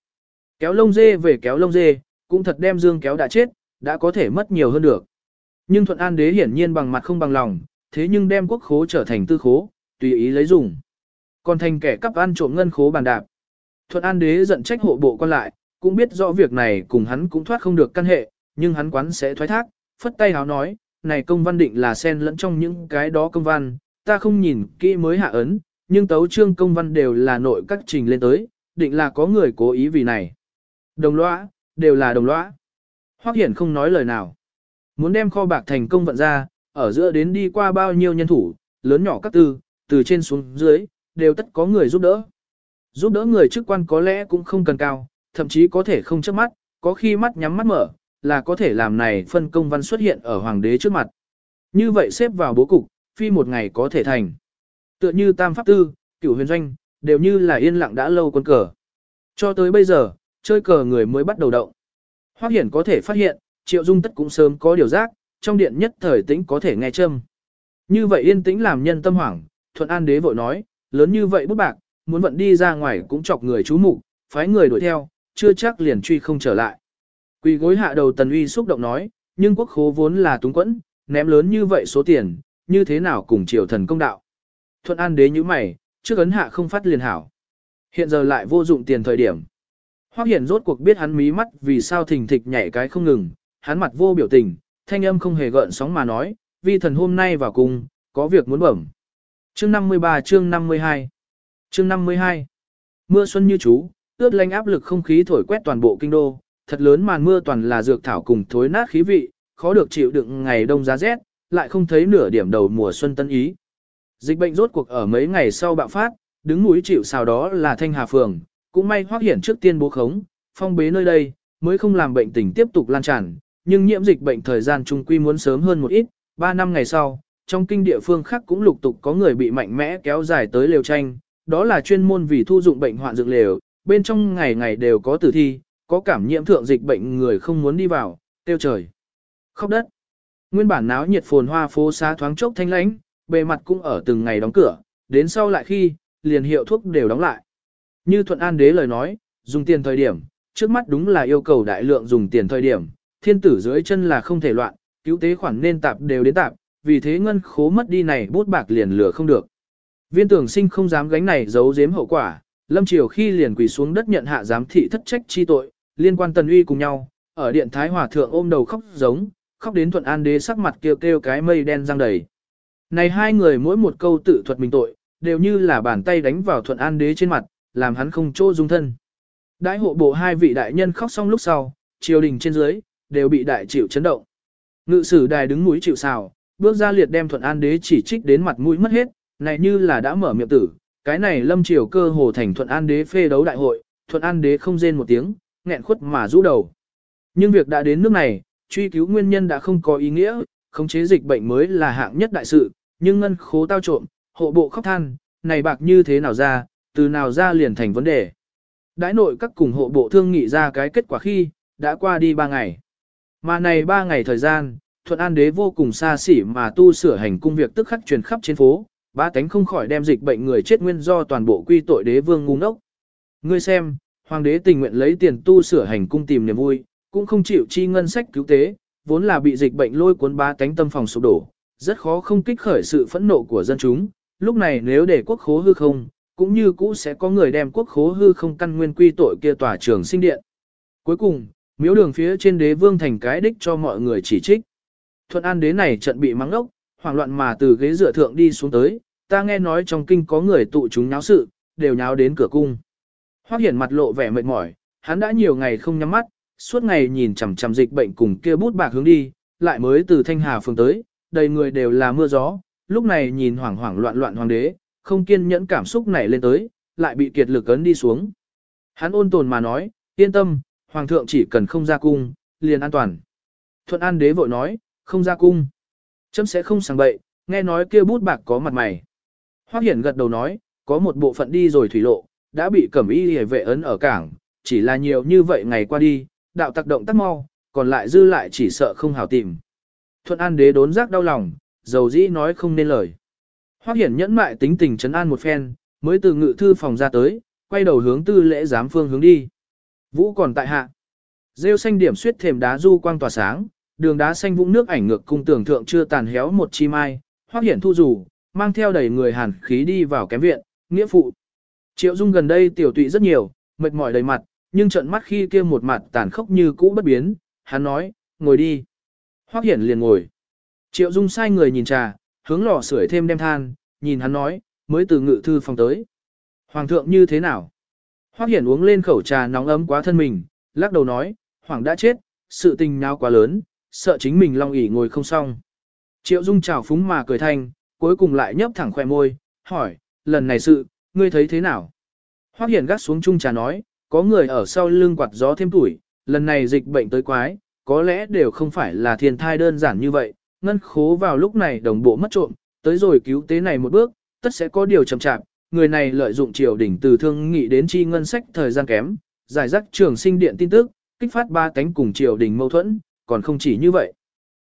[SPEAKER 1] Kéo lông dê về kéo lông dê, cũng thật đem dương kéo đã chết, đã có thể mất nhiều hơn được. Nhưng thuận an đế hiển nhiên bằng mặt không bằng lòng, thế nhưng đem quốc khố trở thành tư khố, tùy ý lấy dùng. Còn thành kẻ cắp ăn trộm ngân khố bàn đạp. Thuận an đế giận trách hộ bộ quan lại, cũng biết rõ việc này cùng hắn cũng thoát không được căn hệ, nhưng hắn quán sẽ thoái thác, phất tay háo nói, này công văn định là xen lẫn trong những cái đó công văn, ta không nhìn kỹ mới hạ ấn, nhưng tấu trương công văn đều là nội các trình lên tới, định là có người cố ý vì này. Đồng lõa, đều là đồng lõa. Hoắc Hiển không nói lời nào. Muốn đem kho bạc thành công vận ra, ở giữa đến đi qua bao nhiêu nhân thủ, lớn nhỏ các tư, từ trên xuống dưới, đều tất có người giúp đỡ. Giúp đỡ người chức quan có lẽ cũng không cần cao, thậm chí có thể không chớp mắt, có khi mắt nhắm mắt mở, là có thể làm này phân công văn xuất hiện ở hoàng đế trước mặt. Như vậy xếp vào bố cục, phi một ngày có thể thành. Tựa như tam pháp tư, cửu huyền doanh, đều như là yên lặng đã lâu quân cờ. Cho tới bây giờ, chơi cờ người mới bắt đầu động. Hoắc Hiển có thể phát hiện, Triệu Dung Tất cũng sớm có điều giác, trong điện nhất thời tĩnh có thể nghe châm. Như vậy yên tĩnh làm nhân tâm hoảng, Thuận An đế vội nói, lớn như vậy bút bạc, muốn vận đi ra ngoài cũng chọc người chú mục, phái người đuổi theo, chưa chắc liền truy không trở lại. Quỳ gối hạ đầu Tần Uy xúc động nói, nhưng quốc khố vốn là túng quẫn, ném lớn như vậy số tiền, như thế nào cùng triều thần công đạo. Thuận An đế như mày, trước ấn hạ không phát liền hảo. Hiện giờ lại vô dụng tiền thời điểm. Hoắc Hiển rốt cuộc biết hắn mí mắt vì sao thình thịch nhảy cái không ngừng, hắn mặt vô biểu tình, thanh âm không hề gợn sóng mà nói, vi thần hôm nay vào cùng, có việc muốn bẩm. Chương 53 chương 52 Chương 52 Mưa xuân như chú, ướt lanh áp lực không khí thổi quét toàn bộ kinh đô, thật lớn màn mưa toàn là dược thảo cùng thối nát khí vị, khó được chịu đựng ngày đông giá rét, lại không thấy nửa điểm đầu mùa xuân tân ý. Dịch bệnh rốt cuộc ở mấy ngày sau bạo phát, đứng núi chịu sào đó là Thanh Hà Phường, cũng may hoác hiển trước tiên bố khống, phong bế nơi đây, mới không làm bệnh tình tiếp tục lan tràn, nhưng nhiễm dịch bệnh thời gian trung quy muốn sớm hơn một ít, 3 năm ngày sau, trong kinh địa phương khác cũng lục tục có người bị mạnh mẽ kéo dài tới lều tranh, đó là chuyên môn vì thu dụng bệnh hoạn dược lều, bên trong ngày ngày đều có tử thi, có cảm nhiễm thượng dịch bệnh người không muốn đi vào, tiêu trời. Khóc đất. Nguyên bản náo nhiệt phồn hoa phố xá thoáng chốc thanh lãnh, bề mặt cũng ở từng ngày đóng cửa, đến sau lại khi, liền hiệu thuốc đều đóng lại. Như Thuận An Đế lời nói, dùng tiền thời điểm, trước mắt đúng là yêu cầu đại lượng dùng tiền thời điểm, thiên tử dưới chân là không thể loạn, cứu tế khoản nên tạp đều đến tạp, vì thế ngân khố mất đi này bút bạc liền lửa không được. Viên tưởng sinh không dám gánh này giấu giếm hậu quả, lâm triều khi liền quỳ xuống đất nhận hạ giám thị thất trách chi tội, liên quan tần uy cùng nhau, ở điện thái hòa thượng ôm đầu khóc giống, khóc đến thuận an đế sắc mặt kêu kêu cái mây đen răng đầy. Này hai người mỗi một câu tự thuật mình tội, đều như là bàn tay đánh vào thuận an đế trên mặt, làm hắn không chỗ dung thân. Đại hộ bộ hai vị đại nhân khóc xong lúc sau, triều đình trên dưới, đều bị đại chịu chấn động. Ngự sử đài đứng mũi chịu sào, bước ra liệt đem thuận an đế chỉ trích đến mặt mũi mất hết, này như là đã mở miệng tử, cái này lâm triều cơ hồ thành thuận an đế phê đấu đại hội, thuận an đế không rên một tiếng, nghẹn khuất mà rũ đầu. Nhưng việc đã đến nước này, truy cứu nguyên nhân đã không có ý nghĩa, khống chế dịch bệnh mới là hạng nhất đại sự, nhưng ngân khố tao trộm, hộ bộ khóc than, này bạc như thế nào ra, từ nào ra liền thành vấn đề. Đãi nội các cùng hộ bộ thương nghị ra cái kết quả khi, đã qua đi 3 ngày. Mà này 3 ngày thời gian, Thuận An Đế vô cùng xa xỉ mà tu sửa hành cung việc tức khắc truyền khắp trên phố, ba cánh không khỏi đem dịch bệnh người chết nguyên do toàn bộ quy tội đế vương ngu ngốc. Ngươi xem, hoàng đế tình nguyện lấy tiền tu sửa hành cung tìm niềm vui, cũng không chịu chi ngân sách cứu tế, vốn là bị dịch bệnh lôi cuốn ba cánh tâm phòng sụp đổ, rất khó không kích khởi sự phẫn nộ của dân chúng. Lúc này nếu để quốc khố hư không, cũng như cũ sẽ có người đem quốc khố hư không căn nguyên quy tội kia tòa trường sinh điện. Cuối cùng, miếu đường phía trên đế vương thành cái đích cho mọi người chỉ trích. Thuận an đế này trận bị mắng ốc, hoảng loạn mà từ ghế dựa thượng đi xuống tới, ta nghe nói trong kinh có người tụ chúng nháo sự, đều nháo đến cửa cung. Hoắc Hiển mặt lộ vẻ mệt mỏi, hắn đã nhiều ngày không nhắm mắt, suốt ngày nhìn chằm chằm dịch bệnh cùng kia bút bạc hướng đi, lại mới từ Thanh Hà phường tới, đầy người đều là mưa gió, lúc này nhìn hoảng hoảng loạn loạn hoàng đế, không kiên nhẫn cảm xúc nảy lên tới, lại bị kiệt lực ấn đi xuống. Hắn ôn tồn mà nói, yên tâm, hoàng thượng chỉ cần không ra cung, liền an toàn. Thuận An đế vội nói, không ra cung. Chấm sẽ không sang bậy, nghe nói kia bút bạc có mặt mày. Hoác Hiển gật đầu nói, có một bộ phận đi rồi thủy lộ, đã bị cẩm y hề vệ ấn ở cảng, chỉ là nhiều như vậy ngày qua đi, đạo tác động tắt mau, còn lại dư lại chỉ sợ không hảo tìm. Thuận An đế đốn giác đau lòng, dầu dĩ nói không nên lời. Hoắc Hiển nhẫn mại tính tình trấn an một phen, mới từ ngự thư phòng ra tới, quay đầu hướng tư lễ giám phương hướng đi. Vũ còn tại hạ. Rêu xanh điểm suyết thềm đá du quang tỏa sáng, đường đá xanh vũng nước ảnh ngược cung tưởng thượng chưa tàn héo một chi mai, Hoắc Hiển thu rủ, mang theo đầy người hàn khí đi vào kém viện, nghĩa phụ. Triệu Dung gần đây tiểu tụy rất nhiều, mệt mỏi đầy mặt, nhưng trận mắt khi kia một mặt tàn khốc như cũ bất biến, hắn nói, ngồi đi. Hoắc Hiển liền ngồi. Triệu Dung sai người nhìn trà, hướng lò sưởi thêm đem than, nhìn hắn nói, mới từ ngự thư phòng tới. Hoàng thượng như thế nào? Hoắc Hiển uống lên khẩu trà nóng ấm quá thân mình, lắc đầu nói, Hoàng đã chết, sự tình nào quá lớn, sợ chính mình long ỉ ngồi không xong. Triệu Dung chào phúng mà cười thanh, cuối cùng lại nhấp thẳng khoe môi, hỏi, lần này sự, ngươi thấy thế nào? Hoắc Hiển gắt xuống chung trà nói, có người ở sau lưng quạt gió thêm tuổi, lần này dịch bệnh tới quái, có lẽ đều không phải là thiên thai đơn giản như vậy, ngân khố vào lúc này đồng bộ mất trộm, tới rồi cứu tế này một bước, tất sẽ có điều chậm chạp, người này lợi dụng triều đỉnh từ thương nghị đến chi ngân sách thời gian kém, giải rắc trường sinh điện tin tức, kích phát ba cánh cùng triều đình mâu thuẫn, còn không chỉ như vậy.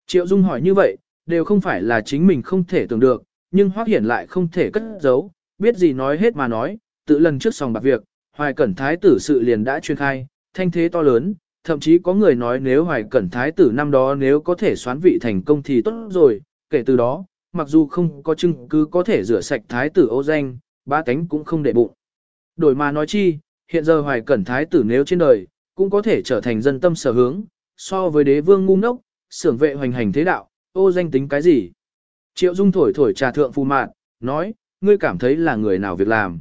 [SPEAKER 1] Triệu Dung hỏi như vậy, đều không phải là chính mình không thể tưởng được, nhưng Hoắc Hiển lại không thể cất giấu, biết gì nói hết mà nói, tự lần trước sòng bạc việc, Hoài Cẩn Thái tử sự liền đã truyền khai, thanh thế to lớn, thậm chí có người nói nếu Hoài Cẩn Thái tử năm đó nếu có thể xoán vị thành công thì tốt rồi, kể từ đó, mặc dù không có chứng cứ có thể rửa sạch Thái tử ô danh, ba cánh cũng không để bụng. Đổi mà nói chi, hiện giờ Hoài Cẩn Thái tử nếu trên đời, cũng có thể trở thành dân tâm sở hướng, so với đế vương ngu ngốc, sưởng vệ hoành hành thế đạo, ô danh tính cái gì? Triệu Dung thổi thổi trà thượng phù mạn, nói, ngươi cảm thấy là người nào việc làm.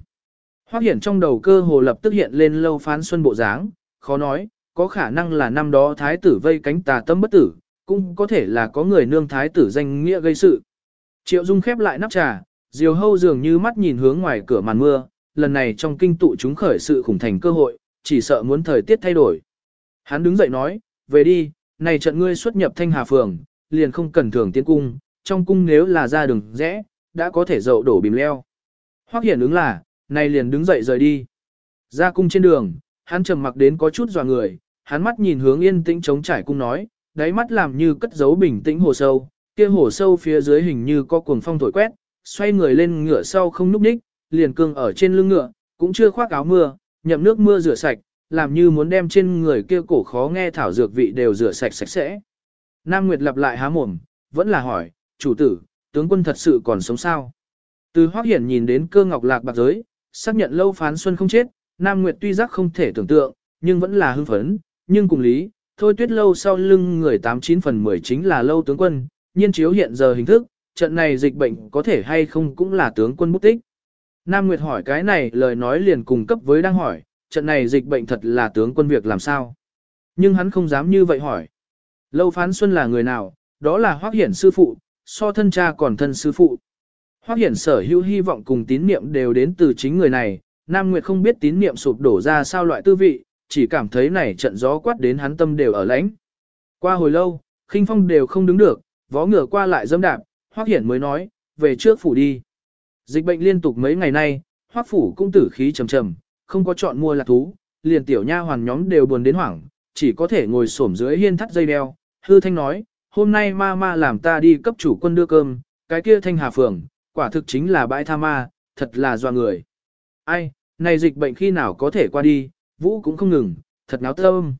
[SPEAKER 1] Hoác Hiển trong đầu cơ hồ lập tức hiện lên lâu phán xuân bộ dáng, khó nói, có khả năng là năm đó thái tử vây cánh tà tâm bất tử, cũng có thể là có người nương thái tử danh nghĩa gây sự. Triệu Dung khép lại nắp trà, diều hâu dường như mắt nhìn hướng ngoài cửa màn mưa, lần này trong kinh tụ chúng khởi sự khủng thành cơ hội, chỉ sợ muốn thời tiết thay đổi. Hắn đứng dậy nói, về đi, này trận ngươi xuất nhập thanh hà phường, liền không cần thường tiến cung, trong cung nếu là ra đường rẽ, đã có thể dậu đổ bìm leo. Hoắc hiển ứng là, này liền đứng dậy rời đi. Ra cung trên đường, hắn trầm mặc đến có chút dò người, hắn mắt nhìn hướng yên tĩnh chống trải cung nói, đáy mắt làm như cất giấu bình tĩnh hồ sâu, kia hồ sâu phía dưới hình như có cuồng phong thổi quét, xoay người lên ngựa sau không núp đích, liền cương ở trên lưng ngựa, cũng chưa khoác áo mưa, nhậm nước mưa rửa sạch, làm như muốn đem trên người kia cổ khó nghe thảo dược vị đều rửa sạch sạch sẽ. Nam Nguyệt lặp lại há mồm, vẫn là hỏi, chủ tử, tướng quân thật sự còn sống sao? Từ Hoắc Hiển nhìn đến cơ ngọc lạc bạc giới, xác nhận lâu phán xuân không chết, Nam Nguyệt tuy giác không thể tưởng tượng, nhưng vẫn là hưng phấn, nhưng cùng lý, thôi tuyết lâu sau lưng người 89 phần 10 chính là lâu tướng quân, nhiên chiếu hiện giờ hình thức, trận này dịch bệnh có thể hay không cũng là tướng quân bút tích. Nam Nguyệt hỏi cái này lời nói liền cùng cấp với đang hỏi, trận này dịch bệnh thật là tướng quân việc làm sao. Nhưng hắn không dám như vậy hỏi. Lâu phán xuân là người nào, đó là Hoác Hiển sư phụ, so thân cha còn thân sư phụ. Hoác Hiển sở hữu hy vọng cùng tín niệm đều đến từ chính người này, Nam Nguyệt không biết tín niệm sụp đổ ra sao loại tư vị, chỉ cảm thấy này trận gió quát đến hắn tâm đều ở lãnh. Qua hồi lâu, khinh phong đều không đứng được, vó ngựa qua lại dâm đạp, Hoắc Hiển mới nói, về trước phủ đi. Dịch bệnh liên tục mấy ngày nay, Hoắc phủ cũng tử khí trầm trầm, không có chọn mua lạc thú, liền tiểu nha hoàn nhóm đều buồn đến hoảng, chỉ có thể ngồi xổm dưới hiên thắt dây đeo. Hư Thanh nói, hôm nay ma ma làm ta đi cấp chủ quân đưa cơm, cái kia Thanh Hà Phường, quả thực chính là bãi tha ma, thật là doa người. Ai, này dịch bệnh khi nào có thể qua đi, vũ cũng không ngừng, thật náo tâm.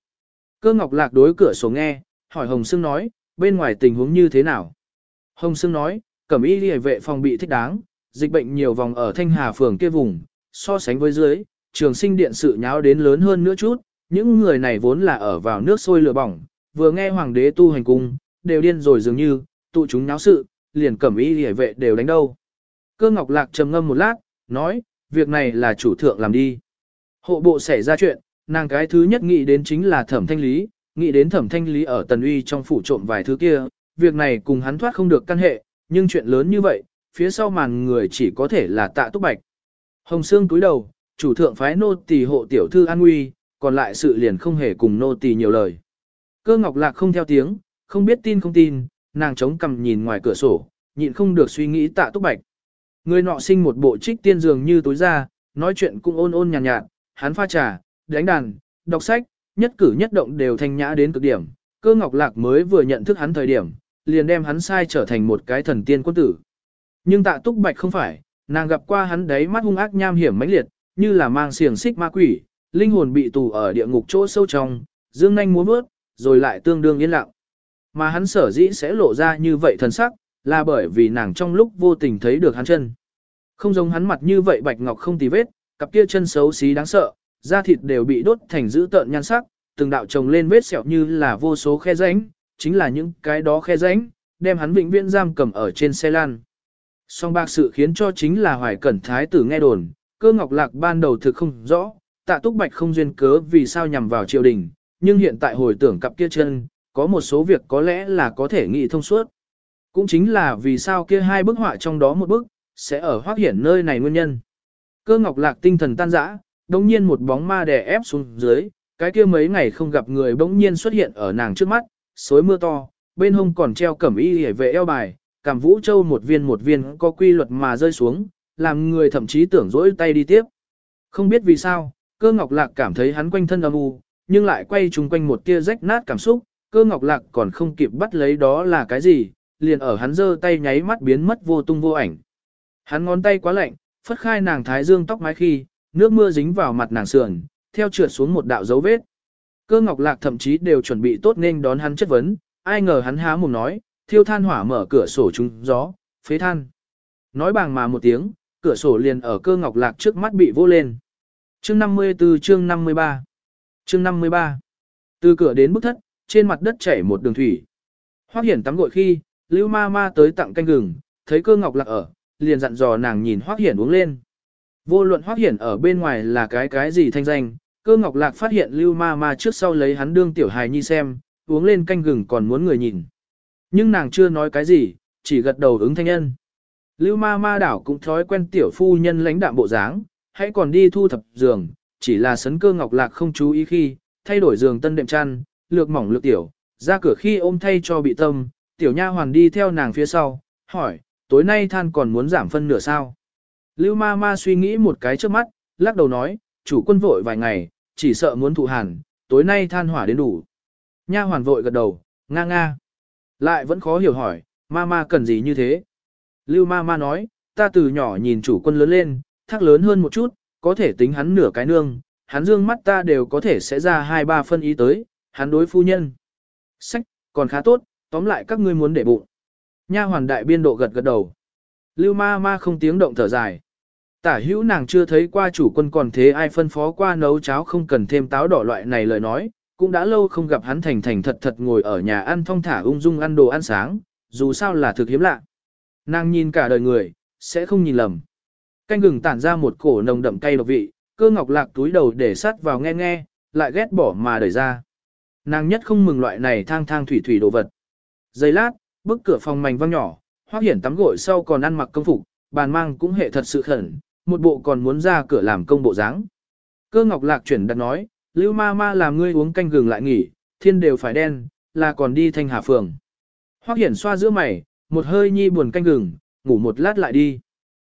[SPEAKER 1] Cơ ngọc lạc đối cửa sổ nghe, hỏi Hồng Sương nói, bên ngoài tình huống như thế nào? Hồng Sương nói, cẩm y đi vệ phòng bị thích đáng, dịch bệnh nhiều vòng ở Thanh Hà phường kia vùng, so sánh với dưới, trường sinh điện sự nháo đến lớn hơn nữa chút, những người này vốn là ở vào nước sôi lửa bỏng, vừa nghe hoàng đế tu hành cung, đều điên rồi dường như, tụ chúng nháo sự, liền cẩm y liề vệ đều đánh đâu. Cơ Ngọc Lạc trầm ngâm một lát, nói, việc này là chủ thượng làm đi. Hộ bộ xảy ra chuyện, nàng cái thứ nhất nghĩ đến chính là thẩm thanh lý, nghĩ đến thẩm thanh lý ở tần uy trong phủ trộm vài thứ kia, việc này cùng hắn thoát không được căn hệ, nhưng chuyện lớn như vậy, phía sau màn người chỉ có thể là tạ túc bạch. Hồng Sương túi đầu, chủ thượng phái nô tỳ hộ tiểu thư an nguy, còn lại sự liền không hề cùng nô tỳ nhiều lời. Cơ ngọc lạc không theo tiếng, không biết tin không tin, nàng chống cằm nhìn ngoài cửa sổ, nhịn không được suy nghĩ tạ túc bạch. Người nọ sinh một bộ trích tiên dường như tối ra, nói chuyện cũng ôn ôn nhàn nhạt, nhạt, hắn pha trà, đánh đàn, đọc sách, nhất cử nhất động đều thanh nhã đến cực điểm. Cơ Ngọc Lạc mới vừa nhận thức hắn thời điểm, liền đem hắn sai trở thành một cái thần tiên quân tử. Nhưng tạ túc bạch không phải, nàng gặp qua hắn đấy mắt hung ác nham hiểm mãnh liệt, như là mang xiềng xích ma quỷ, linh hồn bị tù ở địa ngục chỗ sâu trong, dương nhanh muốn bước, rồi lại tương đương yên lặng. Mà hắn sở dĩ sẽ lộ ra như vậy thần sắc, là bởi vì nàng trong lúc vô tình thấy được hắn chân. Không giống hắn mặt như vậy bạch ngọc không tì vết, cặp kia chân xấu xí đáng sợ, da thịt đều bị đốt thành dữ tợn nhan sắc, từng đạo chồng lên vết sẹo như là vô số khe rãnh, chính là những cái đó khe rãnh, đem hắn vĩnh viễn giam cầm ở trên xe lan. Song bạc sự khiến cho chính là hoài cẩn thái tử nghe đồn, cơ ngọc lạc ban đầu thực không rõ, tạ túc bạch không duyên cớ vì sao nhằm vào triều đình, nhưng hiện tại hồi tưởng cặp kia chân, có một số việc có lẽ là có thể nghĩ thông suốt. Cũng chính là vì sao kia hai bức họa trong đó một bức, sẽ ở hoác hiển nơi này nguyên nhân. Cơ ngọc lạc tinh thần tan rã, đống nhiên một bóng ma đè ép xuống dưới, cái kia mấy ngày không gặp người bỗng nhiên xuất hiện ở nàng trước mắt, xối mưa to, bên hông còn treo cẩm y hề vệ eo bài, cảm vũ châu một viên một viên có quy luật mà rơi xuống, làm người thậm chí tưởng rỗi tay đi tiếp. Không biết vì sao, cơ ngọc lạc cảm thấy hắn quanh thân âm u, nhưng lại quay chung quanh một tia rách nát cảm xúc, cơ ngọc lạc còn không kịp bắt lấy đó là cái gì, liền ở hắn giơ tay nháy mắt biến mất vô tung vô ảnh. Hắn ngón tay quá lạnh, phất khai nàng thái dương tóc mái khi, nước mưa dính vào mặt nàng sườn, theo trượt xuống một đạo dấu vết. Cơ ngọc lạc thậm chí đều chuẩn bị tốt nên đón hắn chất vấn, ai ngờ hắn há mồm nói, thiêu than hỏa mở cửa sổ trúng gió, phế than. Nói bàng mà một tiếng, cửa sổ liền ở cơ ngọc lạc trước mắt bị vô lên. Chương 54 chương 53 Chương 53 Từ cửa đến bức thất, trên mặt đất chảy một đường thủy. Hoác hiển tắm gội khi, Lưu ma ma tới tặng canh gừng, thấy cơ ngọc lạc ở, liền dặn dò nàng nhìn Hoắc Hiển uống lên. Vô luận Hoắc Hiển ở bên ngoài là cái cái gì thanh danh, cơ ngọc lạc phát hiện Lưu Ma Ma trước sau lấy hắn đương tiểu hài nhi xem, uống lên canh gừng còn muốn người nhìn. Nhưng nàng chưa nói cái gì, chỉ gật đầu ứng thanh nhân. Lưu Ma Ma đảo cũng thói quen tiểu phu nhân lãnh đạm bộ dáng, hãy còn đi thu thập giường, chỉ là sấn cơ ngọc lạc không chú ý khi, thay đổi giường tân đệm chăn, lược mỏng lược tiểu, ra cửa khi ôm thay cho bị tâm, tiểu nha hoàn đi theo nàng phía sau, hỏi, tối nay than còn muốn giảm phân nửa sao. Lưu ma ma suy nghĩ một cái trước mắt, lắc đầu nói, chủ quân vội vài ngày, chỉ sợ muốn thụ hàn, tối nay than hỏa đến đủ. Nha hoàn vội gật đầu, nga nga. Lại vẫn khó hiểu hỏi, ma ma cần gì như thế? Lưu ma ma nói, ta từ nhỏ nhìn chủ quân lớn lên, thác lớn hơn một chút, có thể tính hắn nửa cái nương, hắn dương mắt ta đều có thể sẽ ra hai ba phân ý tới, hắn đối phu nhân. Sách, còn khá tốt, tóm lại các ngươi muốn để bụng. Nha hoàn đại biên độ gật gật đầu. Lưu ma ma không tiếng động thở dài. Tả hữu nàng chưa thấy qua chủ quân còn thế ai phân phó qua nấu cháo không cần thêm táo đỏ loại này lời nói, cũng đã lâu không gặp hắn thành thành thật thật ngồi ở nhà ăn thong thả ung dung ăn đồ ăn sáng, dù sao là thực hiếm lạ. Nàng nhìn cả đời người, sẽ không nhìn lầm. Canh gừng tản ra một cổ nồng đậm cay độc vị, cơ ngọc lạc túi đầu để sát vào nghe nghe, lại ghét bỏ mà đẩy ra. Nàng nhất không mừng loại này thang thang thủy thủy đồ vật. Giây lát, bức cửa phòng mảnh văng nhỏ, hoác hiển tắm gội sau còn ăn mặc công phục, bàn mang cũng hệ thật sự khẩn, một bộ còn muốn ra cửa làm công bộ dáng. Cơ ngọc lạc chuyển đặt nói, lưu ma ma làm ngươi uống canh gừng lại nghỉ, thiên đều phải đen, là còn đi thanh hà phường. Hoác hiển xoa giữa mày, một hơi nhi buồn canh gừng, ngủ một lát lại đi.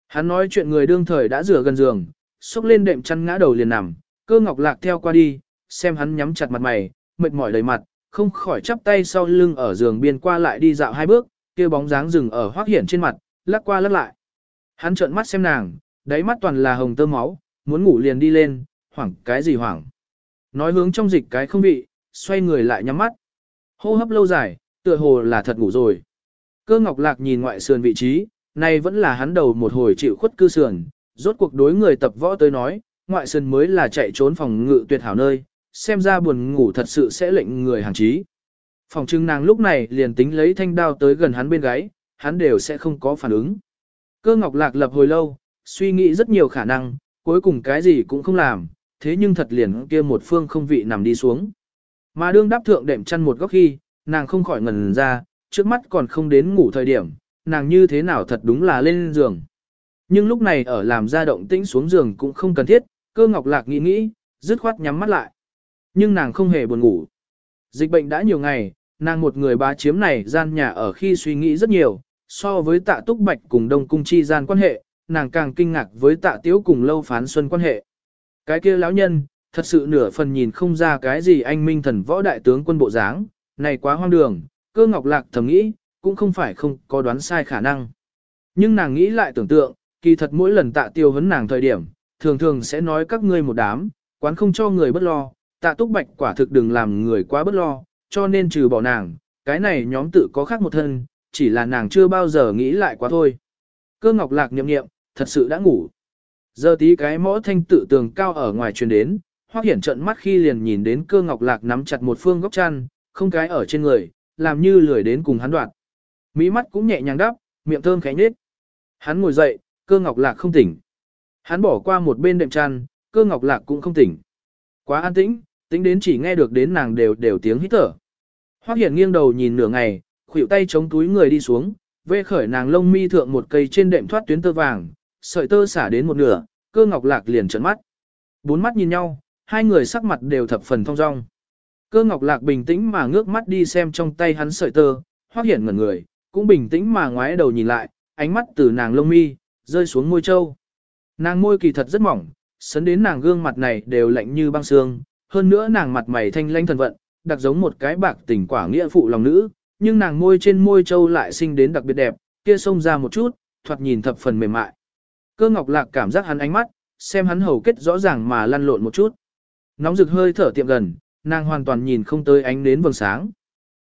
[SPEAKER 1] Hắn nói chuyện người đương thời đã rửa gần giường, xúc lên đệm chăn ngã đầu liền nằm, cơ ngọc lạc theo qua đi, xem hắn nhắm chặt mặt mày, mệt mỏi đầy mặt, không khỏi chắp tay sau lưng ở giường biên qua lại đi dạo hai bước, kia bóng dáng dừng ở hoác hiển trên mặt, lắc qua lắc lại. Hắn trợn mắt xem nàng, đáy mắt toàn là hồng tơ máu, muốn ngủ liền đi lên, hoảng cái gì hoảng. Nói hướng trong dịch cái không bị, xoay người lại nhắm mắt. Hô hấp lâu dài, tựa hồ là thật ngủ rồi. Cơ ngọc lạc nhìn ngoại sườn vị trí, này vẫn là hắn đầu một hồi chịu khuất cư sườn, rốt cuộc đối người tập võ tới nói, ngoại sườn mới là chạy trốn phòng ngự tuyệt hảo nơi, xem ra buồn ngủ thật sự sẽ lệnh người hàng trí. Phòng trưng nàng lúc này liền tính lấy thanh đao tới gần hắn bên gáy, hắn đều sẽ không có phản ứng. Cơ ngọc lạc lập hồi lâu, suy nghĩ rất nhiều khả năng, cuối cùng cái gì cũng không làm, thế nhưng thật liền kia một phương không vị nằm đi xuống. Mà đương đáp thượng đệm chăn một góc khi, nàng không khỏi ngần ra, trước mắt còn không đến ngủ thời điểm, nàng như thế nào thật đúng là lên giường. Nhưng lúc này ở làm ra động tĩnh xuống giường cũng không cần thiết, cơ ngọc lạc nghĩ nghĩ, dứt khoát nhắm mắt lại. Nhưng nàng không hề buồn ngủ. Dịch bệnh đã nhiều ngày, nàng một người bá chiếm này gian nhà ở khi suy nghĩ rất nhiều, so với tạ túc bạch cùng đông cung chi gian quan hệ, nàng càng kinh ngạc với tạ tiếu cùng lâu phán xuân quan hệ. Cái kia lão nhân, thật sự nửa phần nhìn không ra cái gì anh minh thần võ đại tướng quân bộ dáng, này quá hoang đường, cơ ngọc lạc thầm nghĩ, cũng không phải không có đoán sai khả năng. Nhưng nàng nghĩ lại tưởng tượng, kỳ thật mỗi lần tạ tiêu vấn nàng thời điểm, thường thường sẽ nói các ngươi một đám, quán không cho người bất lo, tạ túc bạch quả thực đừng làm người quá bất lo, cho nên trừ bỏ nàng, cái này nhóm tự có khác một thân, chỉ là nàng chưa bao giờ nghĩ lại quá thôi. Cơ ngọc lạc nhậm nghiệm, thật sự đã ngủ. Giờ tí cái mõ thanh tự tường cao ở ngoài truyền đến, hoác hiển trận mắt khi liền nhìn đến cơ ngọc lạc nắm chặt một phương góc chăn, không cái ở trên người, làm như lười đến cùng hắn đoạn. Mỹ mắt cũng nhẹ nhàng đắp, miệng thơm khẽ nhếch. Hắn ngồi dậy, cơ ngọc lạc không tỉnh. Hắn bỏ qua một bên đệm chăn, cơ ngọc lạc cũng không tỉnh. Quá an tĩnh, tính đến chỉ nghe được đến nàng đều đều tiếng hít thở. Hoắc Hiển nghiêng đầu nhìn nửa ngày, khuỷu tay chống túi người đi xuống, vê khởi nàng lông mi thượng một cây trên đệm thoát tuyến tơ vàng, sợi tơ xả đến một nửa, cơ ngọc lạc liền trợn mắt. Bốn mắt nhìn nhau, hai người sắc mặt đều thập phần thong dong. Cơ ngọc lạc bình tĩnh mà ngước mắt đi xem trong tay hắn sợi tơ, Hoắc Hiển ngẩn người, cũng bình tĩnh mà ngoái đầu nhìn lại, ánh mắt từ nàng lông mi, rơi xuống môi châu. Nàng môi kỳ thật rất mỏng, sấn đến nàng gương mặt này đều lạnh như băng xương, hơn nữa nàng mặt mày thanh lanh thần vận, đặc giống một cái bạc tình quả nghĩa phụ lòng nữ, nhưng nàng môi trên môi châu lại sinh đến đặc biệt đẹp, kia xông ra một chút, thoạt nhìn thập phần mềm mại. Cơ ngọc lạc cảm giác hắn ánh mắt, xem hắn hầu kết rõ ràng mà lăn lộn một chút. Nóng rực hơi thở tiệm gần, nàng hoàn toàn nhìn không tới ánh đến vầng sáng.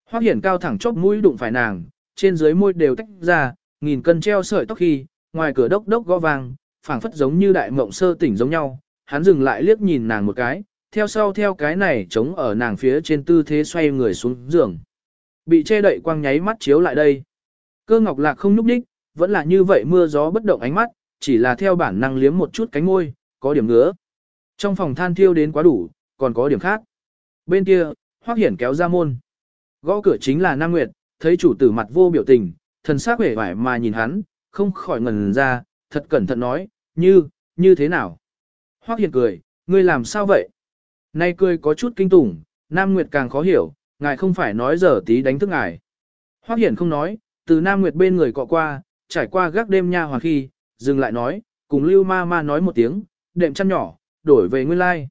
[SPEAKER 1] Hoắc hiển cao thẳng chóp mũi đụng phải nàng, trên dưới môi đều tách ra, nghìn cân treo sợi tóc khi, ngoài cửa đốc đốc gõ vang, phảng phất giống như đại mộng sơ tỉnh giống nhau, hắn dừng lại liếc nhìn nàng một cái, theo sau theo cái này chống ở nàng phía trên tư thế xoay người xuống giường. Bị che đậy quang nháy mắt chiếu lại đây. Cơ ngọc lạc không núp đích, vẫn là như vậy mưa gió bất động ánh mắt, chỉ là theo bản năng liếm một chút cánh môi, có điểm ngứa. Trong phòng than thiêu đến quá đủ, còn có điểm khác. Bên kia, Hoắc Hiển kéo ra môn. Gõ cửa chính là Nam Nguyệt, thấy chủ tử mặt vô biểu tình, thần sắc vẻ vải mà nhìn hắn, không khỏi ngần ra, thật cẩn thận nói, như, như thế nào? Hoắc Hiển cười, ngươi làm sao vậy? Nay cười có chút kinh tủng, Nam Nguyệt càng khó hiểu, ngài không phải nói giờ tí đánh thức ngài. Hoắc Hiển không nói, từ Nam Nguyệt bên người cọ qua, trải qua gác đêm nha hoàng khi, dừng lại nói, cùng Lưu Ma Ma nói một tiếng, đệm chăn nhỏ, đổi về nguyên lai.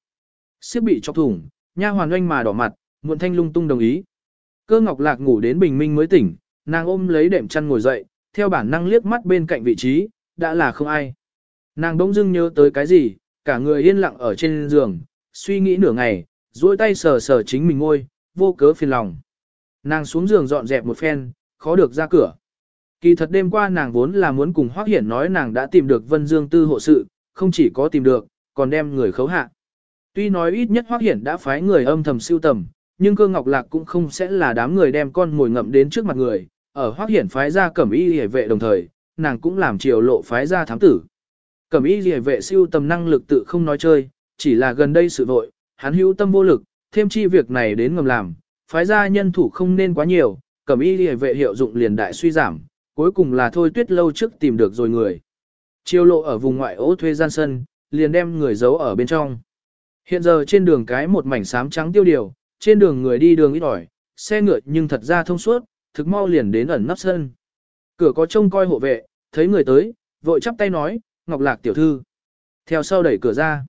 [SPEAKER 1] Siếp bị chọc thủng, nha hoàn oanh mà đỏ mặt, muộn thanh lung tung đồng ý. Cơ Ngọc Lạc ngủ đến bình minh mới tỉnh, nàng ôm lấy đệm chăn ngồi dậy, theo bản năng liếc mắt bên cạnh vị trí, đã là không ai. Nàng bỗng dưng nhớ tới cái gì, cả người yên lặng ở trên giường, suy nghĩ nửa ngày, duỗi tay sờ sờ chính mình ngôi, vô cớ phiền lòng. Nàng xuống giường dọn dẹp một phen, khó được ra cửa. Kỳ thật đêm qua nàng vốn là muốn cùng Hoắc Hiển nói nàng đã tìm được Vân Dương Tư hộ sự, không chỉ có tìm được, còn đem người khấu hạ. Tuy nói ít nhất Hoắc Hiển đã phái người âm thầm siêu tầm, nhưng cơ ngọc lạc cũng không sẽ là đám người đem con ngồi ngậm đến trước mặt người, ở Hoắc Hiển phái ra cẩm y hề vệ đồng thời, nàng cũng làm triều lộ phái ra thám tử. Cẩm y hề vệ siêu tầm năng lực tự không nói chơi, chỉ là gần đây sự vội, hắn hữu tâm vô lực, thêm chi việc này đến ngầm làm, phái ra nhân thủ không nên quá nhiều, cẩm y hề vệ hiệu dụng liền đại suy giảm, cuối cùng là thôi tuyết lâu trước tìm được rồi người. chiêu lộ ở vùng ngoại ô thuê gian sân, liền đem người giấu ở bên trong. Hiện giờ trên đường cái một mảnh xám trắng tiêu điều, trên đường người đi đường ít ỏi, xe ngựa nhưng thật ra thông suốt, thực mau liền đến ẩn nắp sân. Cửa có trông coi hộ vệ, thấy người tới, vội chắp tay nói, Ngọc Lạc tiểu thư. Theo sau đẩy cửa ra.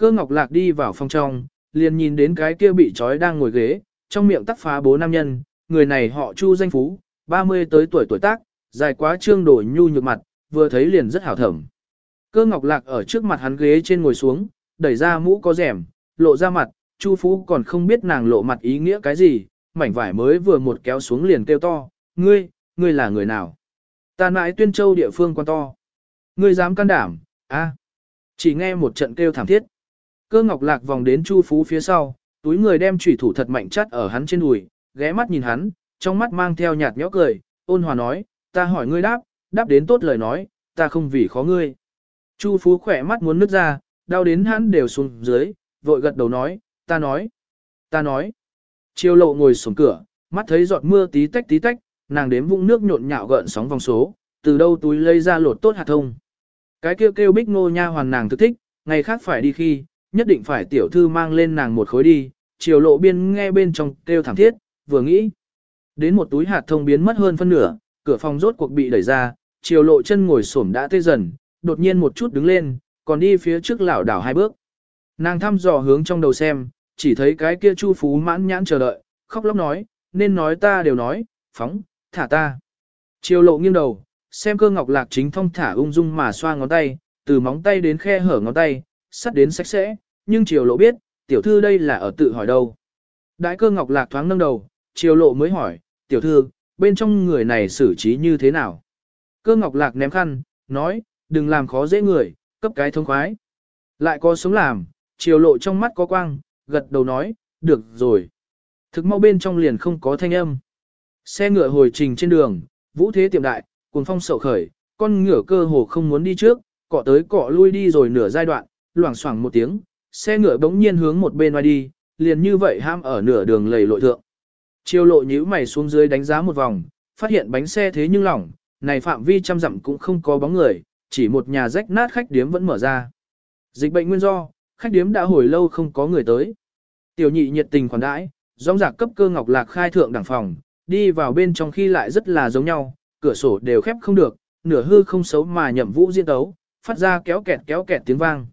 [SPEAKER 1] Cơ Ngọc Lạc đi vào phòng trong, liền nhìn đến cái kia bị trói đang ngồi ghế, trong miệng tắc phá bố nam nhân, người này họ Chu danh phú, 30 tới tuổi tuổi tác, dài quá trương đổi nhu nhược mặt, vừa thấy liền rất hảo thẩm. Cơ Ngọc Lạc ở trước mặt hắn ghế trên ngồi xuống, đẩy ra mũ có rèm, lộ ra mặt, Chu Phú còn không biết nàng lộ mặt ý nghĩa cái gì, mảnh vải mới vừa một kéo xuống liền kêu to, ngươi, ngươi là người nào? Ta nãi tuyên châu địa phương quan to. Ngươi dám can đảm, a Chỉ nghe một trận kêu thảm thiết. Cơ ngọc lạc vòng đến Chu Phú phía sau, túi người đem chủy thủ thật mạnh chắt ở hắn trên đùi, ghé mắt nhìn hắn, trong mắt mang theo nhạt nhẽo cười, ôn hòa nói, ta hỏi ngươi đáp, đáp đến tốt lời nói, ta không vì khó ngươi. Chu Phú khỏe mắt muốn nứt ra, đau đến hắn đều xuống dưới, vội gật đầu nói, ta nói, ta nói. Chiêu lộ ngồi xuống cửa, mắt thấy giọt mưa tí tách tí tách, nàng đếm vũng nước nhộn nhạo gợn sóng vòng số, từ đâu túi lấy ra lột tốt hạt thông. Cái kêu kêu bích ngô nha hoàn nàng thức thích, ngày khác phải đi khi, nhất định phải tiểu thư mang lên nàng một khối đi, chiều lộ biên nghe bên trong kêu thảm thiết, vừa nghĩ. Đến một túi hạt thông biến mất hơn phân nửa, cửa phòng rốt cuộc bị đẩy ra, chiều lộ chân ngồi xổm đã tê dần, đột nhiên một chút đứng lên, còn đi phía trước lảo đảo hai bước. Nàng thăm dò hướng trong đầu xem, chỉ thấy cái kia chu phú mãn nhãn chờ đợi, khóc lóc nói, nên nói ta đều nói, phóng, thả ta. Chiều lộ nghiêng đầu, xem cơ ngọc lạc chính thông thả ung dung mà xoa ngón tay, từ móng tay đến khe hở ngón tay, sắt đến sạch sẽ, nhưng Triều lộ biết, tiểu thư đây là ở tự hỏi đâu. Đại cơ ngọc lạc thoáng nâng đầu, Triều lộ mới hỏi, tiểu thư, bên trong người này xử trí như thế nào? Cơ ngọc lạc ném khăn, nói, đừng làm khó dễ người, cấp cái thông khoái. Lại có sống làm, Triều lộ trong mắt có quang, gật đầu nói, được rồi. Thực mau bên trong liền không có thanh âm. Xe ngựa hồi trình trên đường, vũ thế tiệm đại, cuồng phong sậu khởi, con ngựa cơ hồ không muốn đi trước, cọ tới cọ lui đi rồi nửa giai đoạn, loảng xoảng một tiếng, xe ngựa bỗng nhiên hướng một bên ngoài đi, liền như vậy ham ở nửa đường lầy lội thượng. Chiêu lộ nhíu mày xuống dưới đánh giá một vòng, phát hiện bánh xe thế nhưng lỏng, này phạm vi trăm dặm cũng không có bóng người, chỉ một nhà rách nát khách điếm vẫn mở ra. Dịch bệnh nguyên do, khách điếm đã hồi lâu không có người tới. Tiểu nhị nhiệt tình khoản đãi, rong rạc cấp cơ ngọc lạc khai thượng đẳng phòng, đi vào bên trong khi lại rất là giống nhau, cửa sổ đều khép không được, nửa hư không xấu mà nhậm vũ diễn tấu, phát ra kéo kẹt kéo kẹt tiếng vang.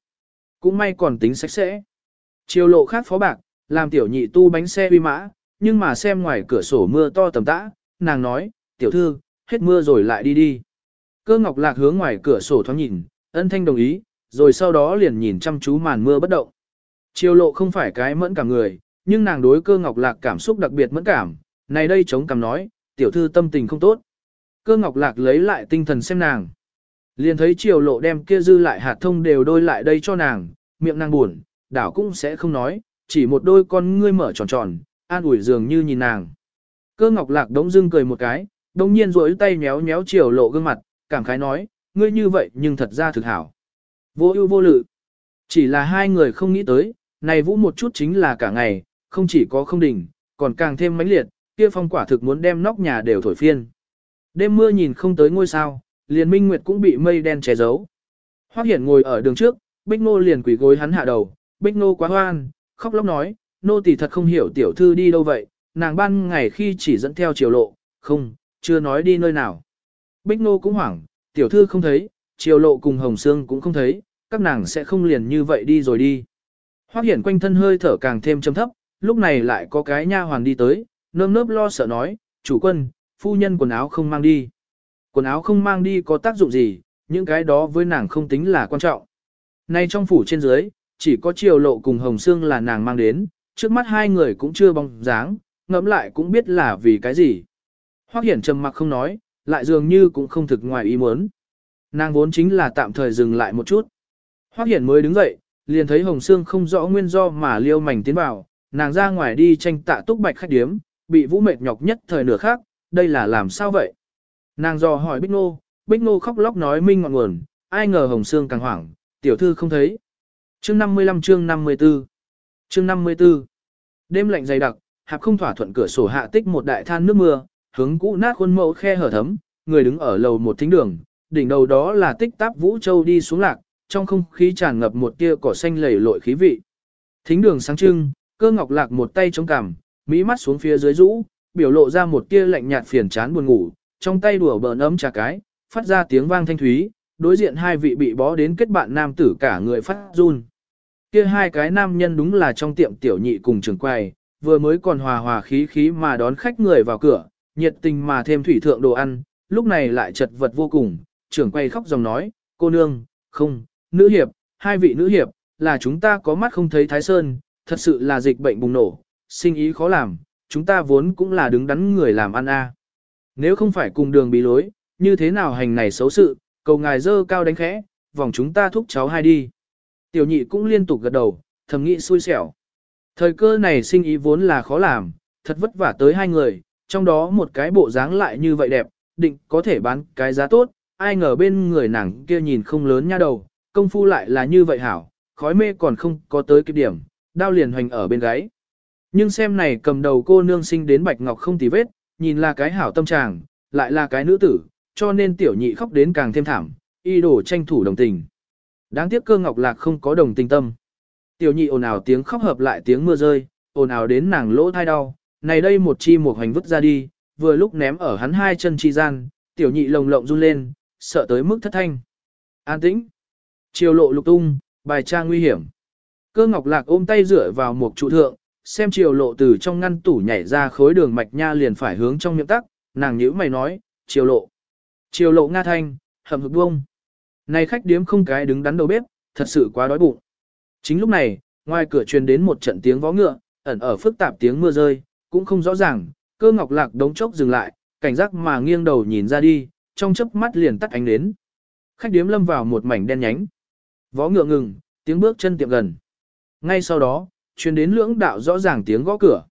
[SPEAKER 1] Cũng may còn tính sạch sẽ. Chiều lộ khác phó bạc, làm tiểu nhị tu bánh xe uy mã, nhưng mà xem ngoài cửa sổ mưa to tầm tã, nàng nói, tiểu thư, hết mưa rồi lại đi đi. Cơ ngọc lạc hướng ngoài cửa sổ thoáng nhìn, ân thanh đồng ý, rồi sau đó liền nhìn chăm chú màn mưa bất động. Chiều lộ không phải cái mẫn cảm người, nhưng nàng đối cơ ngọc lạc cảm xúc đặc biệt mẫn cảm, này đây chống cằm nói, tiểu thư tâm tình không tốt. Cơ ngọc lạc lấy lại tinh thần xem nàng. Liền thấy chiều lộ đem kia dư lại hạt thông đều đôi lại đây cho nàng, miệng nàng buồn, đảo cũng sẽ không nói, chỉ một đôi con ngươi mở tròn tròn, an ủi dường như nhìn nàng. Cơ ngọc lạc đống dưng cười một cái, đồng nhiên rỗi tay méo méo chiều lộ gương mặt, cảm khái nói, ngươi như vậy nhưng thật ra thực hảo. Vô ưu vô lự. Chỉ là hai người không nghĩ tới, này vũ một chút chính là cả ngày, không chỉ có không đỉnh, còn càng thêm mãnh liệt, kia phong quả thực muốn đem nóc nhà đều thổi phiên. Đêm mưa nhìn không tới ngôi sao, liền minh nguyệt cũng bị mây đen che giấu. Hoắc Hiển ngồi ở đường trước, Bích Nô liền quỳ gối hắn hạ đầu, Bích Nô quá hoan, khóc lóc nói, nô tỳ thật không hiểu tiểu thư đi đâu vậy, nàng ban ngày khi chỉ dẫn theo chiều lộ, không, chưa nói đi nơi nào. Bích Nô cũng hoảng, tiểu thư không thấy, chiều lộ cùng Hồng Sương cũng không thấy, các nàng sẽ không liền như vậy đi rồi đi. Hoắc Hiển quanh thân hơi thở càng thêm trầm thấp, lúc này lại có cái nha hoàn đi tới, nơm nớp lo sợ nói, chủ quân, phu nhân quần áo không mang đi. Quần áo không mang đi có tác dụng gì, những cái đó với nàng không tính là quan trọng. Nay trong phủ trên dưới, chỉ có Triều Lộ cùng Hồng Sương là nàng mang đến, trước mắt hai người cũng chưa bóng dáng, ngẫm lại cũng biết là vì cái gì. Hoắc Hiển trầm mặc không nói, lại dường như cũng không thực ngoài ý muốn. Nàng vốn chính là tạm thời dừng lại một chút. Hoắc Hiển mới đứng dậy, liền thấy Hồng Sương không rõ nguyên do mà liêu mảnh tiến vào, nàng ra ngoài đi tranh tạ túc bạch khách điếm, bị vũ mệt nhọc nhất thời nửa khác, đây là làm sao vậy? Nàng dò hỏi Bích Nô, Bích Nô khóc lóc nói minh ngọn nguồn, ai ngờ Hồng Sương càng hoảng, tiểu thư không thấy. Chương 55 chương 54 Chương 54 Đêm lạnh dày đặc, hạp không thỏa thuận cửa sổ hạ tích một đại than nước mưa, hướng cũ nát khuôn mẫu khe hở thấm, người đứng ở lầu một thính đường, đỉnh đầu đó là tích táp Vũ Châu đi xuống lạc, trong không khí tràn ngập một tia cỏ xanh lầy lội khí vị. Thính đường sáng trưng, cơ ngọc lạc một tay chống cằm, mỹ mắt xuống phía dưới rũ, biểu lộ ra một tia lạnh nhạt phiền chán buồn ngủ, trong tay đùa bờn ấm trà cái, phát ra tiếng vang thanh thúy, đối diện hai vị bị bó đến kết bạn nam tử cả người phát run. Kia hai cái nam nhân đúng là trong tiệm tiểu nhị cùng trường quầy, vừa mới còn hòa hòa khí khí mà đón khách người vào cửa, nhiệt tình mà thêm thủy thượng đồ ăn, lúc này lại chật vật vô cùng, trưởng quay khóc dòng nói, cô nương, không, nữ hiệp, hai vị nữ hiệp, là chúng ta có mắt không thấy thái sơn, thật sự là dịch bệnh bùng nổ, sinh ý khó làm, chúng ta vốn cũng là đứng đắn người làm ăn a. Nếu không phải cùng đường bị lối, như thế nào hành này xấu sự, cầu ngài dơ cao đánh khẽ, vòng chúng ta thúc cháu hai đi. Tiểu nhị cũng liên tục gật đầu, thầm nghĩ xui xẻo. Thời cơ này sinh ý vốn là khó làm, thật vất vả tới hai người, trong đó một cái bộ dáng lại như vậy đẹp, định có thể bán cái giá tốt, ai ngờ bên người nàng kia nhìn không lớn nha đầu, công phu lại là như vậy hảo, khói mê còn không có tới cái điểm, đao liền hoành ở bên gáy. Nhưng xem này cầm đầu cô nương sinh đến bạch ngọc không tì vết, nhìn là cái hảo tâm trạng, lại là cái nữ tử, cho nên tiểu nhị khóc đến càng thêm thảm, y đổ tranh thủ đồng tình. Đáng tiếc cơ ngọc lạc không có đồng tình tâm. Tiểu nhị ồn ào tiếng khóc hợp lại tiếng mưa rơi, ồn ào đến nàng lỗ thai đau, này đây một chi một hành vứt ra đi, vừa lúc ném ở hắn hai chân chi gian, tiểu nhị lồng lộng run lên, sợ tới mức thất thanh. An tĩnh. Chiều lộ lục tung, bài tra nguy hiểm. Cơ ngọc lạc ôm tay rửa vào một trụ thượng, xem chiều lộ từ trong ngăn tủ nhảy ra khối đường mạch nha liền phải hướng trong miệng tắc, nàng nhíu mày nói, chiều lộ. Chiều lộ nga thanh, hầm hực buông. Này khách điếm không cái đứng đắn đầu bếp, thật sự quá đói bụng. Chính lúc này, ngoài cửa truyền đến một trận tiếng vó ngựa, ẩn ở phức tạp tiếng mưa rơi, cũng không rõ ràng, cơ ngọc lạc đống chốc dừng lại, cảnh giác mà nghiêng đầu nhìn ra đi, trong chớp mắt liền tắt ánh đến. Khách điếm lâm vào một mảnh đen nhánh. Vó ngựa ngừng, tiếng bước chân tiệm gần. Ngay sau đó, truyền đến lưỡng đạo rõ ràng tiếng gõ cửa.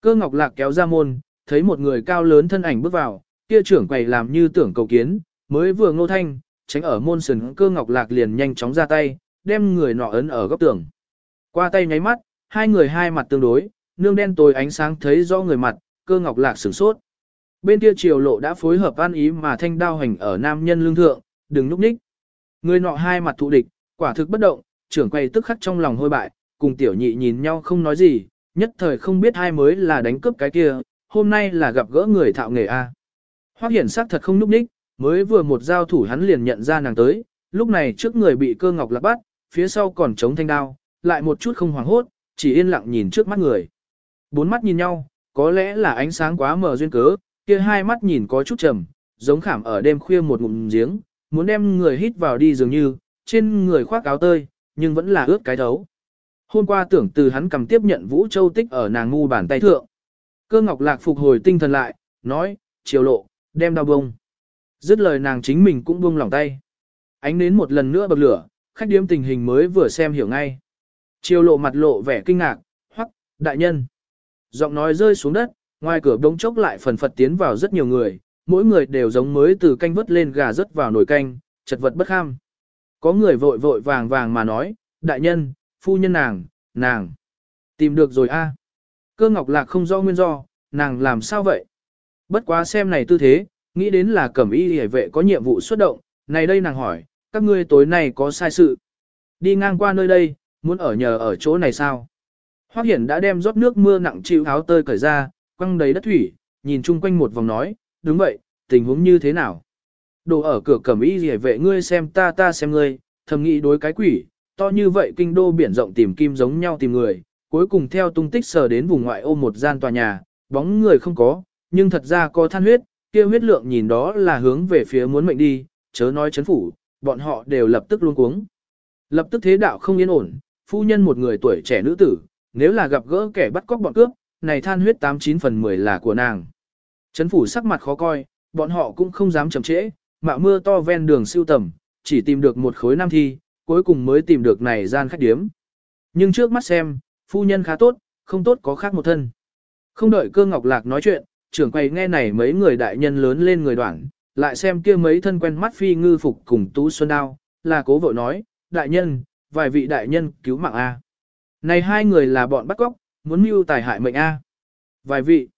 [SPEAKER 1] Cơ ngọc lạc kéo ra môn, thấy một người cao lớn thân ảnh bước vào, kia trưởng quầy làm như tưởng cầu kiến, mới vừa ngô thanh, tránh ở môn sườn cơ ngọc lạc liền nhanh chóng ra tay, đem người nọ ấn ở góc tường. Qua tay nháy mắt, hai người hai mặt tương đối, nương đen tối ánh sáng thấy rõ người mặt, cơ ngọc lạc sửng sốt. Bên kia triều lộ đã phối hợp an ý mà thanh đao hành ở nam nhân lương thượng, đừng núp ních. Người nọ hai mặt thụ địch, quả thực bất động, trưởng quay tức khắc trong lòng hôi bại, cùng tiểu nhị nhìn nhau không nói gì, nhất thời không biết hai mới là đánh cướp cái kia, hôm nay là gặp gỡ người thạo nghề A. Hoác hiển sắc thật không núp ních, mới vừa một giao thủ hắn liền nhận ra nàng tới, lúc này trước người bị cơ ngọc lạc bắt, phía sau còn chống thanh đao, lại một chút không hoảng hốt, chỉ yên lặng nhìn trước mắt người. Bốn mắt nhìn nhau, có lẽ là ánh sáng quá mờ duyên cớ, kia hai mắt nhìn có chút trầm, giống khảm ở đêm khuya một ngụm giếng, muốn đem người hít vào đi dường như, trên người khoác áo tơi, nhưng vẫn là ướt cái thấu. Hôm qua tưởng từ hắn cầm tiếp nhận Vũ Châu tích ở nàng ngu bàn tay thượng. Cơ ngọc lạc phục hồi tinh thần lại, nói, chiều lộ, đem đau bông. Dứt lời nàng chính mình cũng buông lòng tay. Ánh đến một lần nữa bật lửa, khách điếm tình hình mới vừa xem hiểu ngay. Chiều lộ mặt lộ vẻ kinh ngạc, hoắc, đại nhân. Giọng nói rơi xuống đất, ngoài cửa đống chốc lại phần phật tiến vào rất nhiều người, mỗi người đều giống mới từ canh vớt lên gà rớt vào nồi canh, chật vật bất kham. Có người vội vội vàng vàng mà nói, đại nhân, phu nhân nàng, nàng. Tìm được rồi a. Cơ ngọc lạc không rõ nguyên do, nàng làm sao vậy? Bất quá xem này tư thế, nghĩ đến là cẩm y hề vệ có nhiệm vụ xuất động, này đây nàng hỏi, các ngươi tối nay có sai sự. Đi ngang qua nơi đây, muốn ở nhờ ở chỗ này sao? Hoác Hiển đã đem rót nước mưa nặng chịu áo tơi cởi ra, quăng đầy đất thủy, nhìn chung quanh một vòng nói, đúng vậy, tình huống như thế nào? Đồ ở cửa cẩm y rỉa vệ ngươi xem ta ta xem ngươi, thầm nghĩ đối cái quỷ, to như vậy kinh đô biển rộng tìm kim giống nhau tìm người, cuối cùng theo tung tích sờ đến vùng ngoại ô một gian tòa nhà, bóng người không có, nhưng thật ra có than huyết, kia huyết lượng nhìn đó là hướng về phía muốn mệnh đi, chớ nói chấn phủ, bọn họ đều lập tức luôn cuống. Lập tức thế đạo không yên ổn, phu nhân một người tuổi trẻ nữ tử, nếu là gặp gỡ kẻ bắt cóc bọn cướp, này than huyết 89 phần 10 là của nàng. chấn phủ sắc mặt khó coi, bọn họ cũng không dám chậm trễ, mạo mưa to ven đường siêu tầm, chỉ tìm được một khối nam thi, cuối cùng mới tìm được này gian khách điếm. Nhưng trước mắt xem, phu nhân khá tốt, không tốt có khác một thân. Không đợi cơ ngọc lạc nói chuyện, trưởng quầy nghe này mấy người đại nhân lớn lên người đoạn, lại xem kia mấy thân quen mắt phi ngư phục cùng tú xuân đao, là cố vội nói, đại nhân, vài vị đại nhân cứu mạng A. Này hai người là bọn bắt cóc, muốn mưu tài hại mệnh A. Vài vị,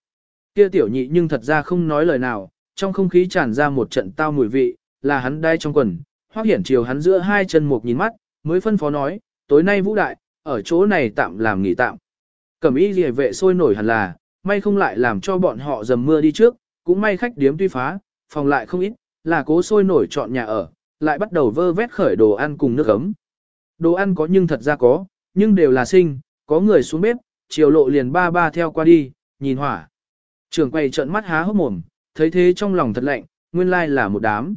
[SPEAKER 1] kia tiểu nhị nhưng thật ra không nói lời nào, trong không khí tràn ra một trận tao mùi vị, là hắn đai trong quần, hoác hiển chiều hắn giữa hai chân một nhìn mắt, mới phân phó nói, tối nay vũ đại, ở chỗ này tạm làm nghỉ tạm. Cẩm y rìa vệ sôi nổi hẳn là, may không lại làm cho bọn họ dầm mưa đi trước, cũng may khách điếm tuy phá, phòng lại không ít, là cố sôi nổi chọn nhà ở, lại bắt đầu vơ vét khởi đồ ăn cùng nước ấm. Đồ ăn có nhưng thật ra có, nhưng đều là sinh, có người xuống bếp, chiều lộ liền ba ba theo qua đi, nhìn hỏa. Trường quay trợn mắt há hốc mồm, thấy thế trong lòng thật lạnh, nguyên lai là một đám.